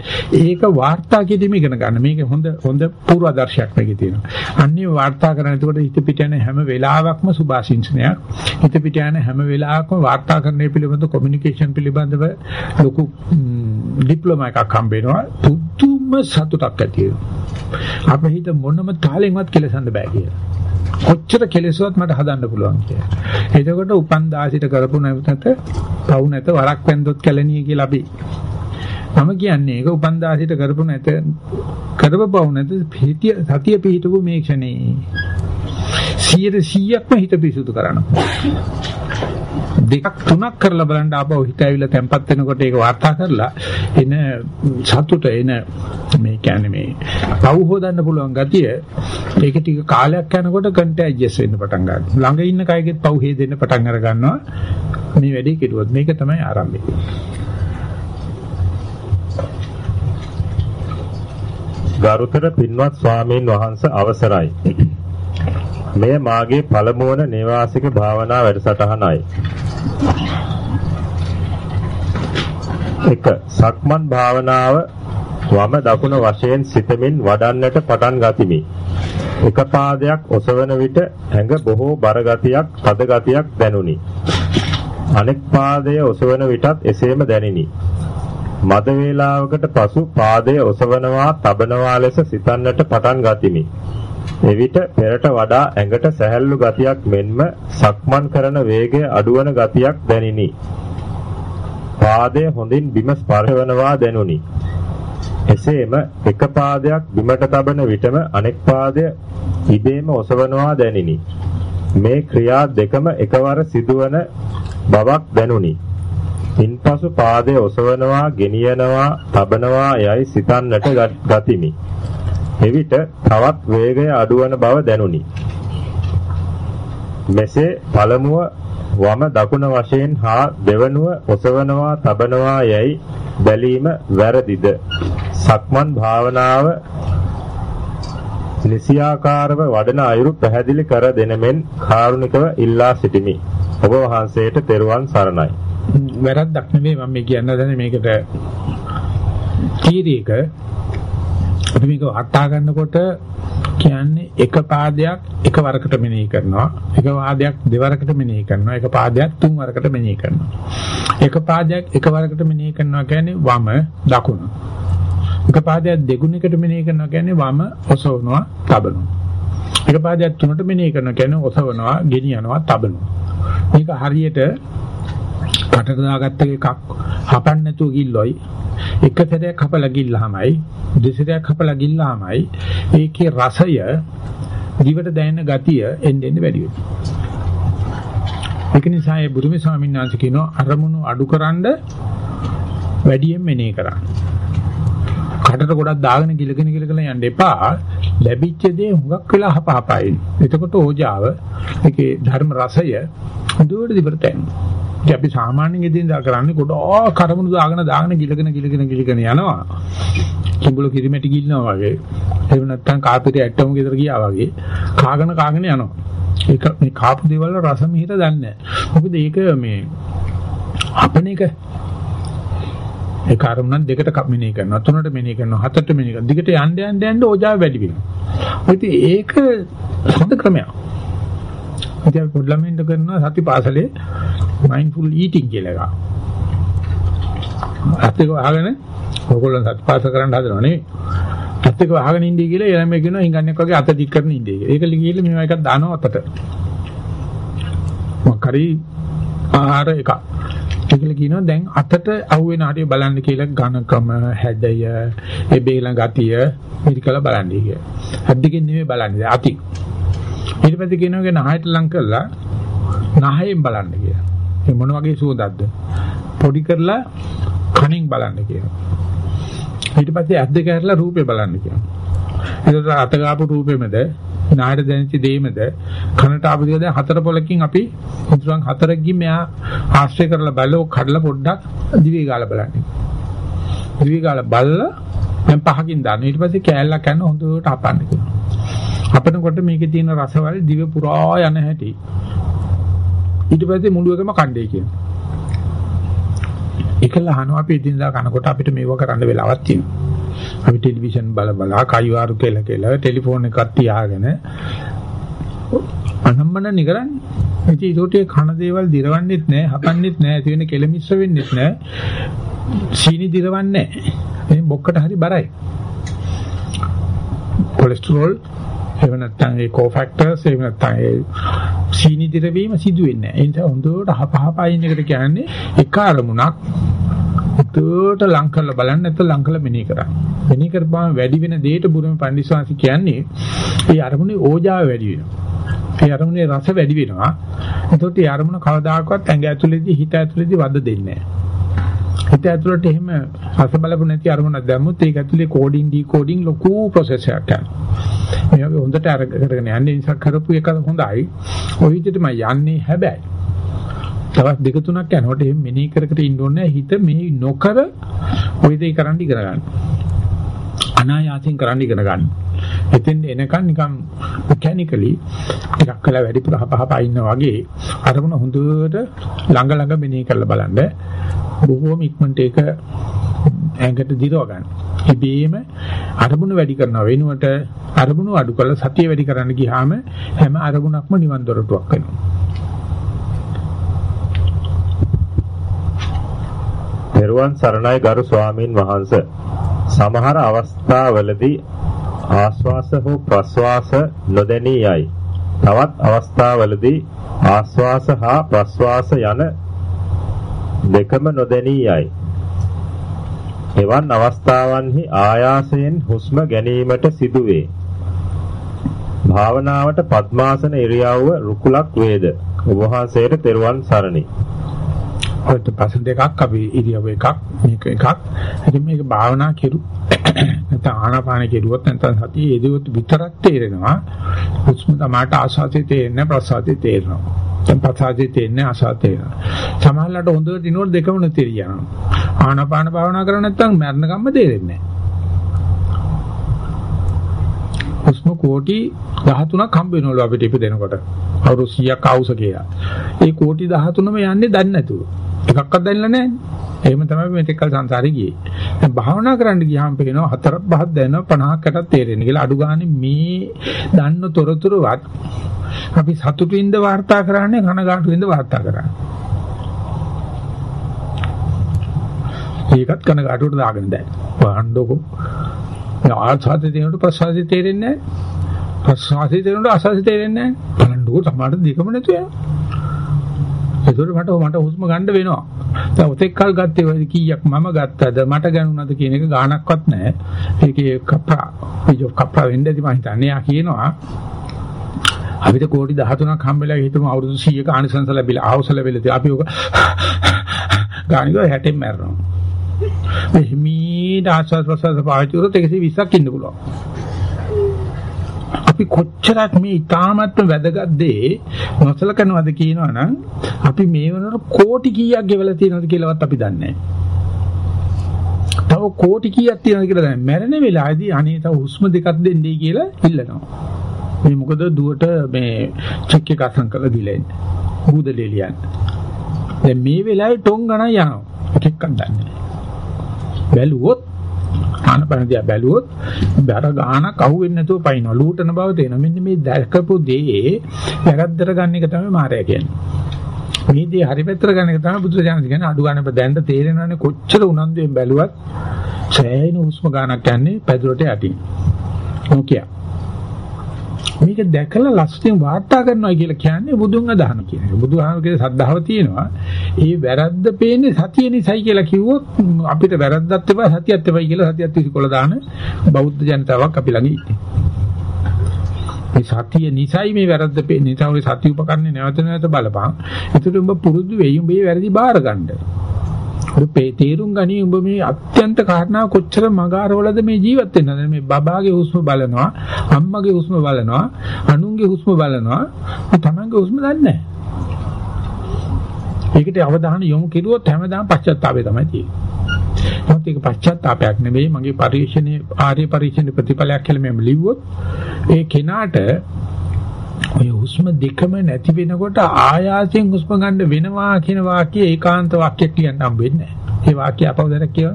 ඒක වාර්තා කිරීම ඉගෙන ගන්න. මේක හොඳ හොඳ පූර්වාදර්ශයක් මේකේ තියෙනවා. අන්නේ වාර්තා කරන එතකොට හිත පිට යන හැම වෙලාවකම සුභාශිංසනයක්. හිත පිට යන හැම වෙලාවකම වාර්තා කරන්න පිළිබඳ කොමියුනිකේෂන් පිළිබඳව ලොකු ඩිප්ලෝමා එකක් හම්බ වෙනවා. පුදුම සතුටක් ඇති වෙනවා. අපේ හිත මොනම තාලෙන්වත් කෙලසන්න බෑ කියලා. කොච්චර කෙලෙසුවත් මට හදන්න පුළුවන් කියලා. එතකොට උපන් දාසිට කරපු නැවතත් පවු නැත වරක් වැන්දොත් කැලණිය කියලා අපි මම කියන්නේ ඒක උපන් දාසිට කරපු නැත කරපපවු නැත පිටිය සතිය පිහිටපු මේ ක්ෂණේ 100%ක්ම හිත පිසුදු කරනවා. දෙකක් තුනක් කරලා බලන්න ආපහු හිත ඇවිල්ලා තැම්පත් වෙනකොට ඒක වාර්තා කරලා එන සතුට එන මේ කියන්නේ මේ පව් හොදන්න පුළුවන් ගතිය ඒක ටික කාලයක් යනකොට කන්ටැජස් වෙන්න පටන් ගන්නවා. ළඟ ඉන්න කයගෙත් පව් හේදෙන්න පටන් අර ගන්නවා. මේ වැඩේ කෙරුවොත් මේක තමයි ආරම්භය. ගරුතර පින්වත් ස්වාමීන් වහන්සේ අවසරයි. මෙය මාගේ පළමු වන නේවාසික භාවනා වැඩසටහනයි. එක සක්මන් භාවනාව වම දකුණ වශයෙන් සිතමින් වඩන්නට පටන් ගතිමි. එක පාදයක් ඔසවන විට ඇඟ බොහෝ බර ගතියක්, තද ගතියක් දැනුනි. අනෙක් පාදය ඔසවන විටත් එසේම දැනිනි. මද වේලාවකට පසු පාදය ඔසවනවා, තබනවා ලෙස සිතන්නට පටන් ගතිමි. එවිට පෙරට වඩා ඇඟට සැහැල්ලු ගතියක් මෙන්ම සක්මන් කරන වේගය අඩුවන ගතියක් දැනිනි. පාදය හොඳින් බිම ස්පර්ශ වනවා දැනුනි. එසේම එක පාදයක් බිමට තබන විටම අනෙක් පාදය ඉබේම ඔසවනවා දැනිනි. මේ ක්‍රියා දෙකම එකවර සිදුවන බවක් දැනුනි. ඉන්පසු පාදය ඔසවනවා, ගෙනියනවා, තබනවා යයි සිතන්නට ගතිමි. එවිට තවත් වේගය අඩුවන බව දැනුනි. මෙසේ පළමුව වම දකුණ වශයෙන් හා දෙවනුව ඔසවනවා, තබනවා යයි බැලීම වැරදිද? සක්මන් භාවනාව නිසියාකාරව වඩන අයුරු පැහැදිලි කර දෙනමෙන් කාරුණිකව ඉල්ලා සිටිමි. ඔබ වහන්සේට තෙරුවන් සරණයි. වැරද්දක් නෙමෙයි මම මේ කියන්න දන්නේ මේකට තීරීක අපි මේක අටා ගන්නකොට කියන්නේ එක පාදයක් එක වරකට මෙනෙහි කරනවා. එක පාදයක් දෙවරකට මෙනෙහි කරනවා. එක පාදයක් තුන් වරකට මෙනෙහි කරනවා. එක පාදයක් එක වරකට මෙනෙහි කරනවා කියන්නේ වම දකුණ. එක පාදයක් දෙගුණයකට මෙනෙහි කරනවා කියන්නේ වම ඔසවනවා තබනවා. එක පාදයක් තුනට මෙනෙහි කරනවා කියන්නේ ඔසවනවා ගෙනියනවා තබනවා. මේක හරියට කටට දාගත්ත එකක් හපන්න නැතුව ගිල්ලොයි. එක සැරයක් හපලා ගිල්ලාමයි දෙසරයක් හපලා ගිල්ලාමයි ඒකේ රසය දිවට දැනෙන ගතිය එන්න එන්න වැඩි වෙනවා. ඒක නිසා ඒ බුදුමේ ස්වාමීන් වහන්සේ කියනවා අරමුණු අඩුකරනද වැඩියෙන් මෙනේ කරන්න. කටට ගොඩක් දාගෙන ගිලගෙන ගිලගෙන යන්න එපා ලැබිච්ච දේ හුඟක් වෙලා හපහපයි එතකොට ඕජාව ඒකේ ධර්ම රසය හොඳට දිවට තැන්නවා ඉතින් අපි සාමාන්‍යයෙන් එදිනදා කරන්නේ ගොඩාක් කරමුණු දාගෙන දාගෙන ගිලගෙන ගිලගෙන ගිලගෙන යනවා. කිඹුල කිරිමැටි ගිල්නවා වගේ. එහෙම නැත්නම් කාපිරේ ඇට්ටම ගෙදර ගියා වගේ. කාගෙන කාගෙන යනවා. ඒක මේ කාපු දේවල් වල රස මිහිර දන්නේ නැහැ. මොකද ඒක මේ අපන එක ඒ කාර්මුණන් දෙකට මෙනෙහි කරනවා තුනට මෙනෙහි කරනවා හතරට මෙනෙහි කරනවා දිගට යන්න යන්න යන්න ඕජාව වැඩි වෙනවා. ඉතින් ඒක හොඳ ක්‍රමයක්. ඉතින් අපි පොඩි ළමයින්ට කරනවා සති පාසලේ මයින්ඩ්ෆුල් ඊටිං කියලා එකක්. අත්‍යක වහගෙන ඔයගොල්ලෝ සති පාසල කරන්න හදනව නෙවෙයි. අත්‍යක වහගෙන ඉඳී කියලා එළම කියනවා හිඟන්නේක් වගේ අත දික් කරන ඉඳී කියලා. ඒක ලිගියල මේවා එකක් දානවා අතට. මොකරි ආහාර එකක්. ඒකල කියනවා දැන් අතට අහුවෙන හරිය බලන්න කියලා ඝනකම හැඩය ඒ බේලන ගතිය මිරිකලා බලන්න කියලා. හද්දකින් නෙමෙයි බලන්නේ අති. ඊට පස්සේ කියනවා නහයට ලං කරලා නහයෙන් බලන්න කියලා. ඒ මොන වගේ සුවඳක්ද? පොඩි කරලා කණින් බලන්න කියනවා. ඊට පස්සේ ඇස් දෙක ඇරලා රූපේ බලන්න කියනවා. එතකොට අත ගාපු රූපෙමද නායට දැනෙච්ච දෙයමද කනට ආපු දේ දැන් හතර පොලකින් අපි මුතුන් හතරකින් මෙයා ආශ්‍රය කරලා බලෝ කඩලා පොඩ්ඩක් දිවේ ගාලා බලන්න. දිවේ ගාලා බලලා දැන් පහකින් දාන්න. ඊට පස්සේ කෑල්ලක් ගන්න හොඳට හපන්න කියනවා. හපනකොට මේකේ තියෙන රසවල දිව පුරා යන හැටි. ඊට පස්සේ මුළු එකම කණ්ඩේ කියනවා. ඒකල අහනවා අපි ඉදින්දා කනකොට අපිට මේව කරන්න වෙලාවක් තියෙනවා. අපි ටෙලිවිෂන් බල බල කයිවාරු කියලා කියලා ටෙලිෆෝන් එකක් තියාගෙන අනම්මන නිකරන්නේ. ඉතින් ඒකට කන දේවල් දිරවන්නෙත් නැහැ, හපන්නෙත් නැහැ, ඇති වෙන කෙලමිස්ස වෙන්නෙත් නැහැ. සීනි දිරවන්නේ නැහැ. මේ බොක්කට හරි බරයි. කොලෙස්ටරෝල් එහෙම නැත්නම් ඒ කෝෆැක්ටර්ස් එහෙම නැත්නම් ඒ සීනි දිරවීම සිදු වෙන්නේ නැහැ. ඒ නිසා හොඳට හපහපයින් එකට කියන්නේ එක අරමුණක් හොඳට ලං කරලා බලන්න නැත්නම් ලං කරලා මෙනෙහි කරන්න. මෙනෙහි කරපුවාම වැඩි වෙන දෙයට බුරුමේ පඬිස්වාංශ කියන්නේ ඒ අරමුණේ ඕජාව වැඩි වෙනවා. ඒ අරමුණේ රස වැඩි වෙනවා. එතකොට ඒ අරමුණ කවදාකවත් ඇඟ ඇතුලේදී හිත ඇතුලේදී වද දෙන්නේ නැහැ. හිත ඇතුළට එහෙම රස බලපු නැති අරමුණක් දැම්මොත් ඒක ඇතුලේ කෝඩින් ඩිකෝඩින් ලොකු ප්‍රොසෙස් එකක් යනවා. මේ වගේ හොඳට අරගෙන යන්නේ නිසා කරපු එක හොඳයි. ඔය විදිහටම යන්නේ හැබැයි දවස් දෙක තුනක් යනකොට එහෙම මෙනෙහි කර කර ඉන්න ඕනේ හිත මේ නොකර ওই දේ කරන්න ඉගෙන ගන්න. අනායාසයෙන් කරන්න ඉගෙන ගන්න. එතෙන් එනකන් නිකන් මෙකැනිකලි ටිකක් කළා වැඩි පුරහ පහප ඉන්න වගේ අරමුණ හොඳට ළඟ ළඟ මෙනෙහි කරලා බලන්න. බොහෝම ඉක්මනට ඒක ඇඟට දිරව ගන්න. ඉබේම අරමුණු වැඩි කරනව වෙනුවට අරමුණු අඩු කරලා සතිය වැඩි කරන්න ගියාම හැම අරමුණක්ම නිවන් දොරටුවක් වෙනවා. පෙරුවන් සරණයි ගරු ස්වාමින් වහන්ස සමහර අවස්ථාවලදී ආශ්වාස හෝ ප්‍රශ්වාස නොදැනී යයි. තවත් අවස්ථාවලදී ආශ්වාස හා ප්‍රශ්වාස යන දෙකම නොදැනී යයි. එවන් අවස්ථාවන්හි ආයාසයෙන් හුස්ම ගැනීමට සිදුවේ. භාවනාවට පద్මාසන ඉරියව්ව රුකුලක් වේද. ඔබ වහන්සේට තෙරුවන් සරණි. ඔයත් පස්සේ දෙකක් අපි ඉරියව් එකක් මේක එකක්. ඉතින් මේක භාවනා කෙරු නැත්නම් ආනාපාන කෙරුවොත් නැත්නම් සතිය යෙදුවොත් විතරක් තේරෙනවා. හුස්ම තමයි ආසාතේ තේරෙන්නේ ප්‍රසාතේ තේරෙනවා. දැන් ප්‍රසාතේ තේරෙන්නේ ආසාතේ තේරෙනවා. සමහරවිට හොඳට දිනවල දෙකම නැතිරියනවා. ආනාපාන භාවනා කරා නැත්නම් මරණකම්ම තේරෙන්නේ නැහැ. හුස්ම කෝටි 13ක් හම්බ වෙනවලු අපිට ඉපදෙනකොට. අවුරුදු 100ක් ආවුස කියලා. ඒ කෝටි 13ම යන්නේ දන්නේ නැතුව. එකක්වත් දැනලා නැහැ. එහෙම තමයි මේ තෙක්කල් සංසාරේ ගියේ. දැන් භාවනා කරන්න ගියාම පේනවා හතරක් පහක් දැනෙනවා 50කටත් තේරෙන්නේ කියලා අඩු ගානේ මේ දන්න තොරතුරුවත් අපි සතුටින්ද වාර්තා කරන්නේ කනගාටුවෙන්ද වාර්තා කරන්නේ. ඒකත් කනගාටුවට දාගෙන දැන්. වහන්නකො. ආස්වාදේ තේරෙනකොට ප්‍රසවාසයේ තේරෙන්නේ නැහැ. ප්‍රසවාසයේ තේරෙනකොට ආස්වාදේ තේරෙන්නේ නැහැ. බලන්නකො තමයි දෙකම නැතුව යනවා. ඒකට මට මට හුස්ම ගන්න වෙනවා. දැන් ඔතෙක් කල් ගත්තේ ඔය කීයක් මම ගත්තද මට ගණුණාද කියන එක ගාණක්වත් නැහැ. ඒකේ කප්පා පිජෝ කප්පා වෙන්නේ මම හිතන්නේ යා කියනවා අපිට කෝටි 13ක් හම්බෙලා හිතමු අවුරුදු 100ක ආනිසංස ලැබිලා ආවස ලැබිලා අපි ඔක ගානිකව 60න් මැරෙනවා. මේ හිමීට ආස්වාද ප්‍රසවාස පාවිච්චි කරොත් 120ක් ඉන්න පුළුවන්. අපි කොච්චරක් මේ ඊ타මත්ම වැදගත් දේ නොසලකනවද කියනවනම් අපි මේ වෙනකොට කෝටි කීයක් ගෙවලා තියෙනවද කියලාවත් අපි දන්නේ තව කෝටි කීයක් තියෙනවද කියලා දන්නේ මැරෙන වෙලාවේදී අනේ තව හුස්ම දෙකක් දෙන්නයි කියලා ඉල්ලනවා. මේ මොකද දුවට මේ චෙක් එක අසං කරලා දීලා ඉන්නේ. බුදලේ ලියන්න. දැන් මේ වෙලාවේ ටොං ගණන් යනවා. එකෙක්වත් දන්නේ නැහැ. බැලුවොත් ආනපනදියා බැලුවොත් බර ගානක් අහුවෙන්නේ නැතුව පයින්නවා. ලූටන බව තේනවා. මෙන්න මේ දැකපු දේ වැරද්දට ගන්න එක තමයි මායя කියන්නේ. මේ දේ හරි පැත්තට ගන්න එක තමයි බුදු දහම කියන්නේ අඩු ගන්න දැන්න තේරෙනවනේ කොච්චර උනන්දුවෙන් බැලුවත් සෑහෙන හුස්ම ගන්නක් යන්නේ පැදුරට යටින්. නොකිය. මේක දැකලා ලස්සටින් වාර්තා කරනවා කියලා කියන්නේ බුදුන් අදහන කියන එක. බුදුහාමගේ සද්ධාව තියෙනවා. ඒ වැරද්ද පේන්නේ සතිය නිසයි කියලා කිව්වොත් අපිට වැරද්දක් තිබා සතියක් තිබයි කියලා සතියක් විසිකොල දාන බෞද්ධ ජනතාවක් අපි ළඟ ඉන්නේ. මේ සතිය නිසයි මේ වැරද්ද පේන්නේ. නිසා ඔය සතිය උපකරන්නේ නැවත නැවත බලපං. ඒකට උඹ පුරුදු වෙයි උඹේ වැරදි බාර ගන්න. ඔබ තේරුම් ගනි උඹ මේ අත්‍යන්ත කාරණා කොච්චර මගාරවලද මේ ජීවත් වෙනවද මේ බබාගේ හුස්ම බලනවා අම්මගේ හුස්ම බලනවා අනුන්ගේ හුස්ම බලනවා. තමන්ගේ හුස්ම දන්නේ නැහැ. ඒකට අවධානය යොමු කෙරුවොත් හැමදාම පශ්චාත්තාපය තමයි තියෙන්නේ. නමුත් ඒක පශ්චාත්තාපයක් නෙවෙයි. මගේ පරිශ්‍රණයේ ආර්ය පරිශ්‍රණයේ ප්‍රතිඵලයක් කියලා මම ලිව්වොත් ඒ කෙනාට ඔය හුස්ම දෙකම නැති වෙනකොට ආයාසයෙන් හුස්ම ගන්න වෙනවා කියන වාක්‍යය ඒකාන්ත වාක්‍යයක් කියන්න හම්බෙන්නේ නැහැ. ඒ වාක්‍ය අපව දැන කියව.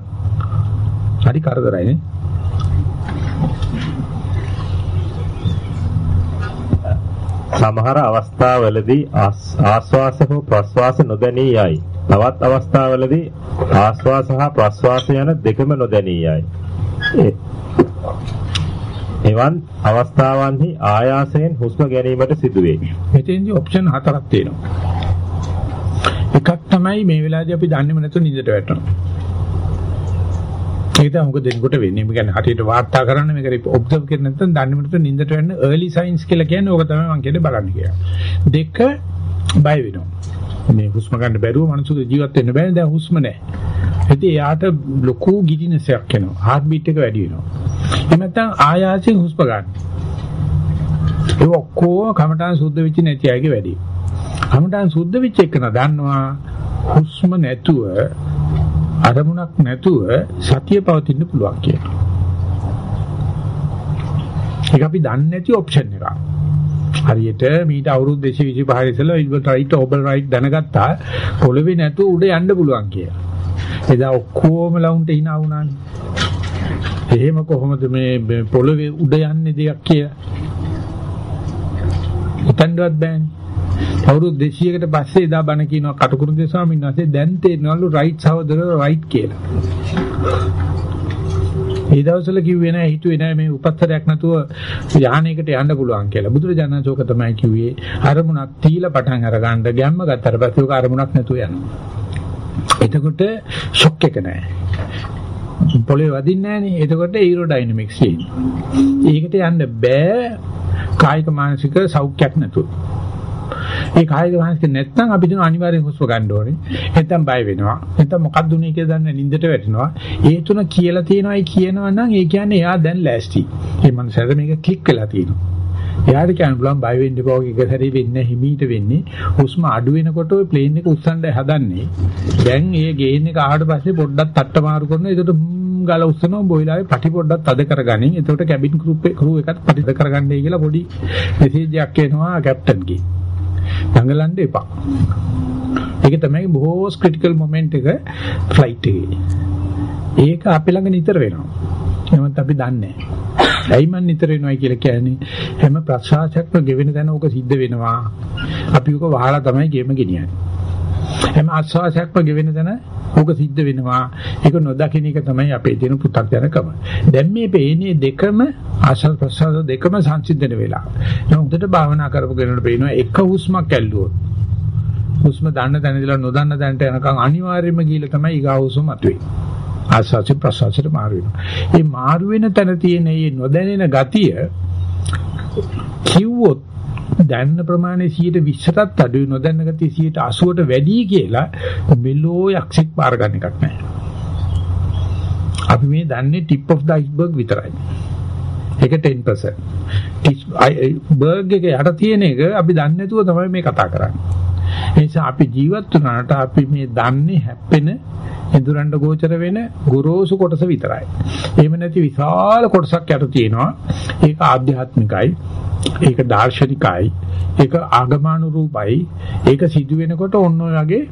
හරි කරදරයි නේ. සමහර අවස්ථාවලදී ආස්වාස හෝ ප්‍රස්වාස නොදැනී යයි. තවත් අවස්ථාවලදී ආස්වාස හා ප්‍රස්වාස යන දෙකම නොදැනී යයි. එවන් අවස්ථාවන්හි ආයාසයෙන් හුස්ම ගැනීමට සිදුවේ. මෙතෙන්දී ඔප්ෂන් හතරක් තියෙනවා. එකක් තමයි මේ වෙලාවේදී අපි දන්නේම නැතුව නිින්දට වැටෙනවා. ඒක තමයි මොකද දෙනකොට වෙන්නේ. මේ කියන්නේ හරියට වාර්තා කරන්න මේක ඔබ්සර්ව් කරන්නේ නැත්නම් දන්නේ මට නින්දට වෙන්න early signs කියලා කියන්නේ ඕක තමයි මම කියන්නේ බලන්න කියලා. දෙක බය වෙනවා. මේ හුස්ම ගන්න බැරුව මනුස්සයෙක් ජීවත් වෙන්න බෑනේ දැන් හුස්ම නැහැ. ඉතින් එයාට ලොකු ගිඩිනස් එකක් එනවා. heart beat එක වැඩි වෙනවා. එහෙම නැත්නම් ආයාසයෙන් හුස්ම ගන්න. ඒ ඔක්කොම කමඨාන් සුද්ධ වෙච්ච නැති අයගේ වැඩි. කමඨාන් සුද්ධ වෙච්ච එක දන්නවා හුස්ම නැතුව අරමුණක් නැතුව සතිය පවතින්න පුළුවන් කියලා. ඒක අපි දන්නේ නැති ඔප්ෂන් එකක්. හරියට මීට අවුරුදු 225 ඉස්සෙල්ලා ඉල්බර් රයිට් ඕබල් රයිට් දැනගත්තා පොළවේ නැතුව උඩ යන්න පුළුවන් කියලා. එදා ඔක්කොම ලවුන්ට hina වුණානේ. එහෙම කොහොමද මේ පොළවේ උඩ යන්නේ දෙයක් කියලා? හිතන්නවත් බෑනේ. අවුරුදු 200කට පස්සේ එදා බණ කියනවා කටුකුරුන්දේ ස්වාමීන් වහන්සේ දැන් තේරෙනවලු රයිට් සහෝදර රයිට් කියලා. ඒ දවස්වල කිව්වේ නෑ හිතුවේ නෑ මේ උපත්තරයක් නැතුව යානයකට යන්න පුළුවන් කියලා. බුදුරජාණන් ශෝක තමයි කිව්වේ අරමුණක් තීලා පටන් අරගන්න ගැම්ම ගත්තට පස්සේ ඔක අරමුණක් නැතුව යනවා. එතකොට ෂොක් එක නෑ. පොළවේ වදින්නේ නෑනේ. එතකොට ඒරෝඩයිනමික්ස් තියෙනවා. ඒකට යන්න බෑ කායික මානසික සෞඛ්‍යයක් නැතුව. ඒ කායික මානසික නැත්නම් අපි දුන අනිවාර්යෙන් හුස්ම ගන්න ඕනේ. නැත්නම් බය වෙනවා. නැත්නම් මොකක්ද උනේ කියලා දන්නේ නින්දට වැටෙනවා. ඒ තුන කියලා තියෙනවායි කියනවා නම් ඒ කියන්නේ එයා දැන් ලෑස්ති. ඒ මනසට මේක ක්ලික් වෙලා තියෙනවා. එයාට කියන්න පුළුවන් බය වෙන්න එපා වගේ එක සැරේ වෙන්නේ හිමීට වෙන්නේ. හුස්ම අඩු වෙනකොට ওই ප්ලේන් එක උස්සන්න හදන්නේ. දැන් ඒ ගේන් එක ආවට පස්සේ පොඩ්ඩක් තට්ට මාරු කරනවා. ඒකට ගාලා උස්සනවා බොයිලාවේ පටි පොඩ්ඩක් තද කරගනින්. එතකොට කැබින් ක්‍රූ ක්‍රූ එකත් පටි තද කරගන්නයි කියලා පොඩි මෙසේජ් එකක් එනවා කැප්ටන්ගේ. දඟලන්න එපා. ඒක තමයි බොහෝ ක්‍රිටිකල් මොමන්ට් එක ෆ්ලයිට් එකේ. ඒක අපි ළඟ නිතර වෙනවා. නමුත් අපි දන්නේ නැහැ. ඇයි මන් නිතර වෙනවයි කියලා කියන්නේ හැම ප්‍රසවාසයක්ම ගෙවෙන තැන ඕක සිද්ධ වෙනවා. අපි ඕක වහලා තමයි ගෙම ගෙනියන්නේ. හැම ආස්වාසයක්ම ගෙවෙන තැන ඕක සිද්ධ වෙනවා. ඒක නොදකින්න එක තමයි අපේ තියෙන පු탁ජනකම. දැන් මේ පේන්නේ දෙකම ආශල් ප්‍රසවාස දෙකම සංසිද්ධන වෙලා. දැන් උදේට භාවනා කරපු කෙනෙකුට පේනවා එක හුස්මක් ඇල්ලුවොත්. හුස්ම දන්න තැන ඉඳලා නොදන්න තැනට යනකම් අනිවාර්යයෙන්ම ගිහිල්ලා තමයි ඊගා හුස්ම මතුවේ. ආස්වාසිය ප්‍රසවාසයට මාරු වෙනවා. මේ මාරු වෙන තැන තියෙන මේ නොදැනෙන ගතිය කිව්වොත් දැනන ප්‍රමාණය 120ටත් අඩුයි නොදැන්න ගතිය 180ට වැඩි කියලා මෙලෝ යක්ෂෙක් පාර ගන්න එකක් නැහැ. අපි මේ දන්නේ tip of the iceberg විතරයි. ඒක 10%. බර්ග් එක යට තියෙන එක අපි දන්නේ නැතුව තමයි මේ කතා කරන්නේ. ඒ නිසා අපි ජීවත් වුණාට අපි මේ දන්නේ හැප්පෙන ඉදරණ්ඩ ගෝචර වෙන ගොරෝසු කොටස විතරයි. එහෙම නැති විශාල කොටසක් යට තියෙනවා. ඒක ආධ්‍යාත්මිකයි. ඒක දාර්ශනිකයි. ඒක ආගමනුරූපයි. ඒක සිදු වෙනකොට ඔන්න ඔය වගේ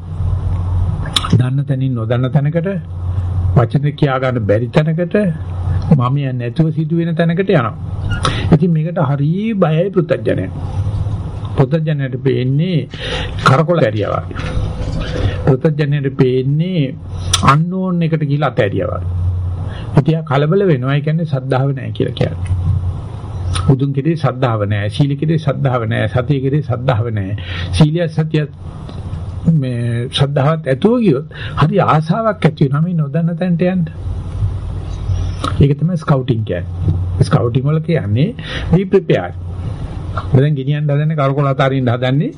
දන්න තැනින් නොදන්න තැනකට වචන කියා ගන්න බැරි තැනකට මම යන්නේ නැතුව සිදු වෙන තැනකට යනවා. ඉතින් මේකට හරිය බයයි පෘථජනය. පෘථජනයට පේන්නේ කරකොල ඇරියා වගේ. පෘථජනයට පේන්නේ අන්නෝන් එකට ගිහිල්ලා අතෑරියා වගේ. ඉතියා කලබල වෙනවා. ඒ කියන්නේ සද්ධාව නැහැ කියලා කියන්නේ. බුදුන් කෙරේ සද්ධාව නැහැ. සීල කෙරේ සද්ධාව නැහැ. සතිය කෙරේ සද්ධාව නැහැ. සීලිය සතිය මේ ශ්‍රද්ධාවත් ඇතුව ගියොත් හරි ආසාවක් ඇති වෙනවා මේ නොදන්න තැනට යන්න. ඒක තමයි ස්කවුටින් කියන්නේ. ස්කවුටින් වල කියන්නේ be prepared. දැන් ගෙනියන්න හදන්නේ කරකොල අතාරින්න හදන්නේ.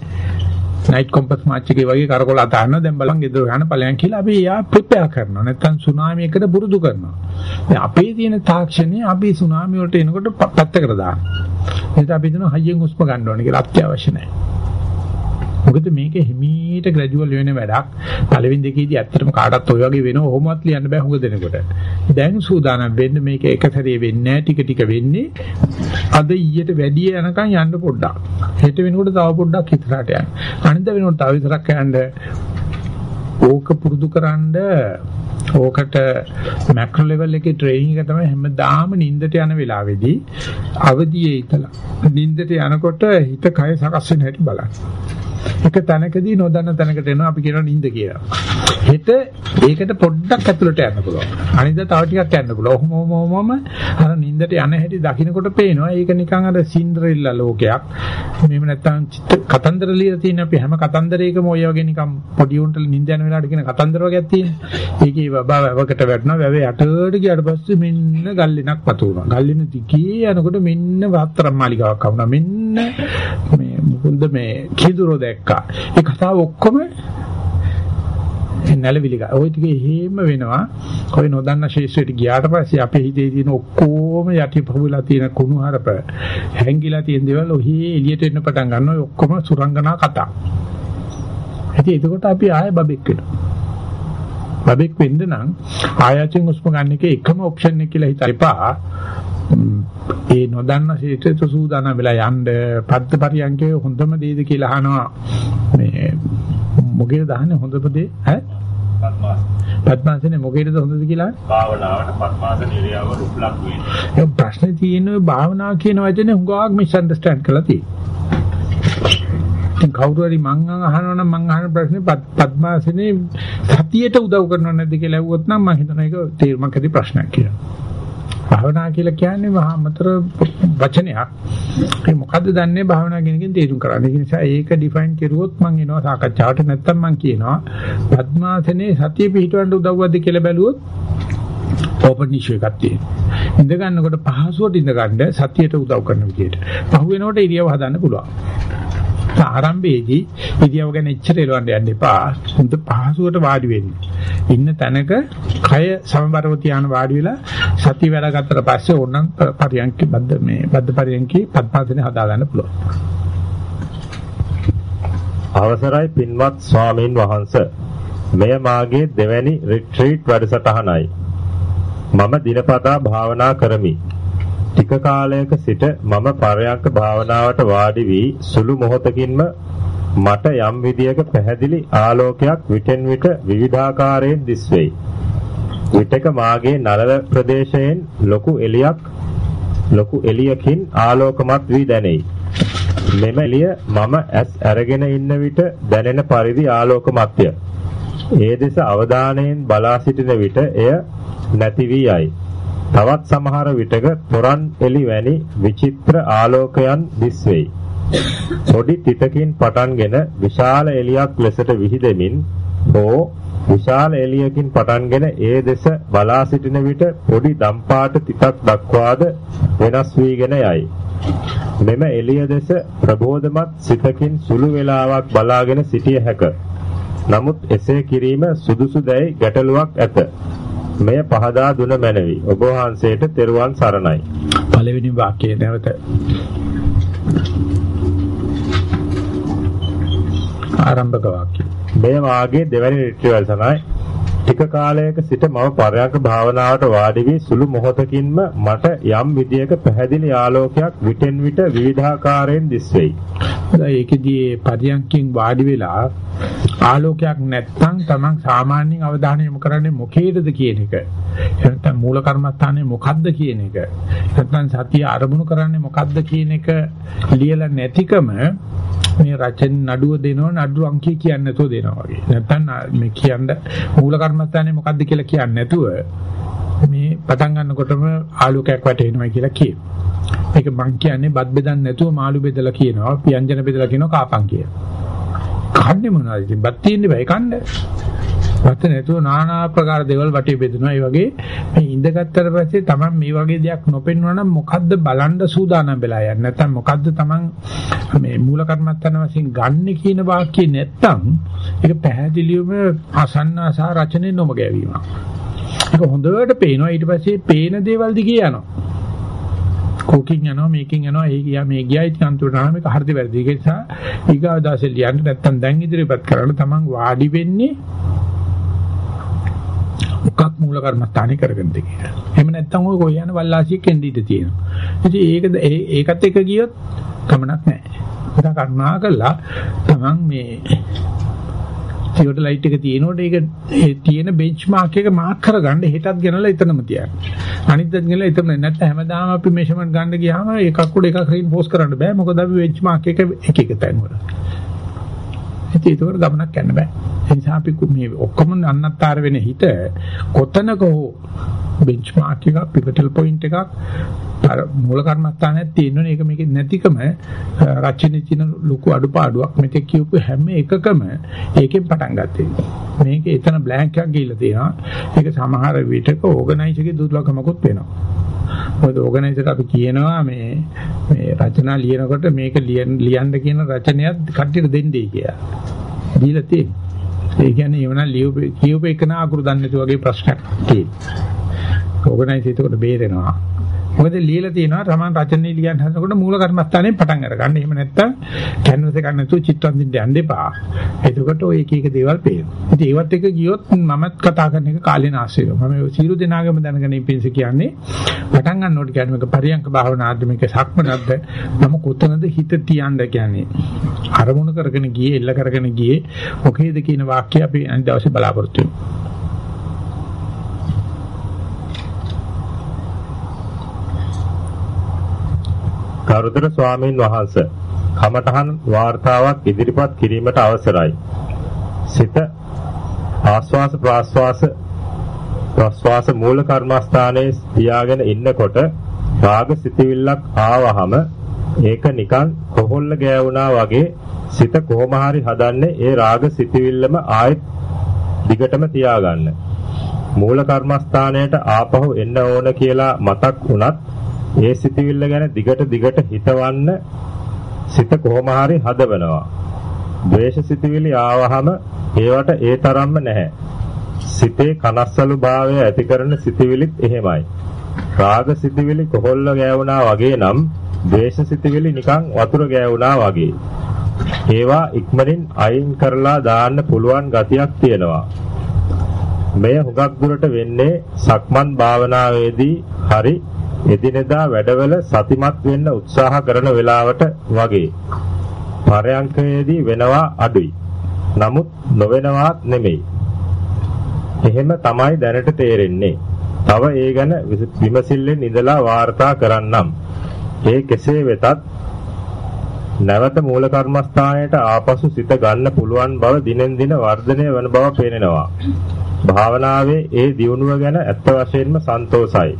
නයිට් කොම්පස් මාච් එකේ වගේ කරකොල අතාරනවා. දැන් බලන් ගෙදර යන ඵලයන් කියලා අපි යා ප්‍රිපෙයාර් කරනවා. නැත්නම් සුනාමි එකට පුරුදු කරනවා. දැන් අපේ තියෙන තාක්ෂණය අපි සුනාමි වලට එනකොට පැත්තකට දානවා. එතකොට අපි දෙනවා හයියෙන් හුස්ම ගන්න ඕනේ කියලා. අත්‍යවශ්‍ය නැහැ. මොකද මේක හිමීට ග්‍රැජුවල් වෙන වැඩක්. පළවෙනි දෙකේදී ඇත්තටම කාටවත් ඔය වගේ වෙනව ඔහොමවත් ලියන්න බෑ හුඟ දෙනකොට. දැන් සූදානම් වෙන්න මේක එක සැරේ වෙන්නේ නැහැ ටික ටික වෙන්නේ. අද ඊයට වැඩි යනකම් යන්න පොඩ්ඩක්. හෙට වෙනකොට තව පොඩ්ඩක් ඉස්සරහට යන්න. අනිද්දා වෙනකොට තව ඉස්සරහට යන්න. ඕක පුරුදු කරන්ඩ ඕකට මැක්‍රෝ ලෙවල් එකේ ට්‍රේනින් එක තමයි හැමදාම නිින්දට යන වෙලාවේදී අවදියේ ඉතලා නිින්දට යනකොට හිත කය සකස් වෙන හැටි බලන්න. එක තැනකදී නොදන්න තැනකට එනවා අපි කියනවා නිින්ද කියලා. හෙට ඒකට පොඩ්ඩක් ඇතුළට යන්න පුළුවන්. අනිද්දා තව ටිකක් යන්න පුළුවන්. ඔහොම ඔහොම ඔහොම අර නිින්දට යන හැටි දකින්නකොට පේනවා. ඒක නිකන් අර සින්ඩරෙල්ලා ලෝකයක්. මෙහෙම නැත්තම් චිත්ත කතන්දර ලියලා තියෙන අපි හැම කතන්දරයකම ඔය වගේ නිකන් පොඩි උන්ට නිින්ද යන වෙලාවට කියන කතන්දර වගේක් තියෙනවා. ඒකේ බබා වැවකට වැටෙනවා. වැවේ යටට ගියාට පස්සේ මෙන්න ගල්ලිනක් පතු වුණා. ගල්ලින දිගේ යනකොට මෙන්න වත්තරම් මාලිකාවක් වුණා. මෙන්න මේ මුකුන්ද මේ කිදුරෝ දැක්කා. ඒ කතාව ඔක්කොම නැලවිලි ගා. ওই ටික හේම වෙනවා. ඔය නොදන්න ශේෂ්ත්‍රයට ගියාට පස්සේ අපේ හිතේ තියෙන ඔක්කොම යටිපහුවලා තියෙන කුණුහරුප හැංගිලා තියෙන දේවල් ඔහි එළියට එන්න පටන් ගන්නවා. ඔය ඔක්කොම සුරංගනා කතා. ඉතින් එතකොට අපි ආයෙ බබෙක් වෙනවා. බබෙක් වෙන්න නම් ආයතෙන් උස්ම ගන්න එක එකම ඔප්ෂන් එක කියලා හිතරිපා. ඒ නොදන්න ශේෂ්ඨ සූදානම් වෙලා යන්න පද්ද පරියන්කේ හොඳම දේද කියලා අහනවා. මේ මොකේද දහන්නේ හොඳම දේ? ඈ? පද්මාසනේ මොකේද හොඳද කියලා? භාවනාවට පද්මාසන ඉරියව රුප්ලක් වෙන්නේ. ඒ ප්‍රශ්නේ තියෙන්නේ භාවනාව කියන වචනේ හුඟක් මිස්અන්ඩර්ස්ටෑන්ඩ් කරලා තියෙනවා. ඉතින් කවුරු හරි මං අහනවා නම් මං අහන ප්‍රශ්නේ පద్මාසනේ සතියට උදව් කරනව නැද්ද කියලා ඇහුවොත් නම් මං හිතනවා ඒක තේරුමක් ඇති ප්‍රශ්නයක් කියලා. භාවනා කියලා කියන්නේ මහා මතර වචනයක්. ඒ මොකද්ද දන්නේ භාවනා කියන එකෙන් තේරුම් කරන්න. ඒ නිසා ඒක ඩිෆයින් කරුවොත් මම එනවා සාකච්ඡාවට නැත්තම් මම කියනවා පద్මාසනේ සතිය පිහිටවන්න උදව්වද කියලා බැලුවොත් ඕපන් ඉෂුව එකක් තියෙනවා. ඉඳ ගන්නකොට පහසුවට ඉඳ ගන්න සතියට උදව් කරන විදියට. පහු වෙනකොට ඉරියව හදන්න පුළුවන්. ආරම්භයේදී ඉරියව ගැන එච්චර එලවන්න යන්න එපා. හොඳ පහසුවට වාඩි වෙන්න. ඉන්න තැනක කය සමබරව තියාන වාඩි වෙලා සතිය වැඩ ගත්තට පස්සේ ඕනනම් පරියන්ක බද්ද මේ බද්ද පරියන්කේ පద్මාසනේ හදා ගන්න පුළුවන්. අවසරයි පින්වත් ස්වාමීන් වහන්ස මෙය මාගේ දෙවැනි රිට්‍රීට් වැඩසටහනයි මම දිනපතා භාවනා කරමි ටික කාලයක සිට මම පරයන්ක භාවනාවට වාඩි වී සුළු මොහොතකින්ම මට යම් විදියක පැහැදිලි ආලෝකයක් විටෙන් විට විවිධාකාරයෙන් දිස්වෙයි විටක මාගේ නළල ප්‍රදේශයෙන් ලොකු එලියක් ලොකු එලියකින් ආලෝකමත් වී දැනෙයි මෙම එළිය මම ඇස් අරගෙන ඉන්න විට දැනෙන පරිදි ආලෝකමත්ය. ඒ දෙස අවධානයෙන් බලා සිටින විට එය නැති වී යයි. තවත් සමහර විටක තොරන් එලි වැනි විචිත්‍ර ආලෝකයන් දිස්වෙයි. පොඩි තිතකින් පටන්ගෙන විශාල එලියක් ලෙසට විහිදෙමින් හෝ විශාල එළියකින් පටන්ගෙන ඒ දෙස බලා සිටින විට පොඩි දම්පාට තිතක් දක්වාද වෙනස් වීගෙන යයි. මෙම එළිය දෙස ප්‍රබෝධමත් සිතකින් සුළු වේලාවක් බලාගෙන සිටිය හැක. නමුත් එසේ කිරීම සුදුසුදැයි ගැටලුවක් ඇත. මෙය පහදා දුන මැනවි. ඔබ වහන්සේට තෙරුවන් සරණයි. පළවෙනි වාක්‍යය නැවත ආරම්භක වාක්‍යය. මේ වාගේ දෙවැනි රිට්‍රීවල් තමයි ටික කාලයක සිට මම පරයන්ක භාවනාවට වාඩි වී සුළු මොහොතකින්ම මට යම් විදියක පැහැදිලි ආලෝකයක් විටෙන් විට විවිධාකාරයෙන් දිස්වෙයි. දැන් ඒකෙදී පරියන්කින් වාඩි වෙලා ආලෝකයක් නැත්නම් Taman සාමාන්‍යයෙන් අවධානය යොමු කරන්නේ මොකේද කියන එක. නැත්නම් මූල කර්මස්ථානේ මොකද්ද කියන එක. නැත්නම් සතිය අරමුණු කරන්නේ මොකද්ද කියන එක ලියලා නැතිකම මේ රචන නඩුව දෙනව නඩු අංකය කියන්නේ නැතුව දෙනවා වගේ. නැත්නම් මේ කියන්න මූල කර්මස්ථානේ මොකද්ද කියලා කියන්නේ නැතුව මේ පටන් ගන්නකොටම ආලෝකයක් වැටෙනවා කියලා කියනවා. ඒක මං කියන්නේ බත් බෙදන්න නැතුව මාළු බෙදලා කියනවා, ව්‍යංජන බෙදලා කියනවා කාපන් කියලා. කන්නේ මොනවද ඉතින් බත් තියෙන්නේ බෑ කන්න. බත් නැතුව নানা ආකාර දේවල් වටේ බෙදනවා. ඒ වගේ මේ ඉඳගත්තට පස්සේ Taman මේ වගේ දෙයක් නොපෙන්වනවා නම් මොකද්ද බලන්න සූදානම් වෙලා යන්නේ. නැත්නම් මොකද්ද Taman මේ මූල කර්මත්තන වශයෙන් ගන්න කියන වාක්‍යය නැත්තම් ඒක පැහැදිලිවම අසන්නාසා රචනයේ නොම ගැවීමක්. ඒක හොඳට පේනවා ඊට පස්සේ පේන දේවල් දිගේ යනවා. කෝකින් යනවා මේකෙන් යනවා ඒ ගියා මේ ගියා ඉතින් අන්තිමට නම් මේක හරිද වැරදි ඒක නිසා ඊගාව දාසේ ලියන්න නැත්තම් දැන් ඉදිරියපත් කරන්න තමන් වාඩි වෙන්නේ මොකක් මූල කර්මස්ථානේ කරගෙනද කියලා. එහෙම නැත්තම් ඔය කොහේ යන වල්ලාසියෙක් එන්න ඉඩ තියෙනවා. ඉතින් ඒකද ඒකත් එක ගියොත් කමනක් නැහැ. ඒක කරුණා කළා තමන් මේ සියොට ලයිට් එක තියෙනකොට ඒක ඒ තියෙන බෙන්ච්මාර්ක් එක මාක් කරගන්න හෙටත් ගෙනලා එතනම තියන්න. අනිද්දාත් ගෙනලා එතන නැත්නම් හැමදාම අපි මෙෂර්මන්ට් ගන්න ගියාම එකක් උඩ එකක් රීන්ෆෝස් කරන්න බෑ. මොකද අපි බෙන්ච්මාර්ක් එක එක එක තැන් වල. ඉතින් ඒකට ගමනක් යන්න බෑ. ඒ නිසා අපි මේ ඔක්කොම අන්නත්තර වෙන හිත කොතනක හෝ බෙන්ච්මාර්ක් එකක් පිවටල් පොයින්ට් එකක් අර මූල කර්මස්ථානයක් තියෙනවනේ. ඒක මේකේ නැතිකම රචනයේ තියෙන ලොකු අඩුපාඩුවක් මෙතෙක් කියපු හැම එකකම ඒකෙන් පටන් ගත්තේ. මේක එතන බ්ලැන්ක් එකක් ගිහිල්ලා තියෙනවා. ඒක සමහර විටක ඕගනයිසර් එකේ දුර්ලභමකුත් වෙනවා. මොකද ඕගනයිසර් අපි කියනවා මේ මේ රචනා ලියනකොට මේක ලියන්න කියන රචනයක් කට්ටියට දෙන්නයි කියලා. දීලා තියෙනවා ඒ කියන්නේ එවන ලියුප කියුප එක නා අකුරු දන්නේ නැති වගේ ප්‍රශ්නයක් තියෙනවා. ඕගනයිසර් එතකොට බේරෙනවා. මොකද ලියලා තියෙනවා තමන් රචනයේ ලියන්න හදනකොට මූල කර්මස්ථානයෙන් පටන් අරගන්න. එහෙම නැත්තම් කැන්වස් එක නැතුව චිත්තවන්දින්න යන්න එපා. එතකොට ඔය එක එක දේවල් පේනවා. ඉතින් ඒවත් එක ගියොත් මමත් කතා කරන එක කාලේ නාස්ති වෙනවා. මම සියලු දෙනාගම දැනගෙන ඉපින්ස කියන්නේ පටන් ගන්නකොට කියන්නේ මේක පරියංක භාවනාද්ද මේක සක්මනක්ද මම කොතනද හිත තියන්න කියන්නේ. අරමුණු කරගෙන ගියේ එල්ල කරගෙන ගියේ මොකේද කියන වාක්‍ය අපි අනිත් දවසේ බලාපොරොත්තු වෙනවා. ගරුතර ස්වාමීන් වහන්ස කමඨහන් වාර්තාවක් ඉදිරිපත් කිරීමට අවසරයි. සිත ආස්වාස ප්‍රාස්වාස ප්‍රස්වාස මූල කර්මස්ථානයේ තියාගෙන ඉන්නකොට රාග සිතවිල්ලක් ආවහම ඒක නිකන් කොහොල්ල ගෑවුනා වගේ සිත කොහොම හරි හදන්නේ ඒ රාග සිතවිල්ලම ආයෙත් දිගටම තියාගන්න. මූල කර්මස්ථානයට ආපහු එන්න ඕන කියලා මතක් වුණත් ඒ සිතවිල්ල ගැන දිගට දිගට හිතවන්න සිත කොහොම හරි හදවනවා. ද්වේෂ සිතවිලි ආවහම ඒවට ඒ තරම්ම නැහැ. සිතේ කනස්සලු භාවය ඇති කරන සිතවිලිත් එහෙමයි. රාග සිතවිලි කොහොල්ල ගෑවුනා වගේ නම් ද්වේෂ සිතවිලි නිකන් වතුර ගෑවුනා වගේ. ඒවා ඉක්මනින් අයින් කරලා දාන්න පුළුවන් ගතියක් තියෙනවා. මෙය හුඟක් දුරට වෙන්නේ සක්මන් භාවනාවේදී හරි එදිනෙදා වැඩවල සතිමත් වෙන්න උත්සාහ කරන වෙලාවට වගේ පරයන්කයේදී වෙනවා අඩුයි. නමුත් නොවෙනවාත් නෙමෙයි. එහෙම තමයි දැනට තේරෙන්නේ. තව ඒ ගැන විමසිල්ලෙන් ඉඳලා වාර්තා කරන්නම්. ඒ කෙසේ වෙතත් නැවත මූල කර්මස්ථානයට ආපසු සිත ගන්න පුළුවන් බව දිනෙන් දින වර්ධනය වන බව පේනවා. භාවනාවේ ඒ දියුණුව ගැන ඇත්ත වශයෙන්ම සන්තෝසයි.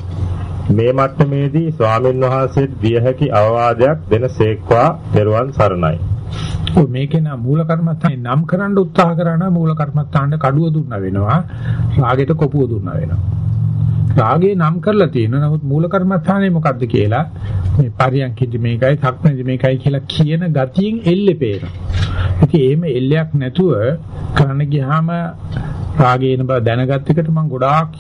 මේ මට්ටමේදී ස්වාමින් වහන්සේට දිය හැකි අවවාදයක් දෙන සේක්වා පෙරවන් සරණයි. ඔව් මේකේ නම් මූල කර්මස්ථානේ නම් කරන්න උත්සාහ කරා නම් මූල කර්මස්ථානට කඩුව දුන්නා වෙනවා. රාගෙට කොපුව දුන්නා වෙනවා. රාගේ නම් කරලා තියෙනවා. නමුත් මූල කර්මස්ථානේ මොකද්ද කියලා මේ පරියන්කිදි මේකයි, සක්මණේදි මේකයි කියලා කියන ගතියෙන් එල්ලේ පේනවා. ඉතින් එහෙම එල්ලයක් නැතුව කරන්න ගියාම රාගේන බව දැනගත් එකට මම ගොඩාක්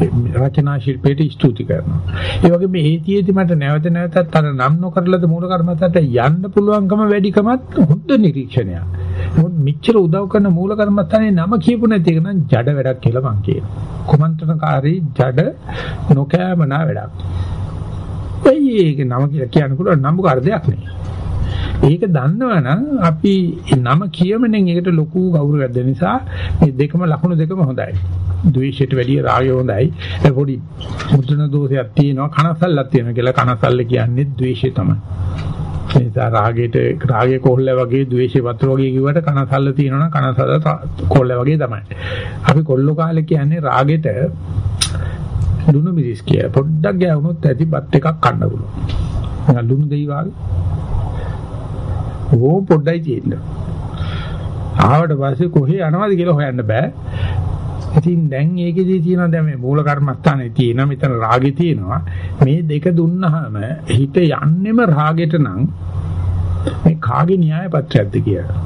රචනා ශිල්පයට ස්තුති කරනවා. ඒ වගේ මේ හේතියෙදි මට නැවත නැවතත් අර නම් නොකරලද මූල කර්මත්තට යන්න පුළුවන්කම වැඩිකමත් හොඳ නිරීක්ෂණයක්. මොකද මෙච්චර උදව් කරන මූල කර්මත්තනේ නම කියපු නැති එක නම් ජඩ වැඩක් කියලා මං කියනවා. කුමන්ත්‍රණකාරී ජඩ නොකෑමනා වැඩක්. එයි ඒක නම කියලා කියන්න පුළුවන් නම්බුකාර දෙයක් නෙවෙයි. ඒක දන්නවනම් අපි නම කියමනෙන් ඒකට ලොකු ගෞරවයක් දෙන නිසා මේ දෙකම ලකුණු දෙකම හොඳයි. ද්වේෂයට වැඩිය රාගය හොඳයි. ඒ පොඩි මුද්‍රණ දෝෂයක් තියෙනවා කනසල්ලක් තියෙනවා කියලා කනසල්ල කියන්නේ ද්වේෂය තමයි. ඒ නිසා රාගයට රාගයේ කොල්ල වගේ ද්වේෂේ වතුර වගේ කිව්වට කනසල්ල තියෙනවනම් කනසල්ල කොල්ල වගේ තමයි. අපි කොල්ල කාලේ කියන්නේ රාගෙට ලුණු මිරිස් කියලා. පොඩ්ඩක් ගෑවුනොත් ඇති බත් එකක් කන්න පුළුවන්. ලුණු දෙයි වාගේ. ඕ පොඩ්ඩයි තියෙන්නේ. ආවට පස්සේ කොහේ යනවද කියලා හොයන්න බෑ. ඉතින් දැන් ඒකෙදී තියෙනවා දැන් මේ මූල කර්මස්ථානේ තියෙනවා මෙතන රාගෙ තියෙනවා මේ දෙක දුන්නාම හිත යන්නෙම රාගෙට නම් මේ කාගේ න්‍යාය පත්‍රයක්ද කියලා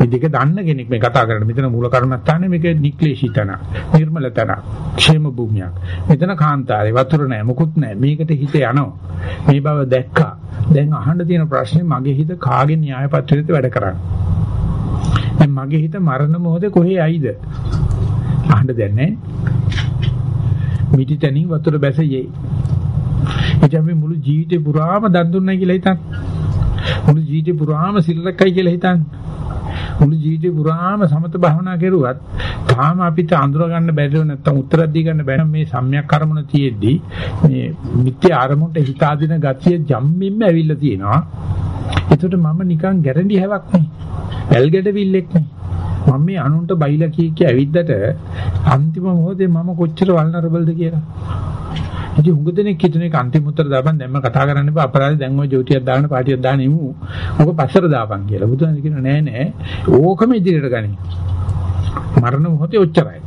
මේ දෙක දන්න කෙනෙක් මේ කතා කරන්නේ මෙතන මූල කර්මස්ථානේ මේක නික්ලේශී තන නිර්මල තන ക്ഷേම භූමියක් මෙතන කාන්තාරේ වතුර නැහැ මුකුත් නැහැ මේකට හිත යනවා මේ බව දැක්කා දැන් අහන්න තියෙන ප්‍රශ්නේ මගේ හිත කාගේ න්‍යාය පත්‍රයේද වැඩ කරන්නේ දැන් මගේ හිත මරණ මොහොතේ කොහේ යයිද? අහන්න දැන් නැහැ. මිටි තනින් වතුර බැසෙයි. එතැන් මේ මුළු ජීවිතේ පුරාම දන් දුන්නයි කියලා හිතන්න. මුළු ජීවිතේ පුරාම සිල් රැක්කයි කියලා හිතන්න. මුළු ජීවිතේ පුරාම සමත භාවනා කරුවත් තාම අපිට අඳුර ගන්න බැරිව නැත්තම් උත්තර දී ගන්න බැරි මේ සම්‍යක් කර්මන තියෙද්දි මේ මිත්‍ය ආරමුණට හිතාදින ගතිය ජම්මින්ම ඇවිල්ලා තියෙනවා එතකොට මම නිකන් ගැරන්ටි හැවක් නේ. වැල්ගඩවිල්ලෙක් නේ. මම මේ අනුන්ට බයිලා කී කිය ඇවිද්දට අන්තිම මොහොතේ මම කොච්චර වල්නරබල්ද කියලා. ඉතින් හුඟ දෙනෙක් හිතන එක අන්තිම උත්තර දාපන් දැන්ම කතා කරන්න එපා අපරාධ දැන් ওই ජෝතියක් දාන්න පාටියක් දාන්න එමු. මොකද පස්සට දාපන් කියලා. බුදුන් කියනවා නෑ නෑ. ඕකම ඉදිරියට ගනි. මරණ මොහොතේ ඔච්චරයි.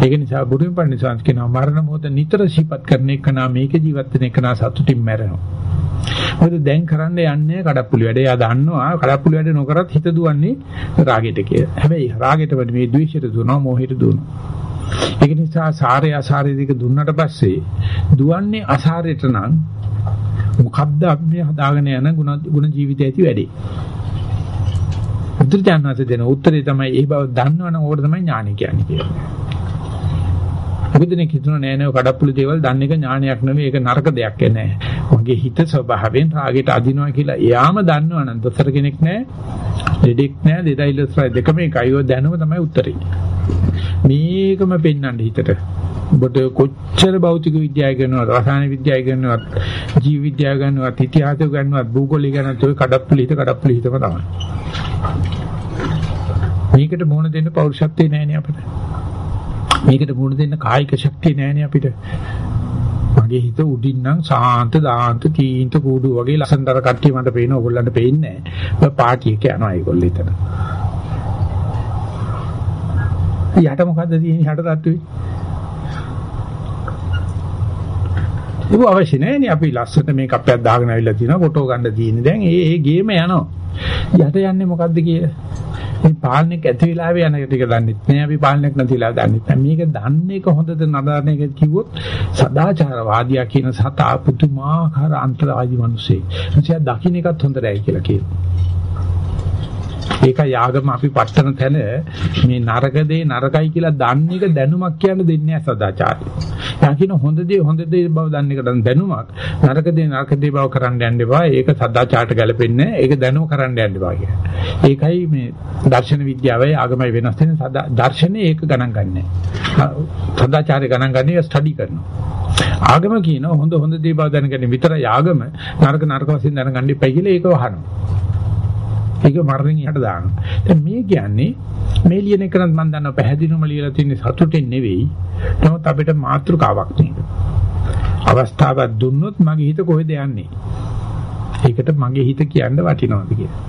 ඒක නිසා බුදුන් පන්සිවාංශ කියනවා මරණ මොහොත නිතර සිපත් කරන එක නා මේක ජීවත් වෙන එක නා සතුටින් මැරෙනවා. මොකද දැන් කරන්න යන්නේ කඩප්පුලි වැඩ. එයා දන්නවා කඩප්පුලි වැඩ නොකරත් හිත දුවන්නේ රාගෙට කියලා. හැබැයි රාගෙට වඩා මේ ද්වේෂයට දුවනවා, මොහයට දුවනවා. ඒක නිසා සාරය අසාරය දෙක දුන්නට පස්සේ දුවන්නේ අසාරයට නම් මොකද්ද අපි මේ හදාගෙන යන ಗುಣ ಗುಣ ජීවිතය ඇති වැඩි. උත්තරයන්වත දෙන උත්තරේ තමයි ඒ බව දන්නවනම් ඕකට තමයි ඥානය කියන්නේ කියලා. මොකදනේ කිතුන නෑ නෑ කඩප්පුලි දේවල් දන්න එක ඥානයක් නෙවෙයි ඒක නරක දෙයක් නෑ. මගේ හිත ස්වභාවයෙන් රාගයට අදිනවා කියලා එයාම දන්නවනම් දොස්තර කෙනෙක් නෑ, දෙඩෙක් නෑ, දෙදයිලස්රයි දෙකම එකයි. ඔය දැනුම තමයි උත්තරේ. මේකම පෙන්වන්න හිතට. ඔබට කොච්චර භෞතික විද්‍යාව කරනවද, රසායන විද්‍යාව කරනවද, ජීව විද්‍යාව කරනවද, ඉතිහාසය කරනවද, භූගෝලය කරනවද ඔය කඩප්පුලි හිත කඩප්පුලි හිතම තමයි. මේකට මොන දෙන්න පෞරුෂත්වේ නෑනේ අපිට. මේකට මුහුණ දෙන්න කායික ශක්තිය නැහැනේ අපිට. මගේ හිත උඩින් නම් සාන්ත දාන්ත තීන්ත කූඩු වගේ ලසන්තර කට්ටිය මට පේන ඕගොල්ලන්ට පේන්නේ නැහැ. ඔය පාටි එක යනවා ඒගොල්ලෝ එතන. යට මොකද්ද තියෙන්නේ යට තට්ටුවේ? ඒක අවශ්‍ය නැහැනේ අපි ලස්සට මේක අපයක් දාගෙන ආවිල්ලා තියෙනවා ෆොටෝ ගන්න තියෙන්නේ. දැන් ඒ ඒ ගේම යනවා. යට යන්නේ මොකද්ද කියලා? මේ පාලනයක් ඇති වෙලාවේ යන ටික දන්නෙත් නෑ අපි පාලනයක් නැතිලා දන්නෙත් නෑ මේක දන්නේ එක හොඳද නදාන එක කිව්වොත් සදාචාරවාදියා කියන සතා පුදුමාකාර අන්තරාජි මිනිස්සේ. එනිසා දකින්න එකත් හොඳ නැහැ කියලා කියනවා. ඒක යාගම අපි පත්තන තැන මේ නරක දේ නරකයි කියලා දන්න එක දැනුමක් කියන්න දෙන්නේ නැහැ සදාචාරය. යා කියන හොඳ දේ හොඳ දේ බව දන්න එක දැනුමක්. නරක දේ නරක දේ බව කරන්න යන්න එපා. ඒක සදාචාරයට ගැලපෙන්නේ නැහැ. ඒක දැනුම කරන්න යන්න එපා කියන්නේ. ඒකයි මේ දර්ශන විද්‍යාවයි ආගමයි වෙනස් වෙන දර්ශනේ ඒක ගණන් ගන්නෑ. සදාචාරය ගණන් ගන්නේ ස්ටඩි කරනවා. ආගම කියන හොඳ හොඳ දේ බව දැනගන්න විතරයි ආගම නරක නරක වශයෙන් දැනගන්න ඉපයි කියලා ඒක වහනවා. ඒක මරණයෙන් යට දානවා. දැන් මේ කියන්නේ මේ ලියන එක නම් මම දන්නවා පැහැදිලිවම ලියලා තියෙන සතුටෙන් නෙවෙයි. නමුත් අපිට මාතෘකාවක් තියෙනවා. අවස්ථාවක් දුන්නොත් මගේ හිත කොහෙද යන්නේ? ඒකට මගේ හිත කියන්න වටිනවද කියලා.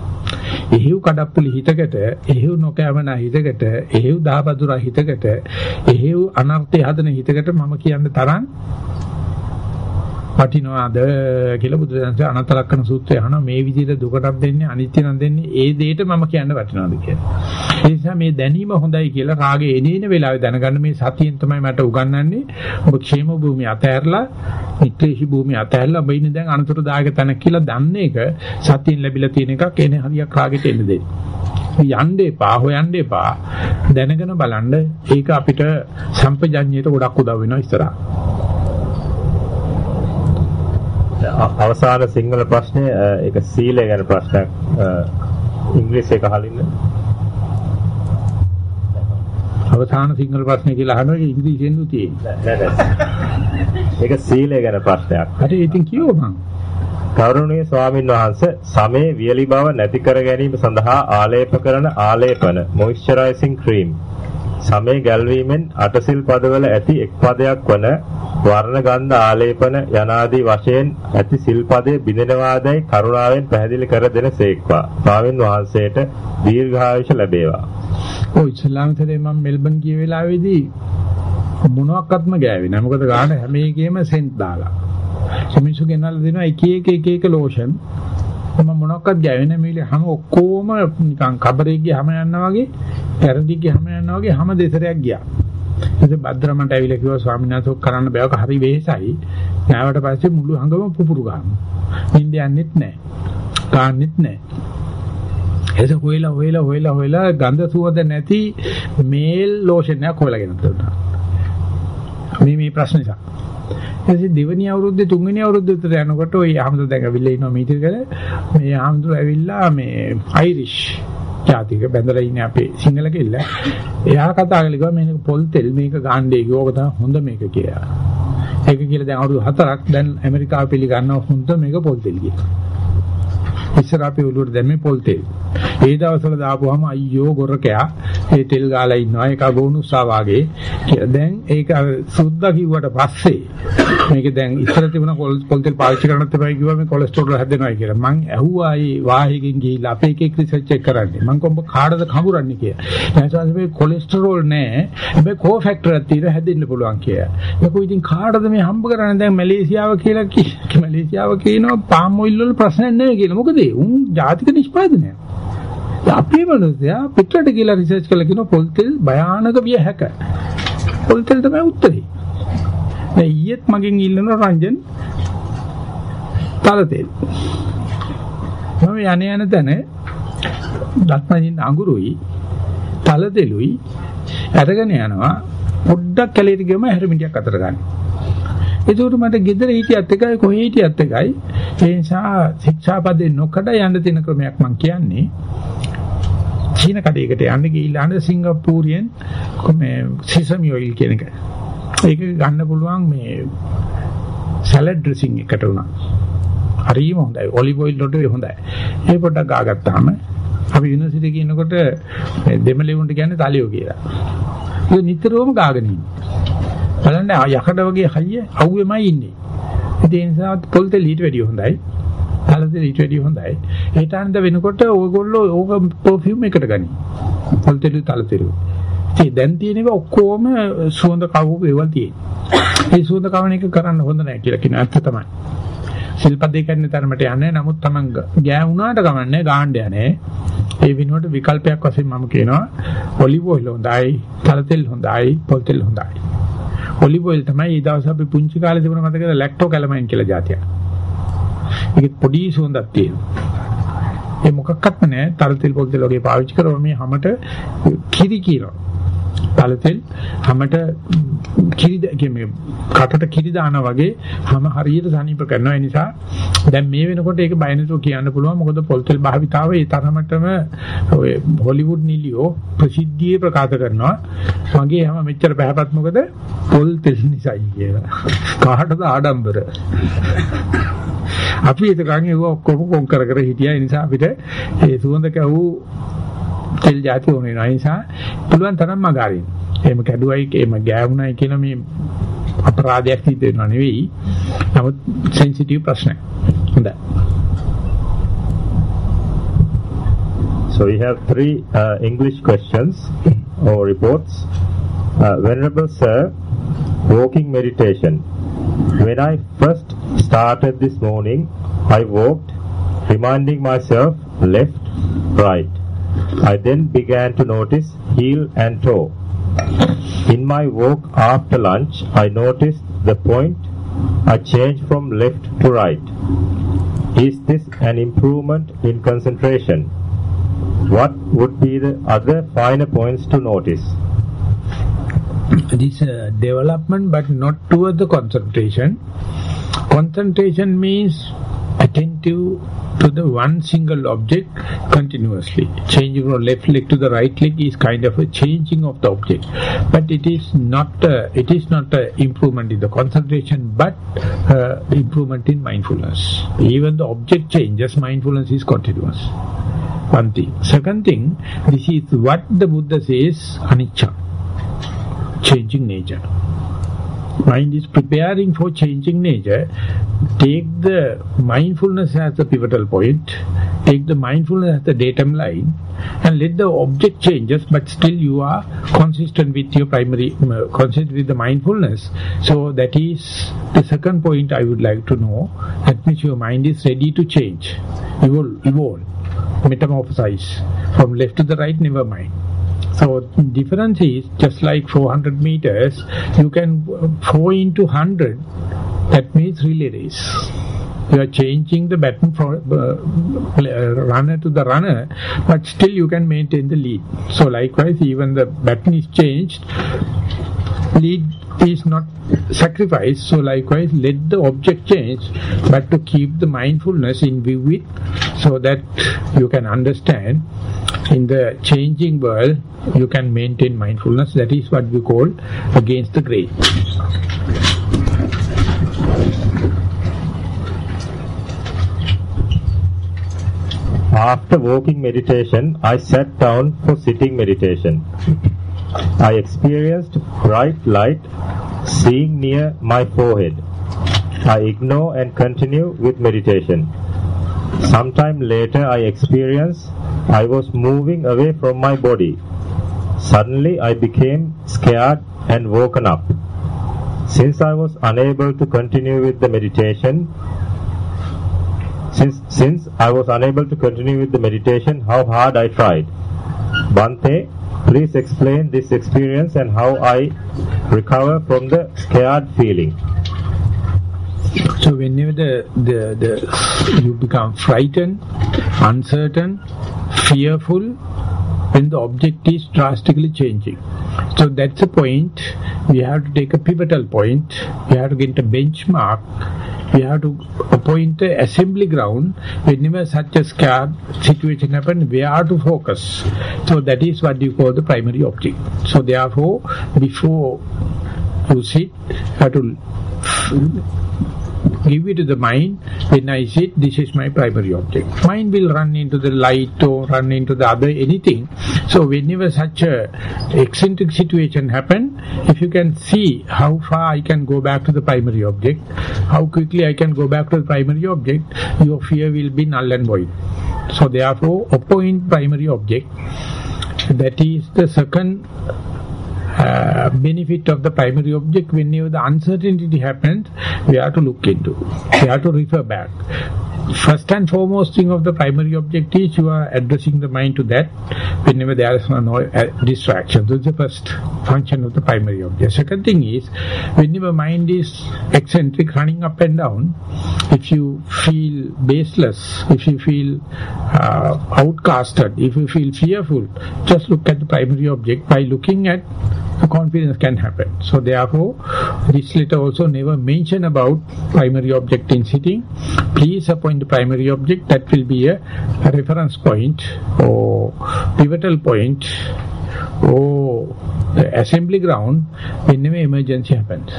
එහෙව් කඩප්පුලි හිතකට, එහෙව් නොකෑමනා හිතකට, එහෙව් දහබදුරා හිතකට, එහෙව් අනර්ථය හදන හිතකට මම කියන්න තරම් වටිනවද කියලා බුදුදහමේ අනන්ත ලක්ෂණ සූත්‍රය අහන මේ විදිහට දුකටක් දෙන්නේ අනිත්‍ය නම් දෙන්නේ ඒ දෙයට මම කියන්න වටිනවද කියලා. ඒ නිසා මේ දැනීම හොඳයි කියලා රාගේ එනේන වෙලාවේ දැනගන්න මේ සතියෙන් තමයි මට උගන්වන්නේ. ඔබ ක්ෂේම භූමිය අතහැරලා මිත්‍රේහි භූමිය අතහැරලා ඔබ ඉන්නේ දැන් අනතුරුදායක තැනක් කියලා දන්නේ එක සතියෙන් ලැබිලා තියෙන එකක් එනේ හරියක් රාගෙට එන්න දෙන්න. යන්න එපා හොයන්න එපා දැනගෙන බලන්න ඒක අපිට සම්පජඤ්ඤයට ගොඩක් උදව් වෙනවා ඉස්සරහ. අවසාන සිංහල ප්‍රශ්නය ඒක සීලය ගැන ප්‍රශ්නයක්. ඉංග්‍රීසි එක අහලින්න. අවසාන සිංහල ප්‍රශ්නය කියලා අහනවා ඉංග්‍රීසියෙන් තියෙන්නේ. ඒක සීලය ගැන ප්‍රශ්නයක්. හරි ඉතින් කියෝ මං. කරුණීය ස්වාමින් වහන්සේ සමේ වියලි බව නැති කර ගැනීම සඳහා ආලේප කරන ආලේපන මොයිස්චරයිසිං ක්‍රීම් සමේ ගැල්වීමෙන් අටසිල් පදවල ඇති එක් පදයක් වන වර්ණ ගන්ධ ආලේපන යනාදී වශයෙන් ඇති සිල්පදයේ බිඳෙනවාදයි කරුණාවෙන් පැහැදිලි කර දෙන සේක්වා. ස්වාමින් වහන්සේට දීර්ඝායුෂ ලැබේවා. ඔය ඉස්ලාම්තරේ මම මෙල්බන් ගිය වෙලාවේදී මොනවාක්වත්ම ගෑවේ නෑ. මොකද ගාන හැම එකේම සෙන්ට් දාලා. මිනිස්සු ගෙනල්ලා දෙනවා එක එක එක එක ලෝෂන්. මම මොනක්වත් ගෑවේ නෑ මේලේ හැම ඔක්කොම නිකන් කබරේගේ හැම යනවා වගේ, පැරදිගේ හැම යනවා වගේ හැම දෙසරයක් ගියා. ඉතින් භද්‍රමන්ට ඇවිල්ලා කිව්වා ස්වාමීන් වහන්සේ කරන්න බෑවක හරි වෙහෙසයි. නැවට පස්සේ මුළු හංගම පුපුරු ගන්නවා. නිින්ද යන්නෙත් නැහැ. ගන්නෙත් නැහැ. එස හොයලා හොයලා හොයලා හොයලා ගඳ සුවඳ නැති මේල් ලෝෂන් එකක් හොයලාගෙන දුන්නා. මේ මේ ප්‍රශ්න නිසා. ඊට දෙවෙනි අවුරුද්දේ තුන්වෙනි අවුරුද්දේ විතර යනකොට ওই ආම්දුර දැන් ඇවිල්ලා ඉනවා මීටරකල මේ ආම්දුර ඇවිල්ලා මේ අයිරිෂ් ජාතික බැඳලා ඉන්නේ අපේ සිංහල කෙල්ල. එයා කතා කළේ කිව්වා මේක පොල් තෙල් මේක ගාන්නේ කිව්වක තමයි හොඳ මේක කියලා. ඒක කියලා දැන් අවුරුදු 4ක් දැන් ඇමරිකාව පිළිගන්නව හොඳ මේක පොල් තෙල් කියලා. ඉස්සර අපි ඔළුවට දැම්මේ පොල් තෙල්. ඒ දවස්වල දාපුවාම අයියෝ ගොරකයා ඒ තෙල් ගාලා ඉන්නවා ඒක ගෝනුස්සා වාගේ. දැන් ඒක සුද්දා කිව්වට පස්සේ මේක දැන් ඉස්සර තිබුණ පොල් තෙල් පාවිච්චි කරන්නත් එපා කිව්වා මේ කොලෙස්ටරෝල් හැදෙනවා කියලා. මං ඇහුවා ඒ වාහයකින් ගිහිල්ලා අපේ එකෙක් රිසර්ච් එක කරන්නේ. මං කොම්බ කාටද කඹරන්නේ කියලා. ඊට මේ කොලෙස්ටරෝල් නෑ. හැබැයි කෝ ෆැක්ටර් එකක් තියෙනවා හැදෙන්න පුළුවන් කියලා. ඒක ඉතින් කාටද මේ හම්බ කරන්නේ දැන් මැලේසියාව කියලා කි මැලේසියාව කියනවා පාම් ඔයිල් වල ප්‍රශ්නයක් නැහැ කියලා. මොකද උන් ජාතික නිෂ්පාදනයක්. අපේ මිනිස්සයා පිටරට කියලා රිසර්ච් කළා කියනවා පොල් තෙල් භයානක විය හැක. පොල් තෙල් තමයි උත්තරේ. දැන් ඊයේත් මගෙන් ඉල්ලන රංජන් තල තෙල්. මම යන්නේ යන තැන දත්මදින් අඟුරුයි තල තෙලුයි අරගෙන යනවා පොඩ්ඩක් කැලේට ගියම හැරමිටියක් අතර ගන්න. ඒකට මට ගෙදර හිටියත් එකයි කොහේ හිටියත් එකයි ඒ නිසා ශික්ෂාපදේ නොකඩ යන්න තියෙන ක්‍රමයක් මම කියන්නේ. චීන කඩේකට යන්න ගිහිල්ලා අන්න සිංගප්පූරියෙන් මේ සිසමි ඔයිල් කියන එක. ඒක ගන්න පුළුවන් මේ සලාඩ් ඩ්‍රෙසින් එකට උනා. හරිම හොඳයි. ඔලිව් ඔයිල් වලට හොඳයි. ඒ පොඩ්ඩක් ගාගත්තාම අපි යුනිවර්සිටි එකේ ඉන්නකොට දෙමළෙවුන්ට කියන්නේ තලියෝ කියලා. ඒක නිතරම ගාගෙන ඉන්නේ. බලන්න යකඩ වගේ හයිය අවුෙමයි ඉන්නේ. ඒ නිසා පොල් තෙල් ඊට වැඩිය හොඳයි. තලතෙල් ඊට වැඩිය හොඳයි. ඒටානද වෙනකොට ඕගොල්ලෝ ඕක පර්ෆියුම් එකට ගනි. පොල් තෙල් තලතෙල්. ඉතින් දැන් තියෙන ඒවා ඔක්කොම සුවඳ කවුව ඒවල් තියෙන්නේ. ඒ සුවඳ කවණ එක කරන්න හොඳ නැහැ කියලා කියන අර්ථ තමයි. සිල්පදේ කරන තරමට යන්නේ නමුත් Taman ගෑ වුණාට කමන්නේ ගාන්න යන්නේ. ඒ විනෝඩ විකල්පයක් වශයෙන් මම කියනවා ඔලිව් ඔයිල් හොඳයි, තලතෙල් හොඳයි, පොල් තෙල් හොඳයි. ඔලිව් ඔයිල් තමයි ඊ දවස් අපි පුංචි කාලේ තිබුණ මතකද ලැක්ටෝ කැලමයින් කියලා જાතියක්. ඒකෙත් පොඩි සුවඳක් තියෙනවා. ඒ මොකක්වත්ම නැහැ තලතෙල් පොල් තෙල් වගේ පාවිච්චි කරලා මේ හැමට කිරි කියනවා. තලතෙල් හැමට කිරි කියන්නේ කටට කිරි දානා වගේ හැම හරියට සනීප කරනවා. ඒ නිසා දැන් මේ වෙනකොට ඒක බය නැතුව කියන්න පුළුවන්. මොකද පොල්තෙල් භාවිතාව ඒ තරමටම ඔය හොලිවුඩ් නිලියෝ ප්‍රසිද්ධියේ ප්‍රකාශ කරනවා. මගේ හැම මෙච්චර පැහැපත් මොකද? පොල්තෙල් නිසායි කියලා. කාටද ආඩම්බර? අපි ඒකන් ඒව ඔක්කොම කොන් කර කර හිටියා. ඒ නිසා අපිට ඒ සුවඳ කැවූ තෙල් જાති ඕන වෙනවා. ඒ නිසා පුළුවන් තරම් මගාරින්. එහෙම කැඩුවයි එහෙම ගෑවුණයි කියලා මේ අපරාධයක් සිද්ධ වෙනව නෙවෙයි. නමුත් සෙන්සිටිව් ප්‍රශ්නයක්. හොඳයි. So we have three uh, English questions or reports. Uh, Venerable Sir, walking meditation. When I first started this morning, I walked, reminding myself left, right. I then began to notice heel and toe. In my walk after lunch, I noticed the point a change from left to right. Is this an improvement in concentration? What would be the other finer points to notice? This uh, development, but not toward the concentration. Concentration means attentive to the one single object continuously. Changing from left leg to the right leg is kind of a changing of the object. But it is not a, it is not a improvement in the concentration, but uh, improvement in mindfulness. Even the object changes, mindfulness is continuous. One thing. Second thing, this is what the Buddha says, anicca, changing nature mind is preparing for changing nature, take the mindfulness as the pivotal point, take the mindfulness as the datum line, and let the object changes, but still you are consistent with your primary, uh, consistent with the mindfulness. So that is the second point I would like to know. That means your mind is ready to change, evolve, evolve metamorphosize from left to the right, never mind. So difference is just like 400 meters, you can 4 into 100, that means relay race. You are changing the baton from uh, runner to the runner, but still you can maintain the lead. So likewise, even the baton is changed, lead is not sacrificed. So likewise, let the object change, but to keep the mindfulness in view with, so that you can understand in the changing world, you can maintain mindfulness. That is what we call against the grain. After walking meditation, I sat down for sitting meditation. I experienced bright light seeing near my forehead. I ignore and continue with meditation. Sometime later, I experienced I was moving away from my body. Suddenly, I became scared and woken up. Since I was unable to continue with the meditation, since, since I was unable to continue with the meditation, how hard I tried. Bante, please explain this experience and how I recover from the scared feeling. So whenever the, the, the you become frightened, uncertain, fearful, when the object is drastically changing. So that's a point, we have to take a pivotal point, we have to get a benchmark, we have to appoint a assembly ground whenever such a scared situation happens, where to focus. So that is what you call the primary object. So therefore, before you sit, you have to give it to the mind. When I sit this is my primary object. Mind will run into the light or run into the other anything. So whenever such a eccentric situation happen if you can see how far I can go back to the primary object how quickly I can go back to the primary object your fear will be null and void. So therefore appoint primary object that is the second uh, benefit of the primary object whenever the uncertainty happens we have to look into. We have to refer back. First and foremost thing of the primary object is you are addressing the mind to that whenever there is no uh, distraction. Is the first function of the primary object. Second thing is whenever mind is eccentric running up and down if you feel baseless if you feel uh, outcasted if you feel fearful just look at the primary object. By looking at confidence can happen. So therefore, this letter also never mention about primary object in sitting. Please appoint the primary object. That will be a, a reference point or pivotal point or the assembly ground whenever emergency happens.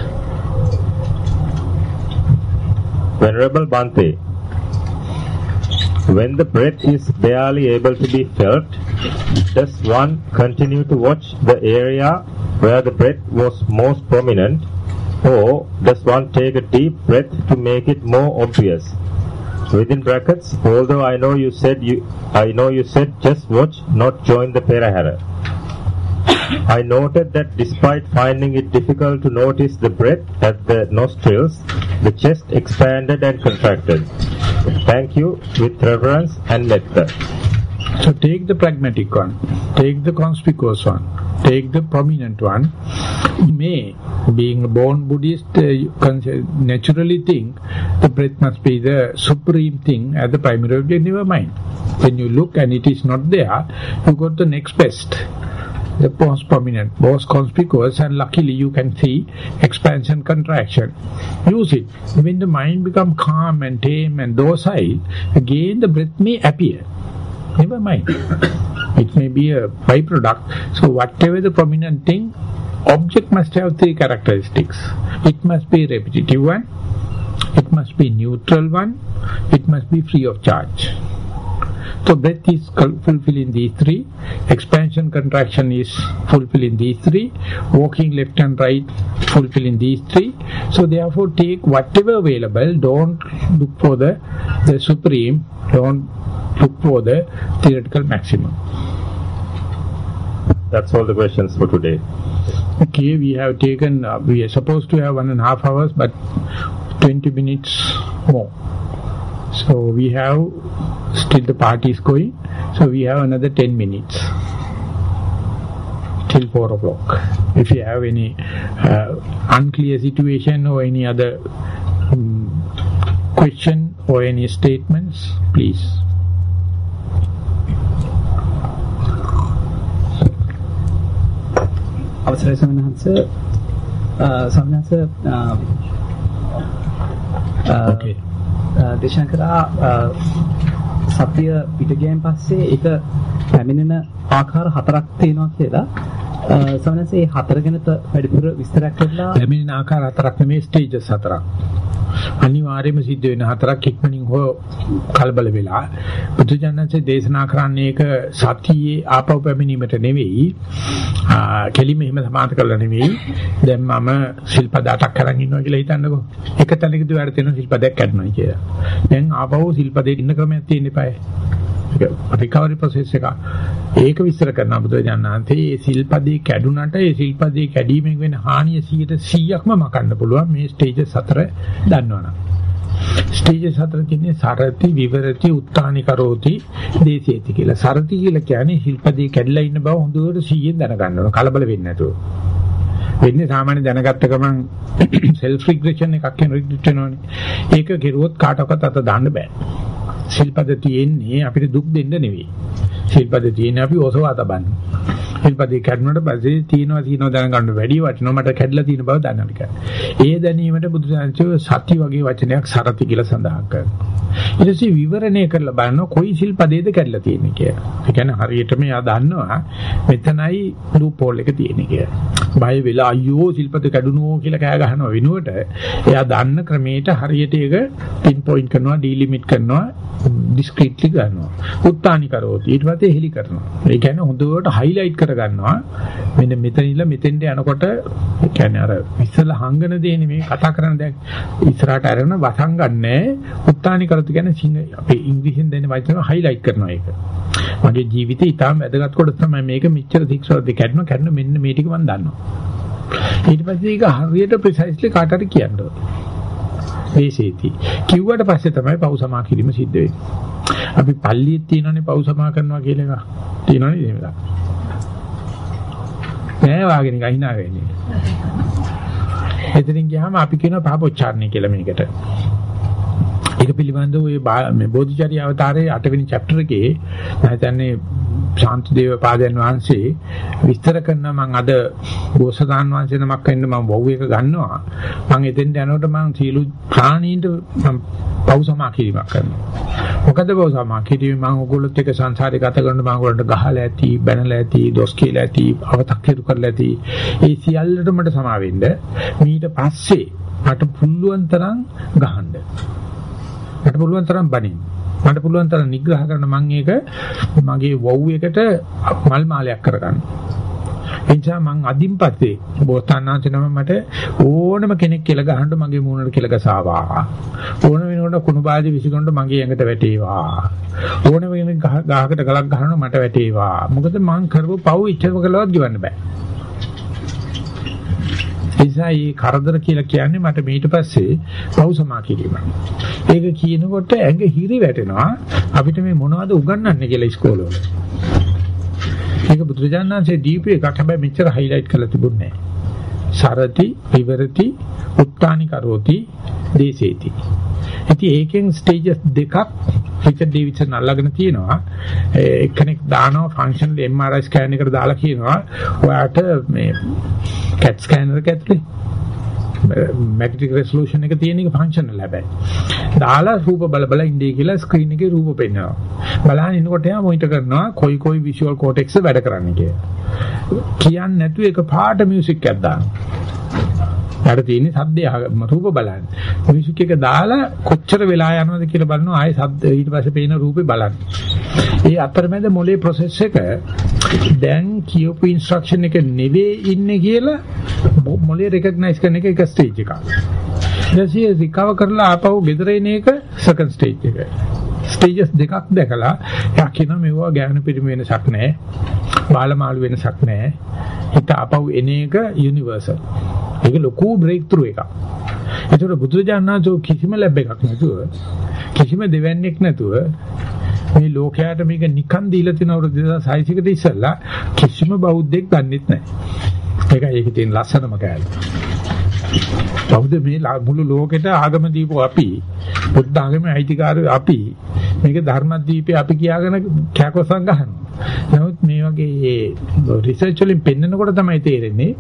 Venerable Bante, when the breath is barely able to be felt, does one continue to watch the area where the breath was most prominent, or does one take a deep breath to make it more obvious? Within brackets, although I know you said you, I know you said just watch, not join the Perahara. I noted that despite finding it difficult to notice the breath at the nostrils, the chest expanded and contracted. Thank you with reverence and metta. So take the pragmatic one, take the conspicuous one, take the prominent one. May, being a born Buddhist, uh, naturally think the breath must be the supreme thing as the primary object, never mind. When you look and it is not there, you go to the next best most prominent, most conspicuous and luckily you can see expansion, contraction. Use it. When the mind become calm and tame and docile, again the breath may appear. Never mind. it may be a byproduct. So whatever the prominent thing, object must have three characteristics. It must be repetitive one, it must be neutral one, it must be free of charge. So breath is fulfilling these three, expansion, contraction is fulfilling these three, walking left and right fulfilling these three. So therefore take whatever available, don't look for the, the supreme, don't look for the theoretical maximum. That's all the questions for today. Okay, we have taken, uh, we are supposed to have one and a half hours, but 20 minutes more. So we have, still the party is going, so we have another 10 minutes till 4 o'clock. If you have any uh, unclear situation or any other um, question or any statements, please. අවසරයි සමනහස සමනහස Okay. දේශනා කරා සත්‍ය පිටගියන් පස්සේ ඒක පැමිණෙන ආකාර හතරක් තියෙනවා කියලා. සමනස ඒ හතර ගැන වැඩිපුර විස්තරයක් කරලා ලැබෙන ආකාර හතරක් නෙමෙයි ස්ටේජස් හතරක්. අනිවාර්යයෙන්ම සිද්ධ වෙන හතරක් ඉක්මනින් හෝ කලබල වෙලා බුදුජානකසේ දේශනා කරන්නේ ඒක සතියේ ආපව පැමිණීමට නෙවෙයි. කෙලිම එහෙම සමාත කරලා නෙවෙයි. දැන් මම ශිල්පද අටක් කරන් ඉන්නවා කියලා හිතන්නකෝ. එක තැනකදී වැඩ තියෙන ශිල්පදයක් කඩනවා කියලා. දැන් ආපහු ශිල්පදේ ඉන්න ක්‍රමයක් තියෙන්න eBay රිකවරි ප්‍රොසෙස් එක ඒක විස්තර කරන බුදුජානනාන්තේ මේ සිල්පදේ කැඩුනට ඒ සිල්පදේ කැඩීමෙන් වෙන හානිය 100%ක්ම මකන්න පුළුවන් මේ ස්ටේජස් හතර දන්නවනම්. ස්ටේජස් හතර කියන්නේ සරති විවරති උත්තානි කරෝති දේශේති කියලා. සරති කියලා කියන්නේ සිල්පදේ කැඩලා ඉන්න බව හොඳට 100ෙන් දැනගන්න ඕන. කලබල වෙන්නේ නැතුව. වෙන්නේ සාමාන්‍ය දැනගත්ත ගමන් සෙල්ෆ් රිග්‍රෙෂන් එකක් වෙන රිග්‍රෙට් වෙනවනේ ඒක කෙරුවොත් කාටවත් අත දාන්න බෑ. ශිල්පද තියෙන්නේ අපිට දුක් දෙන්න නෙවෙයි. ශිල්පද තියෙන්නේ අපි ඔසවා තබන්න. ශිල්පදේ කැඩුණාට පස්සේ තියෙනවා තියෙනවා දැනගන්න වැඩි වටිනවා මට කැඩලා තියෙන බව දැනගන්න කියලා. ඒ දැනීමට බුදුසසුන සති වගේ වචනයක් සරති කියලා සඳහන් කරනවා. ඊට පස්සේ විවරණය කරලා බලනවා කොයි ශිල්පදේද කැඩලා තියෙන්නේ කියලා. ඒ කියන්නේ හරියටම එයා දන්නවා මෙතනයි ලූප් හෝල් එක තියෙන්නේ කියලා. බය වෙලා අයියෝ ශිල්පද කැඩුනෝ කියලා කෑ ගහනවා වෙනුවට එයා දන්න ක්‍රමයට හරියට ඒක පින් පොයින්ට් කරනවා ඩීලිමිට් කරනවා ඩිස්ක්‍රීට්ලි ගන්නවා. උත්තානි කරෝති. ඊට පස්සේ හෙලි කරනවා. ඒ කියන්නේ හොඳට හයිලයිට් කර ගන්නවා. මෙන්න මෙතන ඉඳලා මෙතෙන්ට යනකොට ඒ කියන්නේ අර ඉස්සලා හංගන දේනේ මේ කතා කරන දැන් ඉස්සරහට අරගෙන වසංගන්නේ උත්තානි කරෝති කියන්නේ සිංහ අපේ ඉංග්‍රීසියෙන් දෙන්නේ වචන හයිලයිට් කරනවා ඒක. මගේ ජීවිතේ ඊටාම වැදගත් කොටස තමයි මේක මෙච්චර තික්සවද කැඩෙනවා කැඩෙන මෙන්න මේ ටික මම දන්නවා. ඊට පස්සේ ඒක හරියට ප්‍රිසයිස්ලි කාට හරි කියන්න ඕනේ. දේශේති. කිව්වට පස්සේ තමයි පව් සමා කිරීම සිද්ධ වෙන්නේ. අපි පල්ලියේ තියෙනනේ පව් සමා කරනවා කියලා එක. තියෙනවනේ එහෙම. නෑ වාගෙන අහිනා වෙන්නේ. එතනින් ගියාම අපි කියන පාපොච්චාරණය කියලා මේකට. ඒක පිළිබඳව ඔය මේ බෝධිචර්ය අවතාරයේ 8 වෙනි chapter එකේ මම හිතන්නේ ශාන්තිදේව පාදයන් වහන්සේ විස්තර කරන මම අද බෝසතාන් වහන්සේ නමක් වෙන්න මම වව් එක ගන්නවා. මම එතෙන්ට යනකොට මම සීළු ප්‍රාණීන්ට මම පව් සමා කිරීමක් කරනවා. මොකද පව් සමා කිරීම මම ඔයගොල්ලොත් එක්ක සංසාරේ ගත කරනකොට මම ඔයගොල්ලන්ට ගහලා ඇති බැනලා ඇති දොස් කියලා ඇති අවතක්කේරු කරලා ඇති ඒ සියල්ලට මට සමා වෙන්න ඊට පස්සේ මට පුළුවන් තරම් ගහන්න. මට පුළුවන් තරම් බනින්න මට පුළුවන් තරම් නිග්‍රහ කරන මම ඒක මගේ වව් එකට මල් මාලයක් කරගන්න. එනිසා මං අදින් පස්සේ බෝසතාණන්ච නම මට ඕනම කෙනෙක් කියලා ගහන්න මගේ මූණට කියලා ගසාවා. ඕන වෙනකොට කුණු බාජි විසිකොන්න මගේ ඇඟට වැටේවා. ඕන වෙන ගහකට ගලක් ගහනවා මට වැටේවා. මොකද මං කරපු පව් ඉච්ඡව කළවත් ගවන්න බෑ. නිසා මේ කරදර කියලා කියන්නේ මට ඊට පස්සේ පව් සමා කිරීම. ඒක කියනකොට ඇඟ හිරි වැටෙනවා. අපිට මේ මොනවද උගන්වන්නේ කියලා ඉස්කෝලේ. ඒක බුදුරජාණන්සේ දීපේ එකක් හැබැයි මෙච්චර හයිලයිට් කරලා තිබුණේ නැහැ. සරති, විවරති, උත්තානි කරෝති, දේසේති. ඉතින් ඒකෙන් ස්ටේජස් දෙකක් රිචඩ් ඩේවිඩ්සන් අල්ලගෙන තියෙනවා. එක්කෙනෙක් දානවා ෆන්ක්ෂනල් MRI ස්කෑන් එකකට දාලා කියනවා ඔයාට මේ CAT ස්කෑනර් එක ඇතුලේ මැග්නටික් රෙසලූෂන් එක තියෙන එක ෆන්ක්ෂනල් හැබැයි. දාලා රූප බල බල ඉන්නේ කියලා ස්ක්‍රීන් එකේ රූප පෙන්වනවා. බලහන් ඉන්නකොට යා මොනිටර් කරනවා කොයි කොයි විෂුවල් කෝටෙක්ස් වැඩ කරන්නේ කියලා. කියන්නේ නැතුව එක පාට මියුසික් එකක් දානවා. ඊට තියෙන්නේ සද්දය රූප බලන්න. මියුසික් එක දාලා කොච්චර වෙලා යනවද කියලා බලනවා ආයේ සද්ද ඊට පස්සේ පේන රූපේ බලන්න. ඒ අතරමැද මොලේ ප්‍රොසෙස් එක දැන් කියපු ඉන්ස්ට්‍රක්ෂන් එක නෙවෙයි ඉන්නේ කියලා මොලේ රෙකග්නයිස් කරන එක එක ස්ටේජ් එකක්. ඊටසේ රිකවර් කරලා ආපහු ගෙදර එන එක සෙකන්ඩ් ස්ටේජ් එක. ස්ටේජස් දෙකක් දැකලා එයා කියනවා මේවා ගෑනු පිරිමි වෙනසක් නැහැ. බාලමාළු වෙනසක් නැහැ. හිත ආපහු එන එක යුනිවර්සල්. ඒක ලොකු බ්‍රේක් ත්‍රූ එකක්. ඒතකොට බුදුරජාණන්සෝ කිසිම ලැබ් එකක් නැතුව කිසිම දෙවන්නේක් නැතුව මේ ලෝකයට මේක නිකන් දීලා තියෙන අවුරුදු 2600 කට ඉස්සෙල්ලා කිසිම බෞද්ධෙක් දන්නෙත් නැහැ. ඒකයි ඒකේ තියෙන ලස්සනම කෑල්ල. බෞද්ධ මේ මුළු ලෝකෙට ආගම දීපු අපි බුද්ධ ආගමේ අයිතිකාරයෝ අපි මේක ධර්මදීපේ අපි කියාගෙන කැකවසම් ගහනවා. නමුත් මේ වගේ රිසර්ච් වලින් පෙන්නකොට තමයි තේරෙන්නේ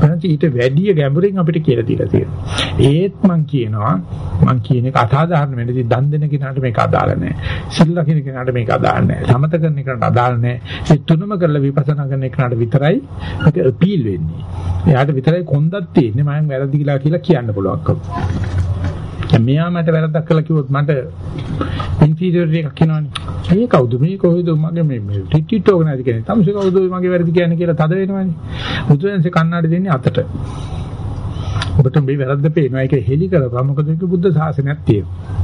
මොනවද ඊට වැඩි ගැඹුරින් අපිට කියලා දීලා තියෙනවා. ඒත් මම කියනවා මම කියන එක අසාධාරණ වෙන්නේ දන් දෙන කෙනාට මේක අදාළ නැහැ. සිල් ලකින කෙනාට මේක අදාළ නැහැ. සමත කරන කෙනාට අදාළ නැහැ. ඒ තුනම කරලා විපස්සනා කරන කෙනාට විතරයි මේක අපීල් වෙන්නේ. එයාට විතරයි කොන්දක් තියෙන්නේ මම වැරදි කියලා කියලා කියන්න පුළුවන්කම. දැන් මෙයා මට වැරද්දක් කළා කිව්වොත් මට ඉන්ෆීරියර් එකක් එනවනේ. ඒ කවුද මේ කොහෙද මගේ මේ මේ ටිටිට් ඕගනයිස් කෙනෙක්. තමසේ කවුද මගේ වැරදි කියන්නේ කියලා තද වෙනවනේ. බුදුරජාණන්සේ කන්නාඩි දෙන්නේ අතට. ඔබට මේ වැරද්ද පේනවා. ඒක හෙලි කරපුවා. මොකද ඒක බුද්ධ ශාසනයක් තියෙනවා.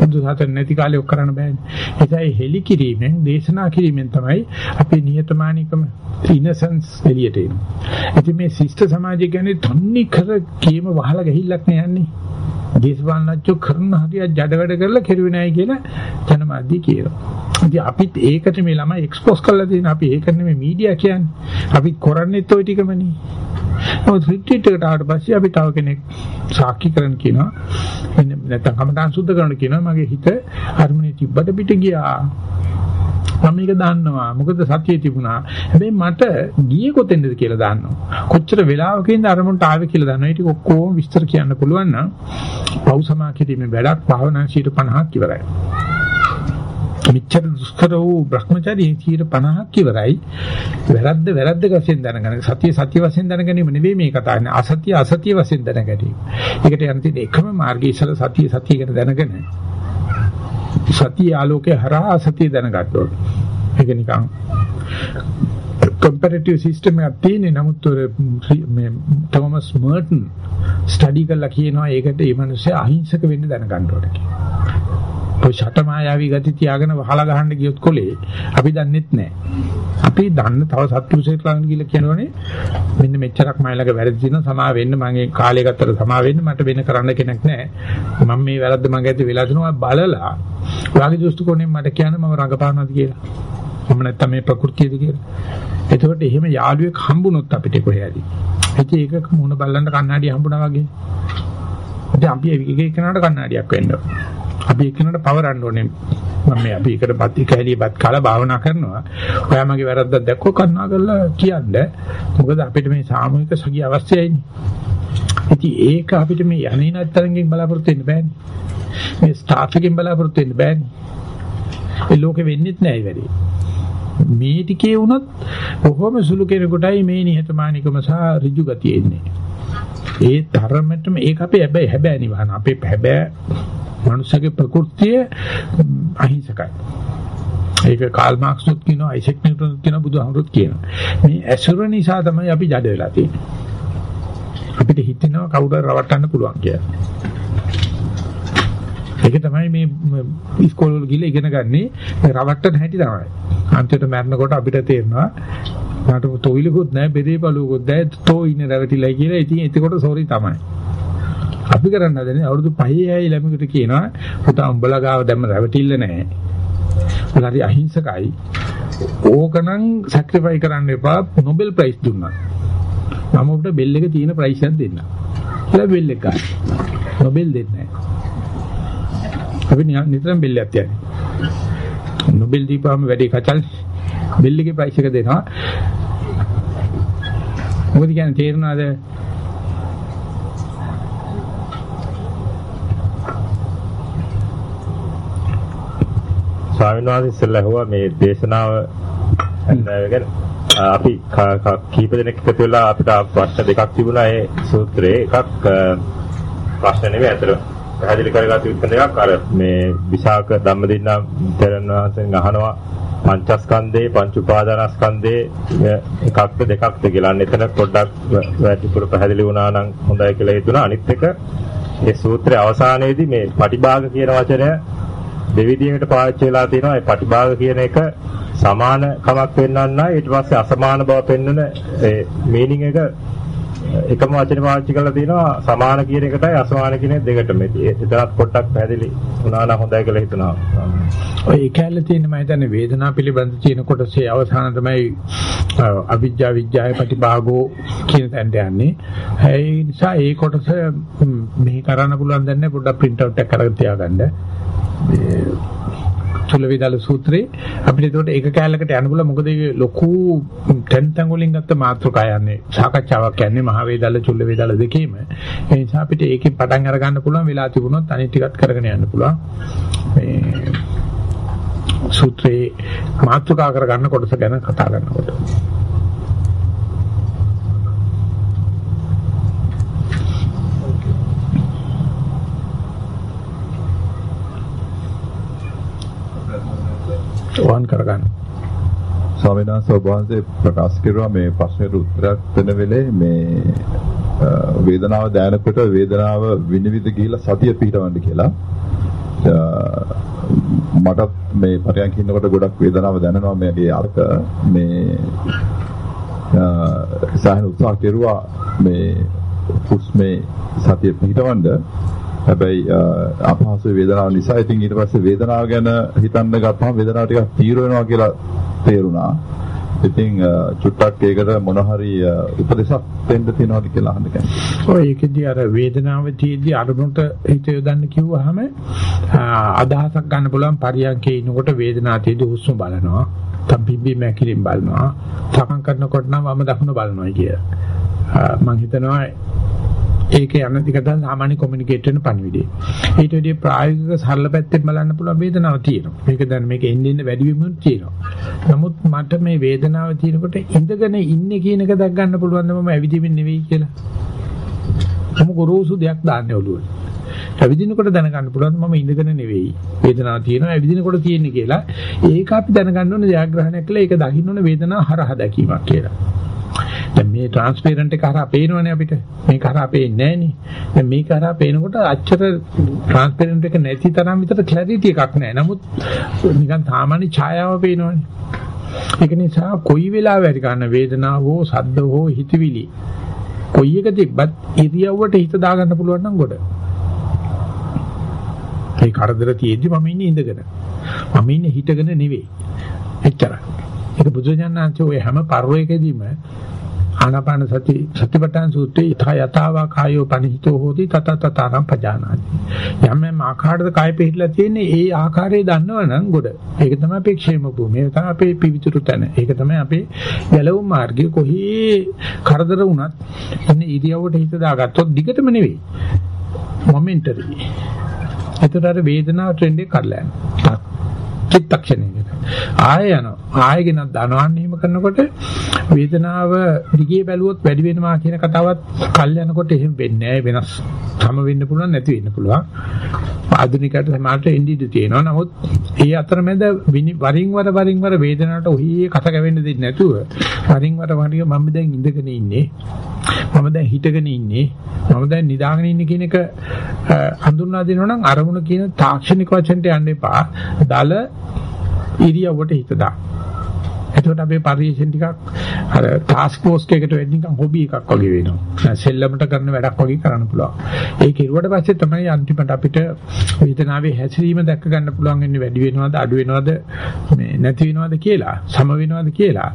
බුදු සසුන නැති කාලේ ඔක් කරන්න බෑනේ. ඒසයි හෙලි කිරීමෙන් දේශනා කිරීමෙන් තමයි අපේ නියතමානිකම ඉනසන්ස් එළියට එන්නේ. ඉතින් මේ ශිෂ්ට සමාජය කියන්නේ තන්නේ කර කීම වහලා ගහිල්ලක් නේ යන්නේ. දේශපාලනච්චෝ කරන හරිය ජඩ වැඩ කරලා කෙරුවේ නැහැ කියලා ජනමාධ්‍ය කියනවා. ඉතින් අපිත් ඒකට මේ ළමයි එක්ස්පෝස් කරලා තියෙන අපි ඒක නෙමෙයි මීඩියා කියන්නේ. අපි කරන්නේත් ওই ටිකමනේ. ඔය රිට්‍රීට් එකට ආවට පස්සේ අපි තව කෙනෙක් සාක්ෂි කරන්න කියනවා. එන්න නැත්තම් කමටහන් සුද්ධ කරන්න කියනවා. මගේ හිත හර්මනේ තිබ්බට පිට ගියා. මම මේක දන්නවා. මොකද සතියේ තිබුණා. හැබැයි මට ගියේ කොතෙන්ද කියලා දන්නවා. කොච්චර වෙලාවකින්ද අරමුණට ආවේ කියලා දන්නවා. ඒක ඔක්කොම විස්තර කියන්න පුළුවන් නම් පෞ සමාකිරීමේ වැඩක් භාවනා 50ක් ඉවරයි. මෙච්චර දුෂ්කර වූ Brahmacharya 50ක් ඉවරයි. වැරද්ද වැරද්ද වශයෙන් දැනගන්න. සතිය සතිය වශයෙන් දැනගැනීම නෙවෙයි මේ කතා කරන්නේ. අසතිය අසතිය වශයෙන් දැනගැනීම. ඒකට යන තියෙන එකම මාර්ගය ඉස්සල සතිය සතිය ගැන දැනගෙන සතිය ආලෝකේ හරහා සතිය දැනගන්න ඕනේ. ඒක නිකන් comparative system එකක් තියෙන්නේ නමුත් මේ තෝමස් මර්ටන් ස්ටඩි කරලා කියනවා ඒකට මේ මිනිස්සු අහිංසක වෙන්න දැනගන්න ඕනේ කියලා. ඔය ෂටමායාවී ගති තියාගෙන වහලා ගහන්න ගියොත් කොලේ අපි දන්නෙත් නැහැ. අපි දන්න තව සත්පුරුෂයෙක් ළඟ ගිහලා කියනවනේ මෙන්න මෙච්චරක් මයිලක වැරදි තියෙනවා සමා වෙන්න මගේ කාලය ගත්තට සමා වෙන්න මට වෙන කරන්න කෙනෙක් නැහැ. මම මේ වැරද්ද මගේ ඇති වෙලා තිනවා බලලා ඔයාගේ දෘෂ්ටි කෝණයෙන් මට කියන්න මම රඟපානවාද කියලා. මම නැත්තම් මේ ප්‍රകൃතියද කියලා. එතකොට එහෙම යාළුවෙක් හම්බුනොත් අපිට කොහේදී. ඉතින් ඒක මොන බල්ලන්ට කණ්ණාඩිය හම්බුනා වගේ. ඉතින් අපි එක එකනට කණ්ණාඩියක් වෙන්න ඕනේ. අපි එක්කනට පවරන්න ඕනේ. මම මේ අපි එකට බත් කැලිය බත් කාලා භාවනා කරනවා. ඔයා මගේ වැරද්දක් දැක්කොත් කන්නා කරලා කියන්න. මොකද අපිට මේ සාමූහික සගිය අවශ්‍යයිනේ. ඉතින් ඒක අපිට මේ යන්නේ නැත්තරන්ගෙන් බලාපොරොත්තු වෙන්න බෑනේ. මේ ස්ටාෆ් එකෙන් බලාපොරොත්තු වෙන්න බෑනේ. ඒ ලෝකෙ වෙන්නෙත් නෑ ඒ වැඩේ. මේ ටිකේ වුණත් බොහොම සුළු කෙනෙකුටයි මේ නිහතමානීකම සහ ඍජු ගතිය එන්නේ. ඒ තරමටම ඒක අපේ හැබැයි හැබැයි නිවහන අපේ හැබැයි මනුස්සගේ ප්‍රകൃතිය අහිංසකයි. ඒක කාල් මාක්ස් උත් කියනවා අයිසෙක් නිව්ටන් කියනවා බුදුහාමුදුරුත් කියනවා. මේ ඇසුර නිසා තමයි අපි ජඩ වෙලා තියෙන්නේ. අපිට හිතෙනවා කවුරුහරි රවට්ටන්න පුළුවන් කියලා. ඒක තමයි මේ ඉස්කෝල වල ගිහලා ඉගෙන ගන්නේ රවට්ටන හැටි තමයි. අන්තිමට මැරෙනකොට අපිට තේරෙනවා මට තොইলකුත් නැහැ බෙදේපලුකුත් නැහැ තෝ ඉන්නේ රැවටිලා කියලා. ඉතින් එතකොට සෝරි තමයි. අපි කරන්න හදන්නේ අවුරුදු 5 ඇයි ළමයෙකුට කියනවා පුතා උඹලා ගාව දැම්ම රැවටිල්ල නැහැ. උඹලා හරි අහිංසකයි. ඕකනම් සැක්‍රිෆයි කරන්න එපා නොබෙල් ප්‍රයිස් දුන්නා. මම ඔබට බෙල් එක තියෙන ප්‍රයිස් එකක් දෙන්න. කියලා බෙල් එක ගන්න. නොබෙල් දෙන්නේ නැහැ. අපි නිතරම බෙල් එකක් තියන්නේ. නොබෙල් දීපුවාම වැඩි කචල් බෙල් එකේ ප්‍රයිස් එක දෙනවා. මොකද කියන්නේ තේරෙනවද ස්වාමීන් වහන්සේ ඉස්සෙල්ලා ඇහුවා මේ දේශනාව ගැන අපි කීප දෙනෙක් එකතු වෙලා අපිට ප්‍රශ්න දෙකක් තිබුණා ඒ සූත්‍රයේ එකක් ප්‍රශ්න නෙවෙයි අතර පැහැදිලි කරගත්තු උත්තර දෙකක් අර මේ විසාක ධම්මදින්නා තෙරණ වහන්සේගෙන් අහනවා පංචස්කන්ධේ පංච උපාදානස්කන්ධේ එකක්ද දෙකක්ද කියලා. අන්න එතන පොඩ්ඩක් වැඩිපුර පැහැදිලි වුණා නම් හොඳයි කියලා හිතුණා. අනිත් එක ඒ සූත්‍රයේ අවසානයේදී මේ පටිභාග කියන වචනය දෙවිදියකට පාවිච්චි වෙලා තියෙනවා ඒ ප්‍රතිභාග කියන එක සමාන කමක් වෙන්නන්නයි ඊට පස්සේ අසමාන බව පෙන්වන ඒ මීනින් එක එකම වචනේ පාවිච්චි කරලා තියෙනවා සමාන කියන එකටයි අසමාන කියන දෙකටම. ඒතරත් පොඩ්ඩක් පැහැදිලි වුණා නම් හොඳයි කියලා හිතනවා. ඔය ඒකැල්ල තියෙන මම හිතන්නේ වේදනාව පිළිබඳ තියෙන කොටසේ අවසාන තමයි අවිජ්ජා විජ්ජාය ප්‍රතිභාගෝ කියන තැනට යන්නේ. ඒ නිසා ඒ කොටස මෙහි කරන්න පුළුවන් දැන්නේ පොඩ්ඩක් print out එකක් අරගෙන තියාගන්න. චුල්ල වේදාල සූත්‍රේ අපිට ඒකට ඒක කැලලකට යන්න බුල මොකද ඒක ලොකු තැන් තැන් වලින් ගත්ත මාතෘකා යන්නේ සාකච්ඡාවක් යන්නේ මහ වේදාල චුල්ල වේදාල දෙකේම. ඒ නිසා අපිට ඒකෙන් පටන් අර ගන්න පුළුවන් වෙලා තිබුණොත් අනිත් ටිකත් කරගෙන යන්න පුළුවන්. මේ සූත්‍රේ මාතෘකා කරගන්න කොටස ගැන කතා කරනකොට. වන් කරගන්න. ස්වාමීන් වහන්සේ ඔබ වහන්සේ ප්‍රකාශ කරුවා මේ ප්‍රශ්නෙට උත්තරයක් දෙන වෙලේ මේ අ, වේදනාව දැනනකොට වේදනාව විනිවිද ගිහිලා සතිය පිහිටවන්න කියලා. අ, මටත් මේ පරයන්ක ඉන්නකොට ගොඩක් වේදනාව දැනෙනවා මේගේ අර්ථ මේ අ, සාහන උත්සාහ කෙරුවා මේ හුස්මේ සතිය පිහිටවන්න හැබැයි අ, අපහසු වේදනාව නිසා ඉතින් ඊට පස්සේ වේදනාව ගැන හිතන්න ගත්තාම වේදනාව ටිකක් තීව්‍ර වෙනවා කියලා තේරුණා. ඉතින් අ, චුට්ටක් ඒකට මොන හරි අ, උපදේශක් දෙන්න තියෙනවද කියලා අහන්න කැමතියි. ඔය ඒකෙදී අර වේදනාව තියෙද්දි අරමුණට හිත යොදන්න කිව්වහම ආ, අදහසක් ගන්න පුළුවන් පරියන්කේ ඉනකොට වේදනාව තියෙද්දි හුස්ම බලනවා. තම්පිබි මැකිලින් බලනවා. සකම් කරනකොට නම් වම දකුණ බලනවා කිය. මම හිතනවා ඒක යන ටික තමයි සාමාන්‍ය කොමියුනිකේට් වෙන පණිවිඩය. ඊට වඩා ප්‍රායෝගික සරල පැත්තෙන් බලන්න පුළුවන් වේදනාව තියෙනවා. මේක දැන් මේක එන්නේ එන්නේ වැඩි වෙමින් තියෙනවා. නමුත් මට මේ වේදනාව තියෙනකොට ඉඳගෙන ඉන්නේ කියන එක දැක් ගන්න පුළුවන් ද මම ඇවිදින්න නෙවෙයි කියලා. මම ගොරෝසු දෙයක් දාන්නේ ඔළුවට. ඇවිදිනකොට දැනගන්න පුළුවන් මම ඉඳගෙන නෙවෙයි. වේදනාව තියෙනවා ඇවිදිනකොට තියෙන්නේ කියලා. ඒක අපි දැනගන්න ඕනේ ජයග්‍රහණයක් කළා ඒක දකින්න ඕනේ වේදනාව හරහා දැකීමක් කියලා. දැන් මේ ට්‍රාන්ස්පරන්ට් එක හරහා පේනවනේ අපිට. මේක හරහා පේන්නේ නැහනේ. දැන් මේක හරහා පේනකොට අච්චර ට්‍රාන්ස්පරන්ට් එක නැති තරම් විතර ක්ලැරිටි එකක් නැහැ. නමුත් නිකන් සාමාන්‍ය ඡායාව පේනවනේ. ඒක නිසා කොයි වෙලාවෙ හරි ගන්න වේදනාව හෝ සද්ද හෝ හිතවිලි කොයි එක තිබ්බත් ඉරියව්වට හිත දාගන්න පුළුවන් නම් ගොඩ. ඒ කරදර තියෙද්දි මම ඉන්නේ ඉඳගෙන. මම ඉන්නේ හිටගෙන නෙවෙයි. එච්චරයි. ඒක බුදුජානනාංශ ඔය හැම පර්වයකදීම ආනාපාන සති සතිපට්ඨාන සූත්‍රයේ යථා යතාවා කායෝ පනිහිතෝ හෝති තත තතරම් පජානාති. යම් යම් ආකාරයකට කාය පිළිලා තියෙන්නේ ඒ ආකාරය දන්නවනම් ගොඩ. ඒක තමයි අපේ ക്ഷേම භූමිය. ඒක තමයි අපේ පිවිතුරු තැන. ඒක තමයි අපේ ගැලවුම් මාර්ගය. කොහේ කරදර වුණත් ඉන්නේ ඉරියව්වට හිත දාගත්තොත් දිගටම නෙවෙයි. මොමෙන්ටරි. ඒතර අර වේදනාව ට්‍රෙන්ඩ් එක කඩලා යනවා. චිත්තක්ෂණයකට. ආය යනවා. ආය ගෙනත් දානවා එහෙම කරනකොට වේදනාව දිගේ බැලුවොත් වැඩි වෙනවා කියන කතාවත් කල් යනකොට එහෙම වෙන්නේ නැහැ වෙනස්. සම වෙන්න පුළුවන් නැති වෙන්න පුළුවන්. ආධුනිකයට සමාජයට ඉන්දිද තියෙනවා. නමුත් ඒ අතරමැද විනි- වරින් වර වරින් වර වේදනාවට ඔහි කත ගැවෙන්න දෙන්නේ නැතුව වරින් වර වරින් මම දැන් ඉඳගෙන ඉන්නේ. මම දැන් හිටගෙන ඉන්නේ. මම දැන් නිදාගෙන ඉන්නේ කියන එක අ, හඳුන්වා දෙනවා නම් අරමුණ කියන තාක්ෂණික වචනට යන්න එපා. දල ඉරියව්වට හිත දාන්න. එතකොට අපේ පරිශෙන් ටිකක් අර ටාස්ක් ෆෝස් එකකට වෙන්නේ නිකන් හොබි එකක් වගේ වෙනවා. සෙල්ලමට කරන වැඩක් වගේ කරන්න පුළුවන්. ඒක ඉරුවට පස්සේ තමයි අන්තිමට අපිට වේදනාවේ හැසිරීම දැක්ක ගන්න පුළුවන් වෙන්නේ වැඩි වෙනවද අඩු වෙනවද මේ නැති වෙනවද කියලා සම වෙනවද කියලා.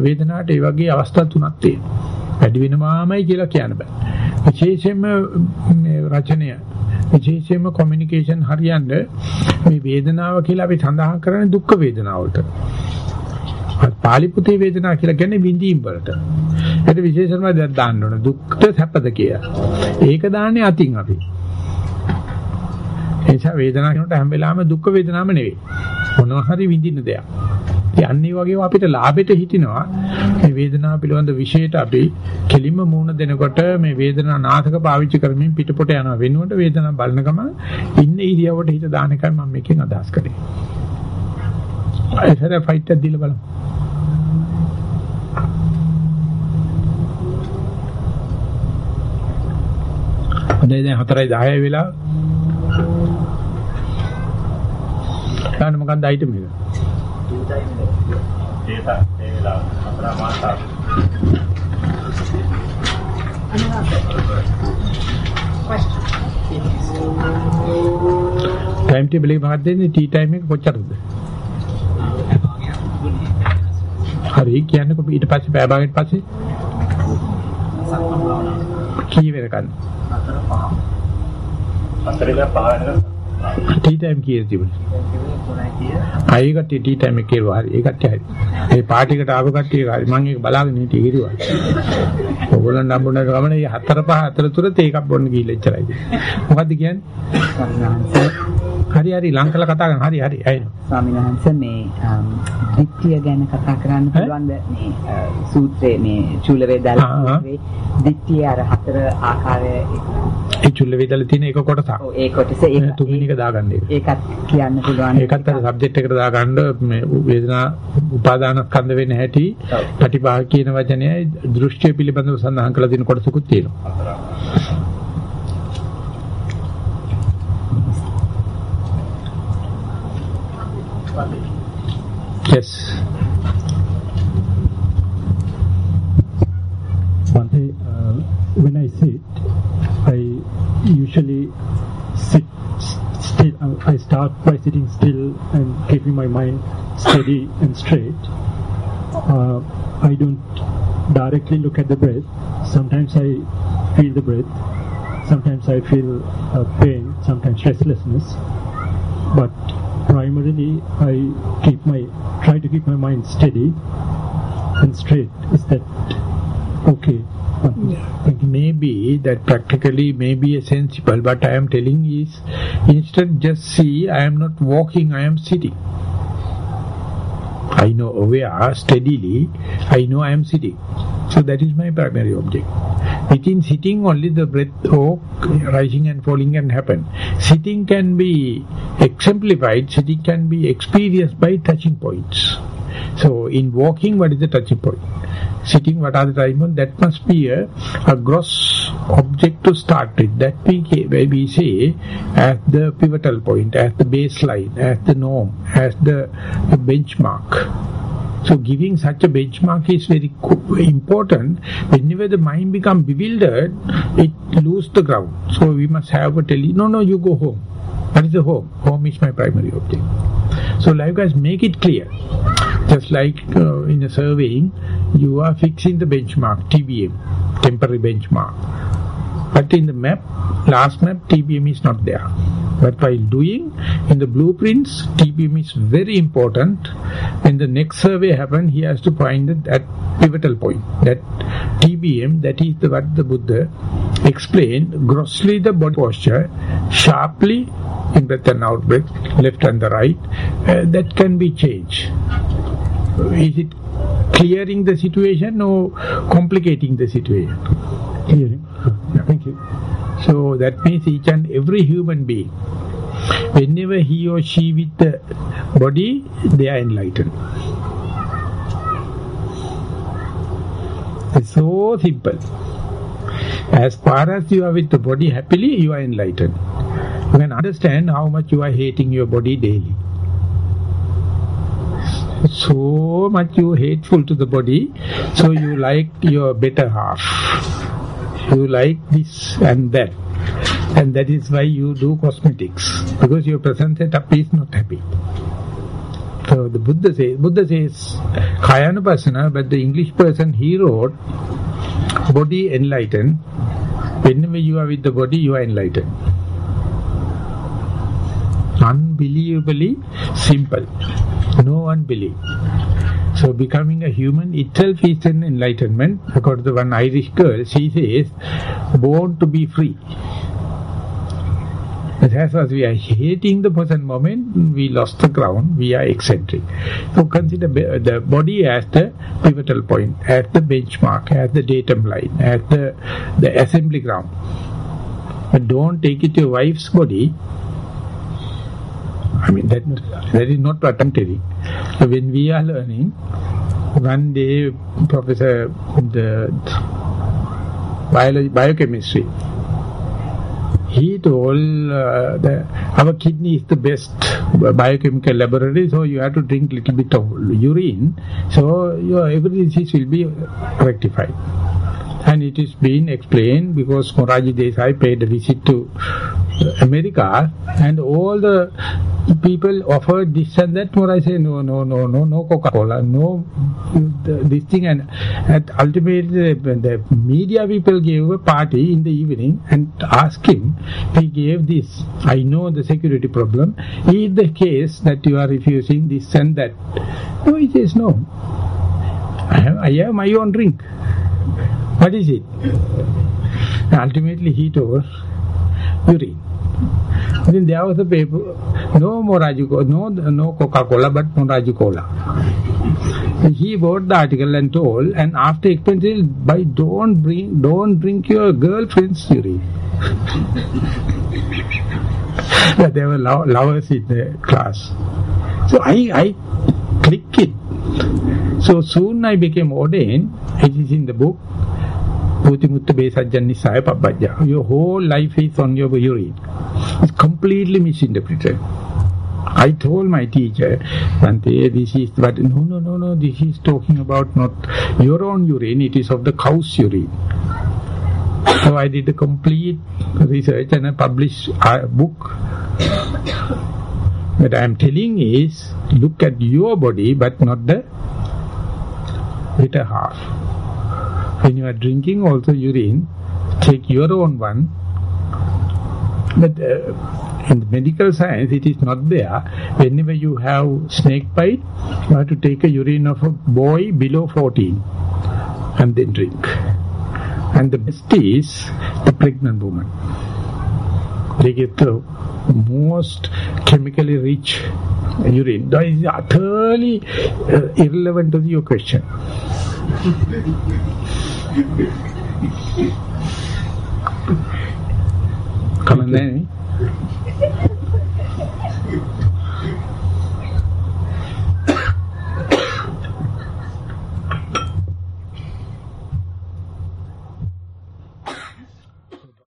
වේදනාවට ඒ වගේ අවස්ථා තුනක් තියෙනවා. වැඩි වෙනවාමයි කියලා කියන්න බෑ. විශේෂයෙන්ම මේ රචනය විශේෂයෙන්ම කොමියුනිකේෂන් හරියන්න මේ වේදනාව කියලා අපි සඳහන් කරන්නේ දුක් වේදනාවට. පාලි පුතේ වේදනාව කියලා කියන්නේ විඳීම් වලට. ඒක විශේෂයෙන්ම දැන් දාන්න ඕන දුක්ඛ සැපද කියලා. ඒක දාන්නේ අතින් අපි. එනිසා වේදනාව කියනකොට හැම වෙලාවෙම දුක් වේදනාවම නෙවෙයි. මොනවා හරි විඳින්න දෙයක්. යන්නේ වගේ අපිට ලාභෙට හිටිනවා මේ වේදනාව පිළිබඳ විශේෂයට අපි කෙලින්ම මූණ දෙනකොට මේ වේදනා නාථක පාවිච්චි කරමින් පිටපොට යනවා වෙනුවට වේදනාව බලන ගමන් ඉන්න ඉරියවට හිත දාන එකයි මම මේකෙන් අදහස් කරේ. ඒසර ෆයිට් එක දීලා බලමු. හොඳයි දැන් 4යි 10යි වෙලා. ගන්න මොකක්ද අයිටම් එක? ඒක ඒ වෙලාව හතර මාසක් ටයිම් ටේබල් එක මොකක්ද දෙන්නේ? ටී ටයිම් එක කොච්චරද? හරි කියන්නේ කො ඊට පස්සේ පැය භාගයට පස්සේ කී වෙනකන් හතර පහ වෙනකම් ටී ටයිම් කීයද තිබුණේ ආයි කට්ටිය ටී ටයිම් එකේ කෙරුවා හරි. ඒ කට්ටිය හරි. ඒ පාටි එකට ආපු කට්ටිය හරි. මම ඒක බලාගෙන හිටියේ කිරුවා. ඕගොල්ලන් හම්බුනා ගමන මේ හතර පහ අතර තුර තේ එකක් බොන්න ගිහිල්ලා ඉච්චරයි. මොකද්ද කියන්නේ? හරි හරි ලංකල කතා කරන හරි හරි අයිනෝ. ස්වාමීන් වහන්සේ මේ දිට්ඨිය ගැන කතා කරන්න පුළුවන්ද මේ සූත්‍රයේ මේ චූල වේදාල. සූත්‍රයේ දිට්ඨිය අර හතර ආකාරයේ ඒ චුල්ල වේදල තියෙන එක කොටසක්. ඔව්, ඒ කොටස ඒක තුන්වෙනි එක දාගන්න ඒක. ඒකත් කියන්න පුළුවන් ඒකත් අර සබ්ජෙක්ට් එකට දාගන්න මේ වේදනා උපාදානස්කන්ධ වෙන හැටි. ප්‍රතිභාග කියන වචනය දෘෂ්ටිය පිළිබඳව සඳහන් කරලා තියෙන කොටසකුත් තියෙනවා. Yes. Uh, when I sit, I usually sit still. uh, I start by sitting still and keeping my mind steady and straight. Uh, I don't directly look at the breath. Sometimes I feel the breath. Sometimes I feel uh, pain. Sometimes restlessness. But primarily, I keep my try to keep my mind steady and straight. Is that okay? You. Maybe that practically may be a sensible, but I am telling is instead just see I am not walking, I am sitting. I know aware steadily, I know I am sitting. So that is my primary object. Within sitting only the breath or rising and falling can happen. Sitting can be exemplified, sitting can be experienced by touching points. So in walking, what is the touching point? Sitting, what are the touching points? That must be a, a gross object to start with. That we, we say as the pivotal point, as the baseline, as the norm, as the, the benchmark. So giving such a benchmark is very important. Whenever the mind become bewildered, it lose the ground. So we must have a tell no, no, you go home. What is the home? Home is my primary object. So life guys, make it clear. Just like uh, in a surveying, you are fixing the benchmark, TBM, temporary benchmark. But in the map, last map, TBM is not there. But while doing, in the blueprints, TBM is very important. When the next survey happen, he has to find that, that pivotal point. That TBM, that is the, what the Buddha explained, grossly the body posture, sharply in breath and out breath, left and the right, uh, that can be changed. Is it clearing the situation or complicating the situation? Clearing. Thank you. So that means each and every human being, whenever he or she with the body, they are enlightened. It's so simple. As far as you are with the body happily, you are enlightened. You can understand how much you are hating your body daily. So much you hateful to the body, so you like your better half you like this and that. And that is why you do cosmetics. Because your present setup is not happy. So the buddha says buddha says kayanupasana but the english person he wrote body enlightened. Whenever you are with the body you are enlightened. Unbelievably simple. No one believe so becoming a human itself is an enlightenment. According to one Irish girl, she says, born to be free. As as we are hating the present moment, we lost the ground, we are eccentric. So consider the body as the pivotal point, as the benchmark, as the datum line, as the, the assembly ground. But don't take it to your wife's body. I mean, that, that is not what. So when we are learning, one day Professor the biology, biochemistry, he told uh, our kidney is the best biochemical laboratory, so you have to drink little bit of urine, so your every disease will be rectified. And it is been explained because Moraji Desai paid a visit to America and all the people offered this and that more. I say no no no no no Coca-Cola no this thing. And at ultimately the, the media people gave a party in the evening and asked him he gave this. I know the security problem. Is the case that you are refusing this and that? No he says no. I have, I have my own drink what is it ultimately he told urine then there was a paper, no Moraji, no no Coca-Cola, but Moraji Cola. He wrote the article and told, and after explaining, by don't bring, don't drink your girlfriend's urine. yeah, there were lo lovers in the class. So I, I click it. So soon I became ordained. It is in the book. Putimutta Besajjan Nisaya. Your whole life is on your urine. It's completely misinterpreted. I told my teacher, Bante, this is, but no, no, no, no, this is talking about not your own urine, it is of the cow's urine. So I did a complete research and I published a book. What I am telling is, look at your body, but not the bitter half. When you are drinking also urine, take your own one. But uh, in medical science, it is not there. Whenever you have snake bite, you have to take a urine of a boy below 14 and then drink. And the best is the pregnant woman. They get the most chemically rich urine. That is utterly uh, irrelevant to your question. Come on then.